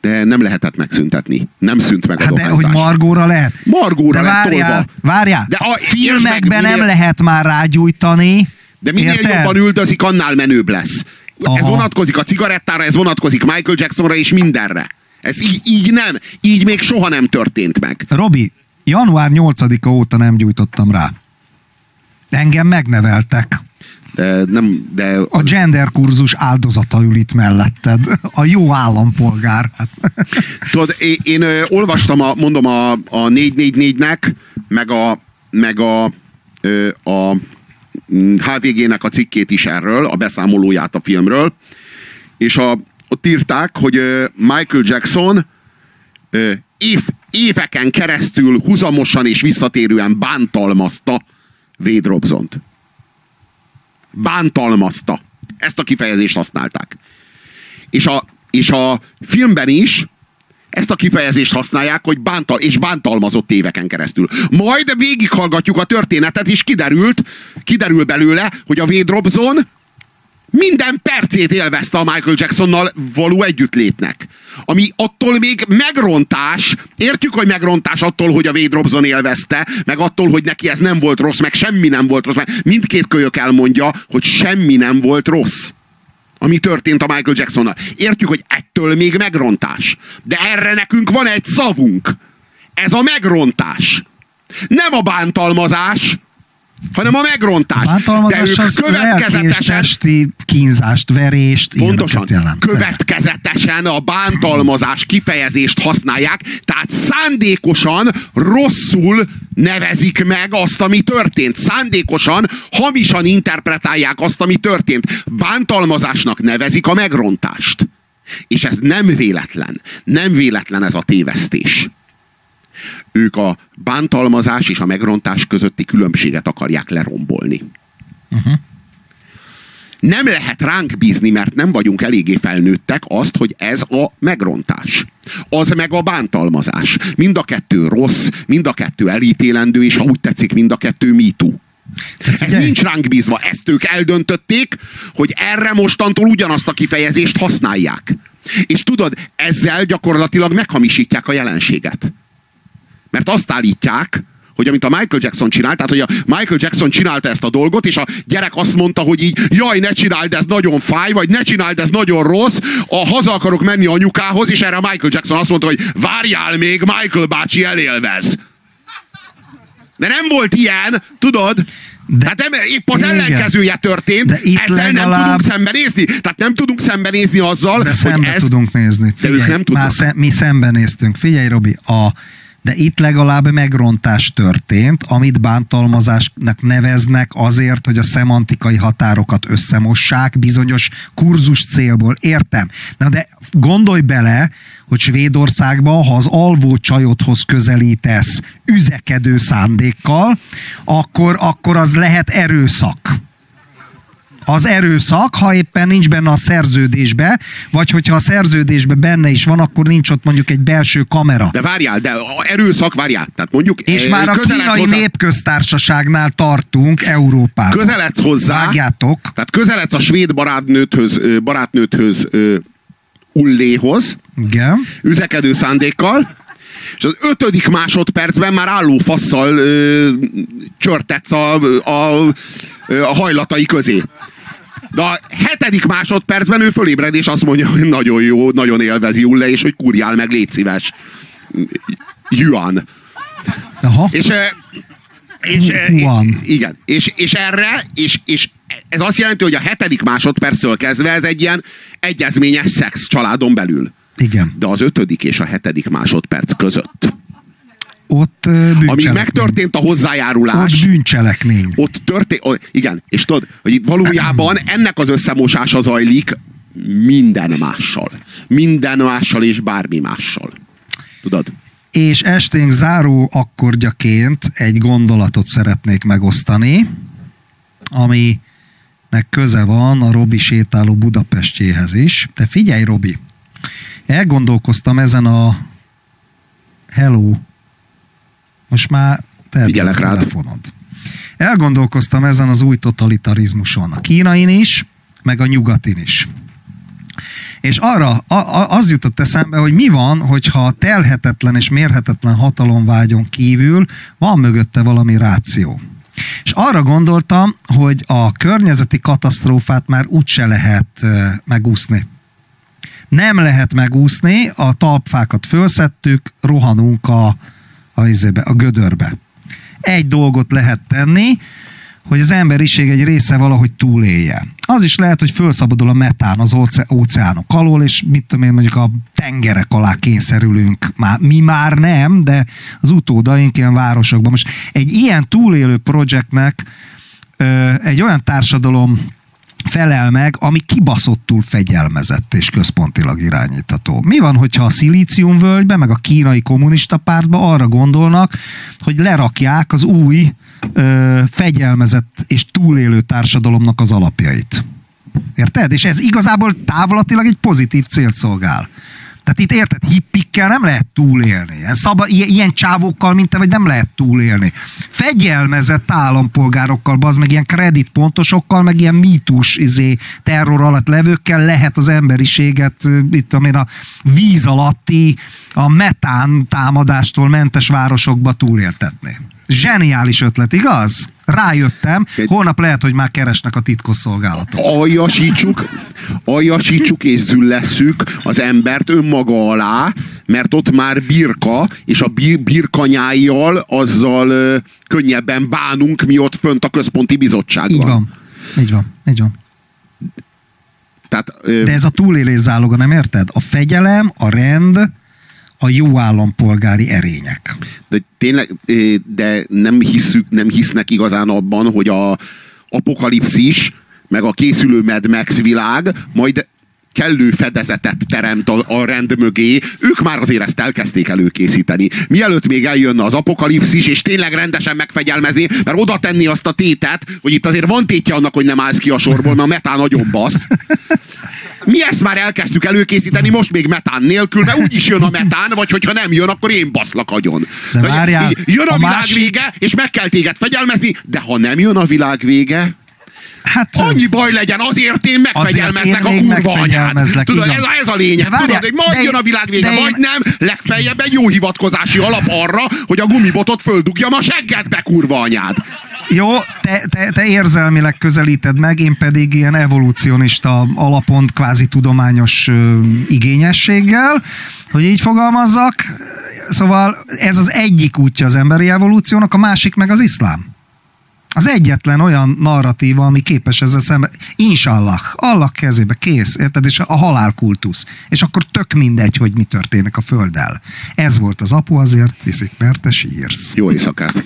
De nem lehetett megszüntetni. Nem szűnt meg a Hát de, dohányzás. hogy Margóra lehet? Margóra de lett várjál, tolva. várjál, De de a- a, meg, filmekben minél- nem lehet már rágyújtani. De minél Érted? jobban üldözik, annál menőbb lesz. Ez Aha. vonatkozik a cigarettára, ez vonatkozik Michael Jacksonra és mindenre. Ez így, így nem. Így még soha nem történt meg. Robi, január 8-a óta nem gyújtottam rá. Engem megneveltek. Nem, de A gender kurzus áldozata ül itt melletted. A jó állampolgár. Tudod, én, én olvastam, a, mondom, a, a 444-nek, meg a, meg a, a mm, HVG-nek a cikkét is erről, a beszámolóját a filmről, és a, ott írták, hogy Michael Jackson év, éveken keresztül huzamosan és visszatérően bántalmazta Wade Robsont. Bántalmazta. Ezt a kifejezést használták. És a, és a filmben is ezt a kifejezést használják, hogy bántal, és bántalmazott éveken keresztül. Majd végighallgatjuk a történetet, és kiderült, kiderül belőle, hogy a Wade minden percét élvezte a Michael Jacksonnal való együttlétnek. Ami attól még megrontás, értjük, hogy megrontás attól, hogy a Wade Robson élvezte, meg attól, hogy neki ez nem volt rossz, meg semmi nem volt rossz, meg mindkét kölyök elmondja, hogy semmi nem volt rossz ami történt a Michael Jacksonnal. Értjük, hogy ettől még megrontás. De erre nekünk van egy szavunk. Ez a megrontás. Nem a bántalmazás, hanem a megrontás. De ők következetesen, testi kínzást, verést, pontosan, jelent. következetesen a bántalmazás kifejezést használják, tehát szándékosan rosszul nevezik meg azt, ami történt. Szándékosan, hamisan interpretálják azt, ami történt. Bántalmazásnak nevezik a megrontást. És ez nem véletlen. Nem véletlen ez a tévesztés. Ők a bántalmazás és a megrontás közötti különbséget akarják lerombolni. Nem lehet ránk bízni, mert nem vagyunk eléggé felnőttek azt, hogy ez a megrontás. Az meg a bántalmazás. Mind a kettő rossz, mind a kettő elítélendő, és ha úgy tetszik, mind a kettő MeToo. Ez nincs ránk bízva. Ezt ők eldöntötték, hogy erre mostantól ugyanazt a kifejezést használják. És tudod, ezzel gyakorlatilag meghamisítják a jelenséget. Mert azt állítják, hogy amit a Michael Jackson csinált, tehát hogy a Michael Jackson csinálta ezt a dolgot, és a gyerek azt mondta, hogy így, jaj, ne csináld, ez nagyon fáj, vagy ne csináld, ez nagyon rossz, a haza akarok menni anyukához, és erre a Michael Jackson azt mondta, hogy várjál még, Michael bácsi elélvez. De nem volt ilyen, tudod? De, hát nem, épp az Igen. ellenkezője történt, De itt ezzel nem tudunk szembenézni. Tehát nem tudunk szembenézni azzal, De hogy szembe ez... tudunk nézni. De ők nem tudnak. Már szem, mi szembenéztünk. Figyelj, Robi, a, de itt legalább megrontás történt, amit bántalmazásnak neveznek azért, hogy a szemantikai határokat összemossák bizonyos kurzus célból. Értem. Na de gondolj bele, hogy Svédországban, ha az alvó csajodhoz közelítesz üzekedő szándékkal, akkor, akkor az lehet erőszak az erőszak, ha éppen nincs benne a szerződésbe, vagy hogyha a szerződésben benne is van, akkor nincs ott mondjuk egy belső kamera. De várjál, de a erőszak, várjál. Tehát mondjuk És eh, már a kínai hozzá- népköztársaságnál tartunk Európában. Közeledsz hozzá, Vágjátok. tehát közeledsz a svéd barátnőthöz, ö, barátnőthöz ö, Ulléhoz, Igen. üzekedő szándékkal, és az ötödik másodpercben már álló fasszal ö, csörtetsz a, a, a hajlatai közé. De a hetedik másodpercben ő fölébred, és azt mondja, hogy nagyon jó, nagyon élvezi Ulle, és hogy kurjál meg, légy szíves. Juan. Aha. És, és, Van. igen, és, és erre, és, és ez azt jelenti, hogy a hetedik másodperctől kezdve ez egy ilyen egyezményes szex családon belül. Igen. De az ötödik és a hetedik másodperc között, Ott bűncselekmény. amíg megtörtént a hozzájárulás, Ott bűncselekmény. ott történt, igen, és tudod, hogy itt valójában ennek az összemosása zajlik minden mással. Minden mással és bármi mással. Tudod? És esténk záró akkordjaként egy gondolatot szeretnék megosztani, aminek köze van a Robi sétáló Budapestjéhez is. Te figyelj, Robi! Elgondolkoztam ezen a Hello. Most már Figyelek rád. telefonod. Elgondolkoztam ezen az új totalitarizmuson. A kínain is, meg a nyugatin is. És arra a, a, az jutott eszembe, hogy mi van, hogyha a telhetetlen és mérhetetlen hatalomvágyon kívül van mögötte valami ráció. És arra gondoltam, hogy a környezeti katasztrófát már úgyse lehet megúszni. Nem lehet megúszni, a talpfákat fölszedtük, rohanunk a, a, izébe, a gödörbe. Egy dolgot lehet tenni, hogy az emberiség egy része valahogy túlélje. Az is lehet, hogy felszabadul a metán az óce- óceánok alól, és mit tudom én, mondjuk a tengerek alá kényszerülünk. Már, mi már nem, de az utódaink ilyen városokban. Most egy ilyen túlélő projektnek egy olyan társadalom felel meg, ami kibaszottul fegyelmezett és központilag irányítható. Mi van, hogyha a szilíciumvölgybe, meg a kínai kommunista pártba arra gondolnak, hogy lerakják az új ö, fegyelmezett és túlélő társadalomnak az alapjait. Érted? És ez igazából távlatilag egy pozitív célt szolgál. Tehát itt érted, hippikkel nem lehet túlélni. Szaba, ilyen, ilyen csávókkal, mint te vagy, nem lehet túlélni. Fegyelmezett állampolgárokkal, az meg ilyen kreditpontosokkal, meg ilyen mítus izé, terror alatt levőkkel lehet az emberiséget, itt amin a víz alatti, a metán támadástól mentes városokba túléltetni. Zseniális ötlet, igaz? Rájöttem, holnap lehet, hogy már keresnek a titkosszolgálatok. aljasítsuk, aljasítsuk és züllesszük az embert önmaga alá, mert ott már birka, és a bir, birkanyájjal azzal ö, könnyebben bánunk, mi ott fönt a központi bizottságban. Így van. Így van. Így van. Tehát, ö, De ez a túlélés záloga, nem érted? A fegyelem, a rend, a jó állampolgári erények. de tényleg, de nem, hiszük, nem hisznek igazán abban, hogy a apokalipszis, meg a készülő Mad Max világ majd kellő fedezetet teremt a, a rend mögé, ők már azért ezt elkezdték előkészíteni. Mielőtt még eljönne az apokalipszis, és tényleg rendesen megfegyelmezni, mert oda tenni azt a tétet, hogy itt azért van tétje annak, hogy nem állsz ki a sorból, mert a metán nagyon basz. Mi ezt már elkezdtük előkészíteni, most még metán nélkül, mert úgyis jön a metán, vagy hogyha nem jön, akkor én baszlak agyon. De várjál, Jön a, a világ másik- vége, és meg kell téged fegyelmezni, de ha nem jön a világ vége, Hát, annyi baj legyen, azért én megfegyelmezlek a Azért én kurva megfegyelmezlek, Tudod, ez, a- ez a lényeg. De várjál, Tudod, hogy majd jön a világ vége, de én- vagy nem, legfeljebb egy jó hivatkozási alap arra, hogy a gumibotot földugjam a seggedbe, kurva anyád. Jó, te, te, te érzelmileg közelíted meg, én pedig ilyen evolúcionista alapon, kvázi tudományos ö, igényességgel, hogy így fogalmazzak. Szóval ez az egyik útja az emberi evolúciónak, a másik meg az iszlám. Az egyetlen olyan narratíva, ami képes ezzel szemben. Inshallah, Allah kezébe, kész, érted? És a halálkultusz. És akkor tök mindegy, hogy mi történik a földdel. Ez volt az apu, azért hiszik, mert te sírsz. Jó éjszakát.